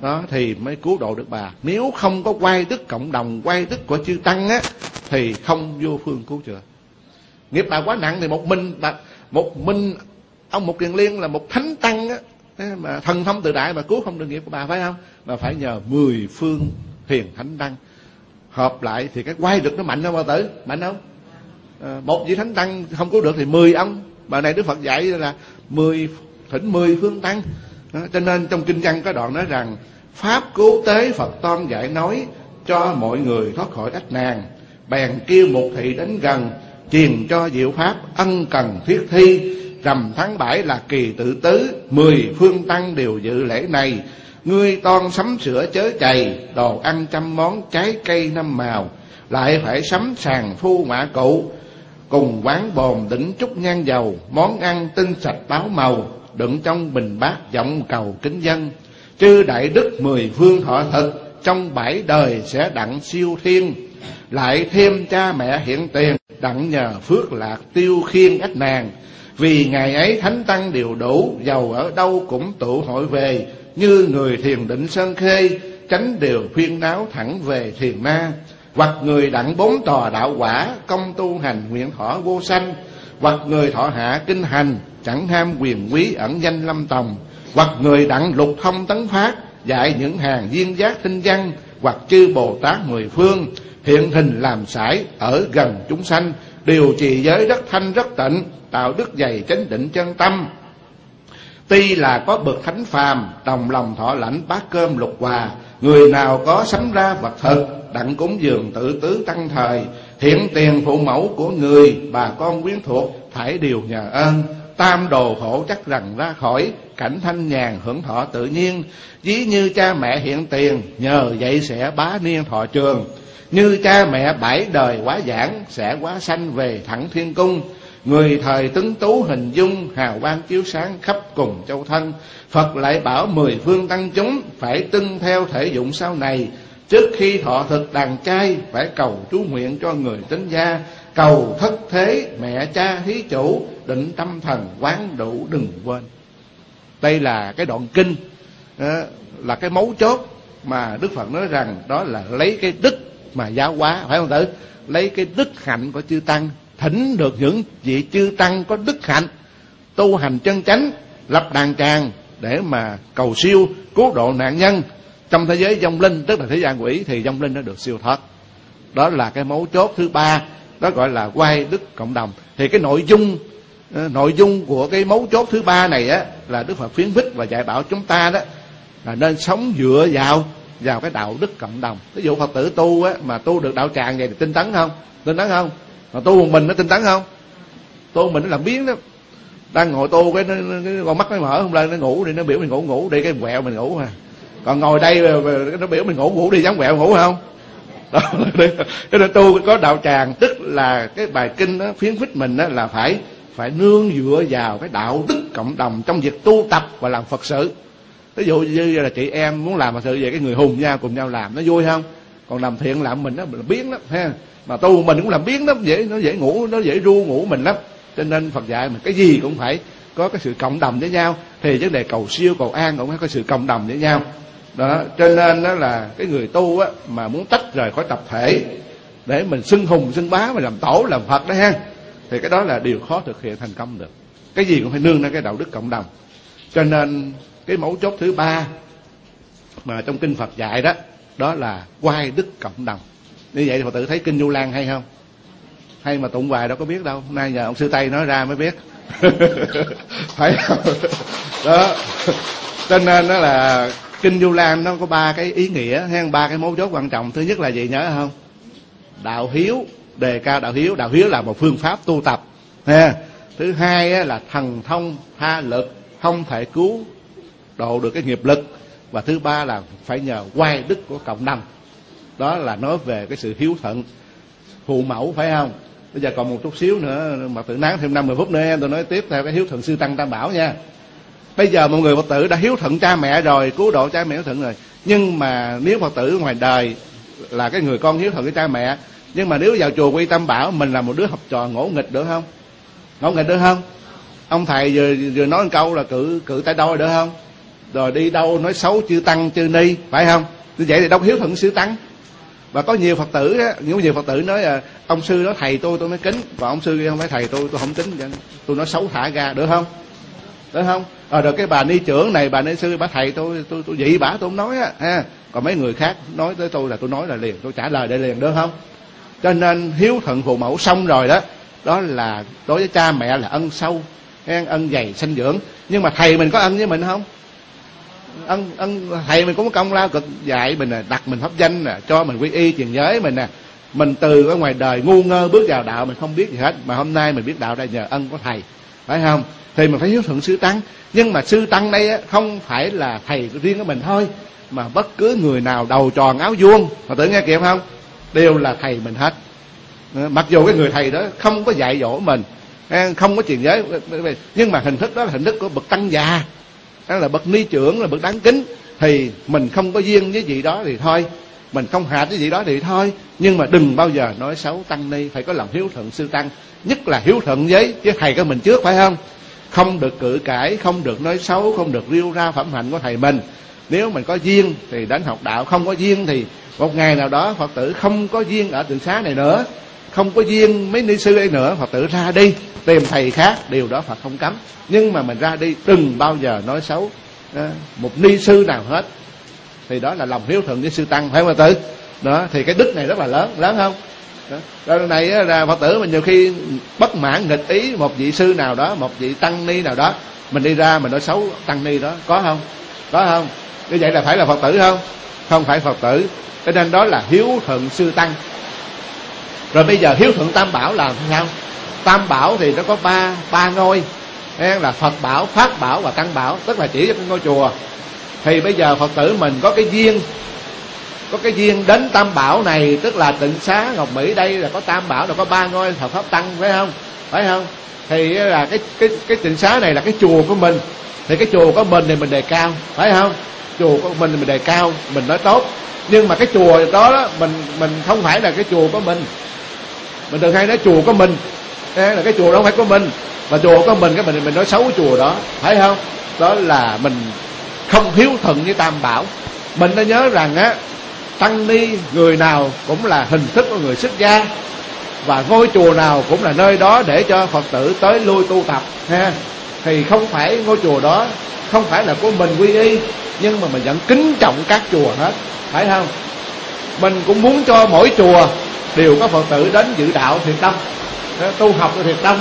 đó thì mới cứu độ được bà. Nếu không có quay đức cộng đồng quay đức của chư tăng á thì không vô phương cứu chữa. Nghiệp bà quá nặng thì một mình bà, một mình ông một kiền liên là một thánh tăng á mà thần thông tự đại mà cứu không được nghiệp của bà phải không? Mà phải nhờ mười phương thiền thánh tăng hợp lại thì cái quay được nó mạnh không bà tử. Mạnh không? À, một vị thánh tăng không cứu được thì mười ông. Bà này đức phật dạy là mười thỉnh mười phương tăng. Đó, cho nên trong kinh văn có đoạn nói rằng pháp cứu tế phật toan dạy nói cho mọi người thoát khỏi ách nàng bèn kêu một thị đến gần truyền cho diệu pháp ân cần thiết thi rằm tháng bảy là kỳ tự tứ, mười phương tăng đều dự lễ này. Ngươi toan sắm sửa chớ chày, đồ ăn trăm món trái cây năm màu, lại phải sắm sàng phu mã cụ, cùng quán bồn đỉnh chút nhang dầu, món ăn tinh sạch báo màu, đựng trong bình bát giọng cầu kính dân. Chư đại đức mười phương thọ thực, trong bảy đời sẽ đặng siêu thiên. Lại thêm cha mẹ hiện tiền, đặng nhờ phước lạc tiêu khiên ách nàng vì ngày ấy thánh tăng đều đủ, giàu ở đâu cũng tụ hội về. Như người thiền định sơn khê tránh đều phiên náo thẳng về thiền na hoặc người đặng bốn tòa đạo quả, công tu hành nguyện thọ vô sanh. Hoặc người thọ hạ kinh hành, chẳng ham quyền quý ẩn danh lâm tòng. Hoặc người đặng lục thông tấn phát dạy những hàng viên giác tinh văn. Hoặc chư bồ tát mười phương, hiện hình làm sải ở gần chúng sanh điều trì giới rất thanh rất tịnh, tạo đức dày chánh định chân tâm. Tuy là có bậc thánh phàm, đồng lòng thọ lãnh bát cơm lục hòa, người nào có sắm ra vật thực, đặng cúng dường tự tứ tăng thời hiện tiền phụ mẫu của người, bà con quyến thuộc, thải điều nhờ ơn. Tam đồ khổ chắc rằng ra khỏi, cảnh thanh nhàn hưởng thọ tự nhiên. Ví như cha mẹ hiện tiền, nhờ vậy sẽ bá niên thọ trường như cha mẹ bảy đời quá giảng sẽ quá sanh về thẳng thiên cung. Người thời tấn tú hình dung, hào quang chiếu sáng khắp cùng châu thân. Phật lại bảo mười phương tăng chúng phải tưng theo thể dụng sau này. Trước khi thọ thực đàn trai, phải cầu chú nguyện cho người tính gia. Cầu thất thế, mẹ cha thí chủ, định tâm thần quán đủ đừng quên. Đây là cái đoạn kinh ờ, là cái mấu chốt mà đức phật nói rằng đó là lấy cái đức mà giáo hóa, phải không tử? Lấy cái đức hạnh của chư tăng, thỉnh được những vị chư tăng có đức hạnh, tu hành chân chánh, lập đàn tràng để mà cầu siêu cứu độ nạn nhân. Trong thế giới vong linh, tức là thế gian quỷ, thì vong linh nó được siêu thoát. Đó là cái mấu chốt thứ ba, đó gọi là quay đức cộng đồng. Thì cái nội dung ờ, nội dung của cái mấu chốt thứ ba này á, là đức phật khuyến khích và dạy bảo chúng ta đó, là nên sống dựa vào vào cái đạo đức cộng đồng. Ví dụ phật tử tu á mà tu được đạo tràng vậy thì tinh tấn không? Tinh tấn không? Mà tu một mình nó tinh tấn không? Tu một mình nó làm biến đó. Đang ngồi tu cái, nó, cái con mắt nó mở không lên nó ngủ đi nó biểu mình ngủ ngủ đi cái quẹo mình ngủ mà còn ngồi đây nó biểu mình ngủ ngủ đi dám quẹo ngủ không? Đó cái là tu có đạo tràng tức là cái bài kinh đó khuyến khích mình đó là phải phải nương dựa vào cái đạo đức cộng đồng trong việc tu tập và làm phật sự ví dụ như là chị em muốn làm mà sự về cái người hùng nha cùng nhau làm, nó vui không? Còn làm thiện làm mình nó biến lắm, ha. Mà tu mình cũng làm biến lắm, dễ, nó dễ ngủ, nó dễ ru ngủ mình lắm. Cho nên phật dạy mình cái gì cũng phải có cái sự cộng đồng với nhau. Thì vấn đề cầu siêu, cầu an cũng phải có sự cộng đồng với nhau. Đó, cho nên đó là cái người tu á, mà muốn tách rời khỏi tập thể, để mình xưng hùng, xưng bá mà làm tổ, làm phật đó, ha. Thì cái đó là điều khó thực hiện thành công được. Cái gì cũng phải nương ra cái đạo đức cộng đồng. Cho nên cái mấu chốt thứ ba mà trong kinh phật dạy đó đó là quay đức cộng đồng. Như vậy thì phật tử thấy kinh du lan hay không? Hay mà tụng hoài đâu có biết đâu. Hôm nay nhờ ông sư tây nói ra mới biết. Phải không? Đó. Cho nên đó là kinh du lan nó có ba cái ý nghĩa, hay ba cái mấu chốt quan trọng. Thứ nhất là gì nhớ không? Đạo hiếu, đề cao đạo hiếu. Đạo hiếu là một phương pháp tu tập, ha. Thứ hai là thần thông, tha lực, không thể cứu độ được cái nghiệp lực. Và thứ ba là phải nhờ quay đức của cộng đồng. Đó là nói về cái sự hiếu thuận phụ mẫu, phải không? Bây giờ còn một chút xíu nữa, mà tự nán thêm năm mười phút nữa em tôi nói tiếp theo cái hiếu thuận sư tăng tam bảo nha. Bây giờ một người phật tử đã hiếu thuận cha mẹ rồi, cứu độ cha mẹ hiếu thuận rồi. Nhưng mà nếu phật tử ngoài đời là cái người con hiếu thuận với cha mẹ, nhưng mà nếu vào chùa quy tâm bảo mình là một đứa học trò ngỗ nghịch được không? Ngỗ nghịch được không? Ông thầy vừa vừa nói một câu là cự cự tay đôi được không? Rồi đi đâu nói xấu chư tăng, chư ni, phải không? Như vậy thì đâu hiếu thuận sư tăng. Và có nhiều phật tử á những nhiều phật tử nói là, ông sư nói thầy tôi tôi mới kính. Và ông sư kia không phải thầy tôi tôi không kính. Tôi nói xấu thả ra, được không? Được không? Ờ rồi cái bà ni trưởng này, bà ni sư, bà thầy tôi tôi tôi dị bả, tôi không nói á, ha. Còn mấy người khác nói tới tôi là tôi nói là liền, tôi trả lời để liền, được không? Cho nên hiếu thuận phụ mẫu xong rồi đó đó là đối với cha mẹ là ân sâu, ân dày sinh dưỡng. Nhưng mà thầy mình có ân với mình không? Ân ân thầy mình cũng có công lao cực dạy mình nè đặt mình pháp danh nè cho mình quy y truyền giới mình nè. Mình từ ở ngoài đời ngu ngơ bước vào đạo mình không biết gì hết mà hôm nay mình biết đạo đây nhờ ân của thầy phải không? Thì mình phải hiếu thuận sư tăng. Nhưng mà sư tăng đây á, không phải là thầy riêng của mình thôi mà bất cứ người nào đầu tròn áo vuông mà tự nghe kịp không? Đều là thầy mình hết. Ờ, mặc dù cái người thầy đó không có dạy dỗ mình ờ, không có truyền giới ờ, nhưng mà hình thức đó là hình thức của bậc tăng già đó là bậc ni trưởng, là bậc đáng kính. Thì mình không có duyên với vị đó thì thôi. Mình không hạ với vị đó thì thôi. Nhưng mà đừng bao giờ nói xấu tăng ni, phải có lòng hiếu thuận sư tăng. Nhất là hiếu thuận với với thầy của mình trước, phải không? Không được cự cãi, không được nói xấu, không được riêu ra phẩm hạnh của thầy mình. Nếu mình có duyên thì đến học đạo, không có duyên thì một ngày nào đó phật tử không có duyên ở đường xá này nữa không có duyên mấy ni sư ấy nữa phật tử ra đi tìm thầy khác điều đó phật không cấm. Nhưng mà mình ra đi đừng bao giờ nói xấu đó, một ni sư nào hết. Thì đó là lòng hiếu thuận với sư tăng phải không phật tử? Đó thì cái đức này rất là lớn lớn không? Đó. Rồi này là phật tử mà nhiều khi bất mãn nghịch ý một vị sư nào đó một vị tăng ni nào đó mình đi ra mình nói xấu tăng ni đó có không? Có không? Như vậy là phải là phật tử không? Không phải phật tử. Cho nên đó là hiếu thuận sư tăng rồi bây giờ hiếu thuận tam bảo là sao tam bảo thì nó có ba ba ngôi. Là phật bảo pháp bảo và tăng bảo tức là chỉ cho cái ngôi chùa. Thì bây giờ phật tử mình có cái duyên có cái duyên đến tam bảo này tức là tịnh xá ngọc mỹ đây là có tam bảo là có ba ngôi phật pháp tăng phải không? Phải không? Thì là cái cái cái tịnh xá này là cái chùa của mình. Thì cái chùa của mình thì mình đề cao phải không? Chùa của mình thì mình đề cao mình nói tốt. Nhưng mà cái chùa đó, đó mình mình không phải là cái chùa của mình mình thường hay nói chùa có mình. Là cái chùa đó không phải của mình, mà chùa có mình, cái mình mình nói xấu cái chùa đó. Phải không? Đó là mình không hiếu thuận với tam bảo. Mình đã nhớ rằng á, tăng ni người nào cũng là hình thức của người xuất gia, và ngôi chùa nào cũng là nơi đó để cho phật tử tới lui tu tập, ha. Thì không phải ngôi chùa đó, không phải là của mình quy y, nhưng mà mình vẫn kính trọng các chùa hết. Phải không? Mình cũng muốn cho mỗi chùa đều có phật tử đến dự đạo thiệt đông tu học thiệt đông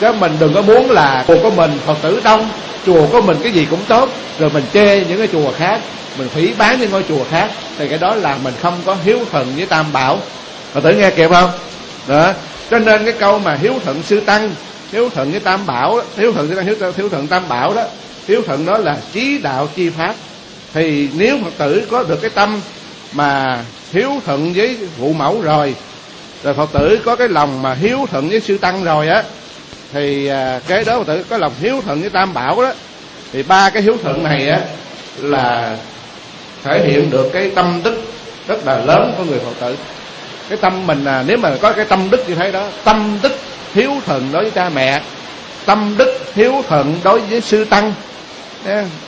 chứ mình đừng có muốn là chùa của mình phật tử đông chùa của mình cái gì cũng tốt rồi mình chê những cái chùa khác mình phỉ bán những ngôi chùa khác thì cái đó là mình không có hiếu thuận với tam bảo. Phật tử nghe kịp không? Đó. Cho nên cái câu mà hiếu thuận sư tăng hiếu thuận với tam bảo hiếu thuận sư tăng hiếu, hiếu thuận tam bảo đó hiếu thuận đó là trí đạo chi pháp. Thì nếu phật tử có được cái tâm mà hiếu thuận với vụ mẫu rồi rồi phật tử có cái lòng mà hiếu thuận với sư tăng rồi á, thì à, cái đó phật tử có lòng hiếu thuận với tam bảo đó. Thì ba cái hiếu thuận này á là thể hiện được cái tâm đức rất là lớn của người phật tử. Cái tâm mình là nếu mà có cái tâm đức như thế đó, tâm đức hiếu thuận đối với cha mẹ, tâm đức hiếu thuận đối với sư tăng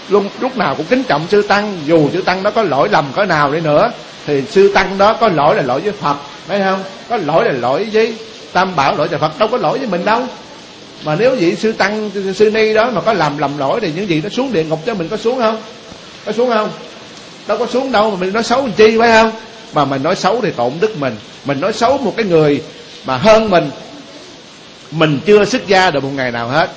luôn, lúc nào cũng kính trọng sư tăng, dù sư tăng nó có lỗi lầm cỡ nào đi nữa thì sư tăng đó có lỗi là lỗi với phật, phải không? Có lỗi là lỗi với tam bảo, lỗi cho phật, đâu có lỗi với mình đâu. Mà nếu vị sư tăng, sư ni đó mà có làm lầm lỗi thì những gì nó xuống địa ngục cho mình có xuống không? Có xuống không? Đâu có xuống đâu, mà mình nói xấu làm chi, phải không? Mà mình nói xấu thì tổn đức mình. Mình nói xấu một cái người mà hơn mình mình chưa xuất gia được một ngày nào hết.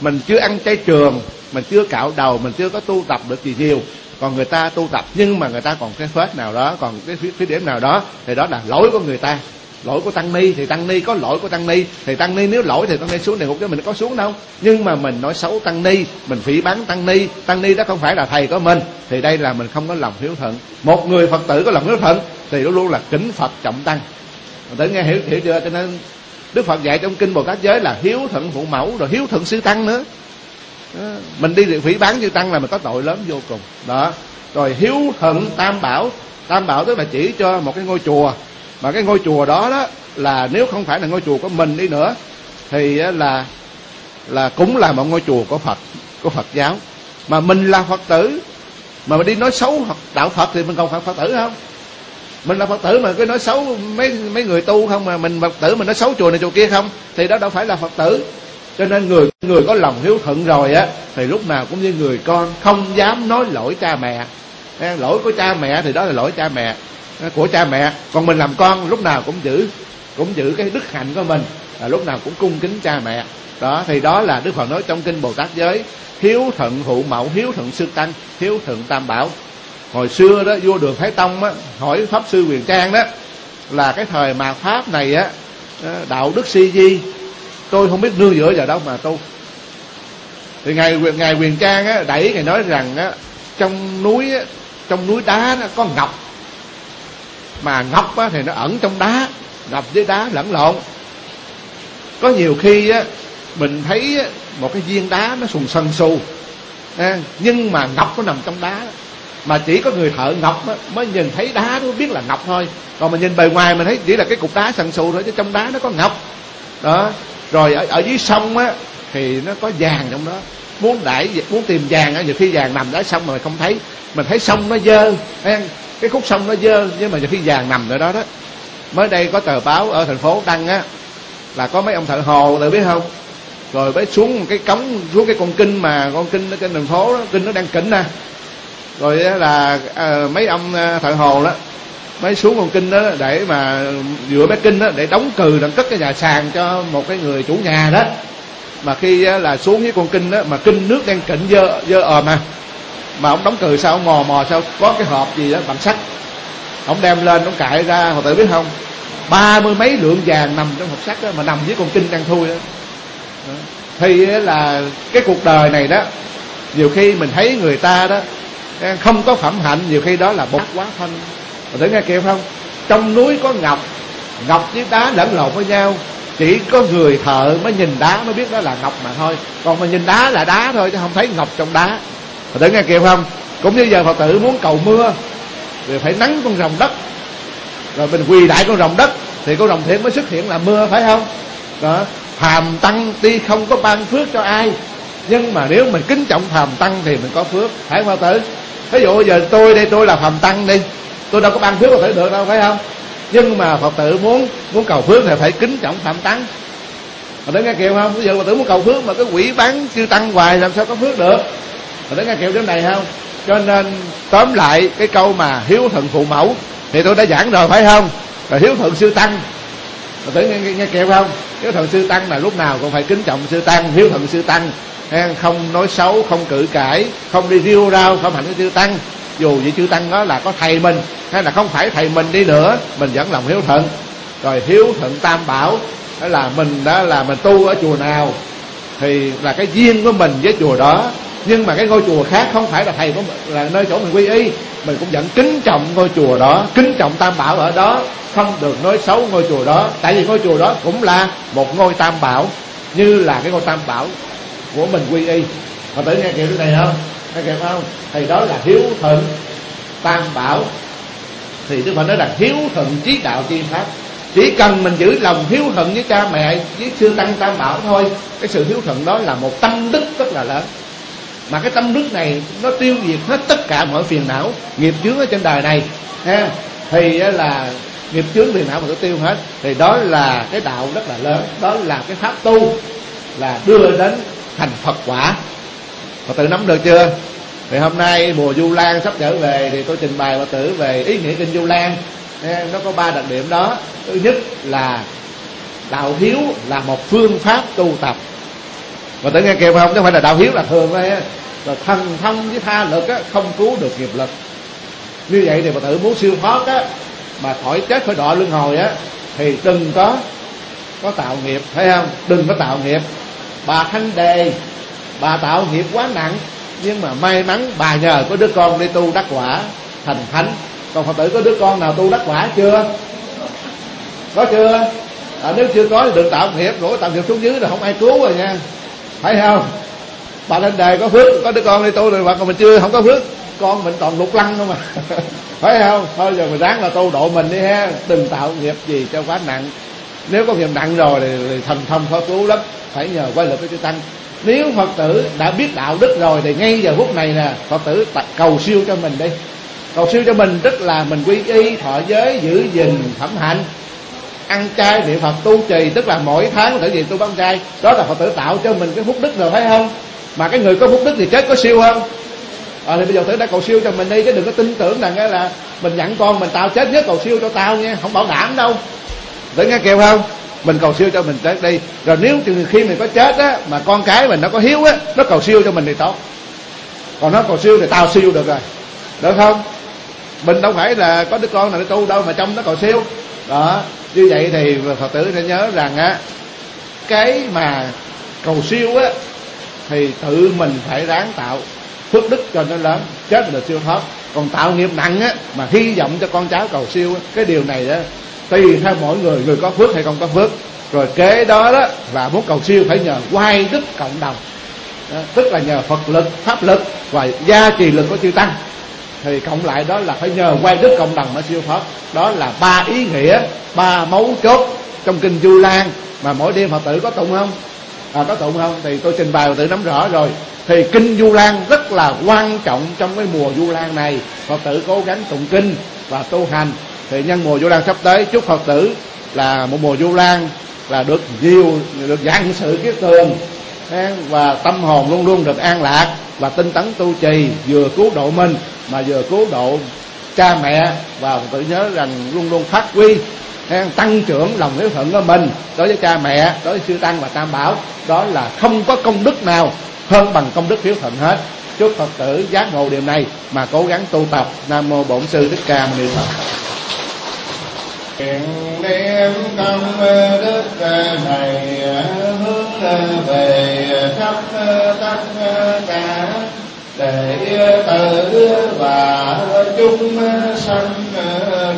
Mình chưa ăn chay trường, mình chưa cạo đầu, mình chưa có tu tập được gì nhiều còn người ta tu tập, nhưng mà người ta còn cái phết nào đó, còn cái khuyết điểm nào đó, thì đó là lỗi của người ta. Lỗi của tăng ni, thì tăng ni có lỗi của tăng ni. Thì tăng ni nếu lỗi thì tăng ni xuống địa ngục chứ mình có xuống đâu. Nhưng mà mình nói xấu tăng ni, mình phỉ báng tăng ni tăng ni đó không phải là thầy của mình, thì đây là mình không có lòng hiếu thuận. Một người phật tử có lòng hiếu thuận, thì luôn luôn là kính phật trọng tăng. Phật tử nghe hiểu hiểu chưa? Cho nên đức phật dạy trong kinh bồ tát giới là hiếu thuận phụ mẫu, rồi hiếu thuận sư tăng nữa mình đi phỉ bán như tăng là mình có tội lớn vô cùng. Đó. Rồi hiếu thuận tam bảo. Tam bảo tức là chỉ cho một cái ngôi chùa. Mà cái ngôi chùa đó đó là nếu không phải là ngôi chùa của mình đi nữa, thì là là cũng là một ngôi chùa của Phật của Phật giáo. Mà mình là Phật tử. Mà mình đi nói xấu hoặc đạo Phật thì mình còn phải Phật tử không? Mình là Phật tử mà cứ nói xấu mấy mấy người tu không mà mình Phật tử mình nói xấu chùa này chùa kia không? Thì đó đâu phải là Phật tử cho nên người người có lòng hiếu thuận rồi á, thì lúc nào cũng như người con, không dám nói lỗi cha mẹ. Lỗi của cha mẹ thì đó là lỗi cha mẹ. Của cha mẹ. Còn mình làm con, lúc nào cũng giữ cũng giữ cái đức hạnh của mình, là lúc nào cũng cung kính cha mẹ. Đó, thì đó là đức phật nói trong kinh bồ tát giới, hiếu thuận phụ mẫu, hiếu thuận sư tăng, hiếu thuận tam bảo. Hồi xưa đó, vua đường thái tông á, hỏi pháp sư quyền trang đó, là cái thời mà pháp này á ờ, đạo đức si di tôi không biết nương dựa vào đâu mà tu thì ngài ngài quyền trang á đẩy ngài nói rằng á trong núi á, trong núi đá nó có ngọc. Mà ngọc á, thì nó ẩn trong đá ngọc với đá lẫn lộn. Có nhiều khi á, mình thấy á, một cái viên đá nó sùng sần xù à, nhưng mà ngọc nó nằm trong đá. Mà chỉ có người thợ ngọc á, mới nhìn thấy đá nó biết là ngọc thôi. Còn mình nhìn bề ngoài mình thấy chỉ là cái cục đá sần sù thôi chứ trong đá nó có ngọc. Đó rồi ở, ở dưới sông á thì nó có vàng trong đó. Muốn đẩy muốn tìm vàng á nhiều khi vàng nằm đáy sông mà mình không thấy. Mình thấy sông nó dơ cái khúc sông nó dơ nhưng mà nhiều khi vàng nằm ở đó đó. Mới đây có tờ báo ở thành phố đăng á là có mấy ông thợ hồ tự biết không? Rồi mới xuống cái cống xuống cái con kinh mà con kinh ở trên thành phố đó kinh nó đang kỉnh nè. Rồi là à, mấy ông ờ, thợ hồ đó mới xuống con kinh đó để mà vừa bé kinh đó để đóng cừ đặng cất cái nhà sàn cho một cái người chủ nhà đó. Mà khi là xuống với con kinh đó mà kinh nước đang kịnh dơ dơ ồm mà mà ông đóng cừ sao ông mò mò sao có cái hộp gì đó bằng sắt. Ông đem lên ông cãi ra họ tự biết không? Ba mươi mấy lượng vàng nằm trong hộp sắt đó, mà nằm với con kinh đang thui đó. đó. Thì là cái cuộc đời này đó nhiều khi mình thấy người ta đó không có phẩm hạnh nhiều khi đó là bột quá thân mà thử nghe kịp không? Trong núi có ngọc ngọc với đá lẫn lộn với nhau. Chỉ có người thợ mới nhìn đá mới biết đó là ngọc mà thôi. Còn mà nhìn đá là đá thôi, chứ không thấy ngọc trong đá. Mà thử nghe kịp không? Cũng như giờ phật tử muốn cầu mưa, thì phải nắng con rồng đất. Rồi mình quỳ đại con rồng đất, thì con rồng thiện mới xuất hiện là mưa, phải không? Đó. Phàm tăng tuy không có ban phước cho ai, nhưng mà nếu mình kính trọng phàm tăng thì mình có phước. Phải không, phật tử? Ví dụ giờ tôi đây, tôi là phàm tăng đi tôi đâu có ban phước là phải được đâu phải không? Nhưng mà phật tử muốn muốn cầu phước thì phải kính trọng phạm tăng. Mà đến nghe kiều không? Bây giờ phật tử muốn cầu phước mà cái quỷ bán chư tăng hoài làm sao có phước được? Mà đến nghe kiều đến này không? Cho nên tóm lại cái câu mà hiếu thuận phụ mẫu thì tôi đã giảng rồi phải không? Rồi hiếu thuận sư tăng. Phật tử nghe, nghe, nghe kịp không? Hiếu thuận sư tăng là lúc nào cũng phải kính trọng sư tăng hiếu thuận sư tăng. Không nói xấu không cự cãi không đi riêu rao không hạnh với sư tăng dù vị chư tăng đó là có thầy mình, hay là không phải thầy mình đi nữa, mình vẫn lòng hiếu thuận. Rồi hiếu thuận tam bảo, đó là mình đó là mình tu ở chùa nào, thì là cái duyên của mình với chùa đó. Nhưng mà cái ngôi chùa khác không phải là thầy của mình, là nơi chỗ mình quy y. Mình cũng vẫn kính trọng ngôi chùa đó, kính trọng tam bảo ở đó. Không được nói xấu ngôi chùa đó, tại vì ngôi chùa đó cũng là một ngôi tam bảo, như là cái ngôi tam bảo của mình quy y. Mà tự nghe kiểu này không? Nghe kịp không? Thì đó là hiếu thuận, tam bảo. Thì đức phật nói là hiếu thuận trí đạo chi pháp. Chỉ cần mình giữ lòng hiếu thuận với cha mẹ, với sư tăng tam bảo thôi, cái sự hiếu thuận đó là một tâm đức rất là lớn. Mà cái tâm đức này nó tiêu diệt hết tất cả mọi phiền não, nghiệp chướng ở trên đời này, ha. Thì là nghiệp chướng, phiền não mà nó tiêu hết. Thì đó là cái đạo rất là lớn. Đó là cái pháp tu là đưa đến thành phật quả. Phật tử nắm được chưa? Thì hôm nay mùa du lan sắp trở về thì tôi trình bày Phật tử về ý nghĩa kinh du lan. Nó có ba đặc điểm đó. Thứ nhất là đạo hiếu là một phương pháp tu tập. Và tử nghe kịp không? Chứ không phải là đạo hiếu là thường thôi là thần thông với tha lực á, không cứu được nghiệp lực. Như vậy thì Phật tử muốn siêu thoát á mà khỏi chết khỏi đọa luân hồi á thì đừng có có tạo nghiệp thấy không? Đừng có tạo nghiệp. Bà thanh đề bà tạo nghiệp quá nặng nhưng mà may mắn bà nhờ có đứa con đi tu đắc quả thành thánh. Còn phật tử có đứa con nào tu đắc quả chưa? Có chưa? À, nếu chưa có thì đừng tạo nghiệp rồi tạo nghiệp xuống dưới là không ai cứu rồi nha. Phải không? Bà lên đề có phước có đứa con đi tu rồi mà còn mình chưa không có phước con mình toàn lục lăng không mà phải không? Thôi giờ mình ráng là tu độ mình đi ha. Đừng tạo nghiệp gì cho quá nặng. Nếu có nghiệp nặng rồi thì, thì thần thông khó cứu lắm. Phải nhờ quay lực với chư tăng nếu phật tử đã biết đạo đức rồi thì ngay giờ phút này nè phật tử cầu siêu cho mình đi. Cầu siêu cho mình tức là mình quy y thọ giới giữ gìn phẩm hạnh ăn chay niệm phật tu trì tức là mỗi tháng phật tử gì tu bán chay. Đó là phật tử tạo cho mình cái phúc đức rồi phải không? Mà cái người có phúc đức thì chết có siêu không? À, thì bây giờ tử đã cầu siêu cho mình đi chứ đừng có tin tưởng rằng là mình nhận con mình tao chết nhất cầu siêu cho tao nha không bảo đảm đâu. Tử nghe kêu không? Mình cầu siêu cho mình chết đi rồi nếu khi mình có chết á, mà con cái mình nó có hiếu á, nó cầu siêu cho mình thì tốt. Còn nó cầu siêu thì tao siêu được rồi. Được không? Mình đâu phải là có đứa con nào đi tu đâu mà trong nó cầu siêu. Đó, như vậy thì phật tử sẽ nhớ rằng á, cái mà cầu siêu á, thì tự mình phải ráng tạo phước đức cho nó lớn, chết là siêu thoát. Còn tạo nghiệp nặng á, mà hy vọng cho con cháu cầu siêu á, cái điều này á tùy theo mỗi người người có phước hay không có phước. Rồi kế đó đó là muốn cầu siêu phải nhờ quay đức cộng đồng. Đó, tức là nhờ phật lực pháp lực và gia trì lực của chư tăng. Thì cộng lại đó là phải nhờ quay đức cộng đồng mới siêu thoát đó là ba ý nghĩa ba mấu chốt trong kinh du lan mà mỗi đêm phật tử có tụng không? À, có tụng không? Thì tôi trình bày tự nắm rõ rồi. Thì kinh du lan rất là quan trọng trong cái mùa du lan này. Phật tử cố gắng tụng kinh và tu hành thì nhân mùa du lan sắp tới chúc phật tử là một mùa du lan, là được nhiều, được dạng sự kiết tường. Và tâm hồn luôn luôn được an lạc và tinh tấn tu trì, vừa cứu độ mình mà vừa cứu độ cha mẹ và tự nhớ rằng luôn luôn phát huy tăng trưởng lòng hiếu thuận của mình đối với cha mẹ, đối với sư tăng và tam bảo. Đó là không có công đức nào hơn bằng công đức hiếu thuận hết. Chúc phật tử giác ngộ điều này mà cố gắng tu tập. Nam mô bổn sư thích ca mâu ni phật nguyện đem tâm đức này hướng về khắp tất cả để tự và chúng sanh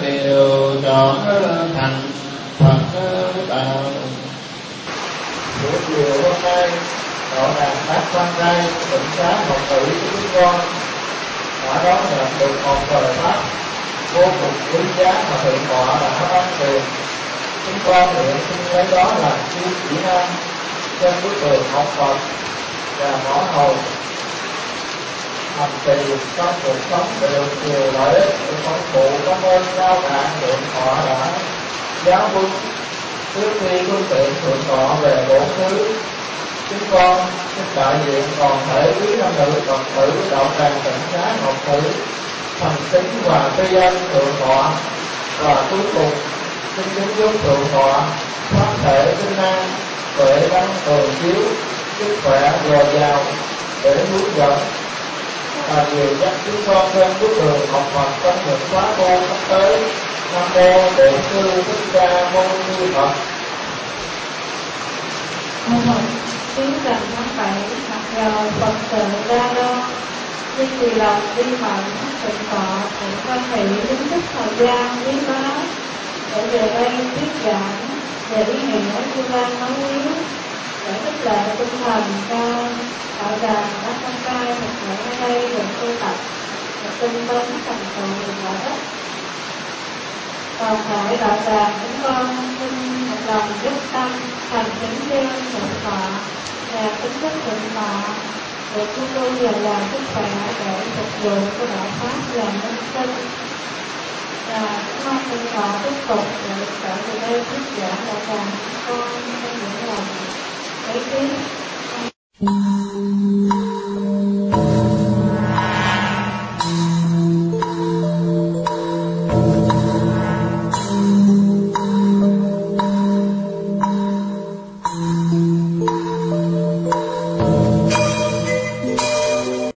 đều chọn thành Phật đạo. Buổi chiều hôm nay, tọa đàn bác quan trai tỉnh xá một tử chúng con đã đón nhận được một lời pháp vô cùng quý giá mà thượng tọa đã ban từ. Chúng con nguyện xin lấy đó là chi chỉ nam trên bước đường học Phật và mỏ hầu. Hành trì trong cuộc sống để được nhiều lợi ích của phong phụ cảm ơn cao cả thượng tọa đã giáo huấn. Trước khi phương tiện thượng tọa về bổn thứ chúng con xin đại diện toàn thể quý nam nữ phật tử đạo tràng tỉnh xá ngọc tử thành kính và tri ân thượng tọa. Và cuối cùng xin kính chúc thượng tọa pháp thể sinh năng tuệ đăng tường chiếu sức khỏe dồi dào để hướng dẫn và nhiều dắt chúng con trên bước đường học Phật trong những khóa tu sắp tới nam mô bổn sư thích ca mâu ni phật. Tiếng rằng tháng bảy mặc dầu Phật. Sự ra đo nhưng vì lòng vi mẫn sự thọ cũng quan hệ đến thức thời gian quý báu để về đây thuyết giảng về ý nghĩa của lan nói yếu, để khích lệ tinh thần cho đạo đàn các con trai thật hiện ở đây được tu tập và tinh tấn thành tựu được lợi ích toàn thể đạo tràng chúng con xin một lòng giúp tâm, thành kính dân thượng thọ và kính đức thượng thọ để chúng tôi dồi làm sức khỏe để phục vụ cho đạo pháp và nhân sinh và chúng con xin thọ tiếp tục để trở về đây thuyết giảng đạo tràng con trong những lòng ấy tiếng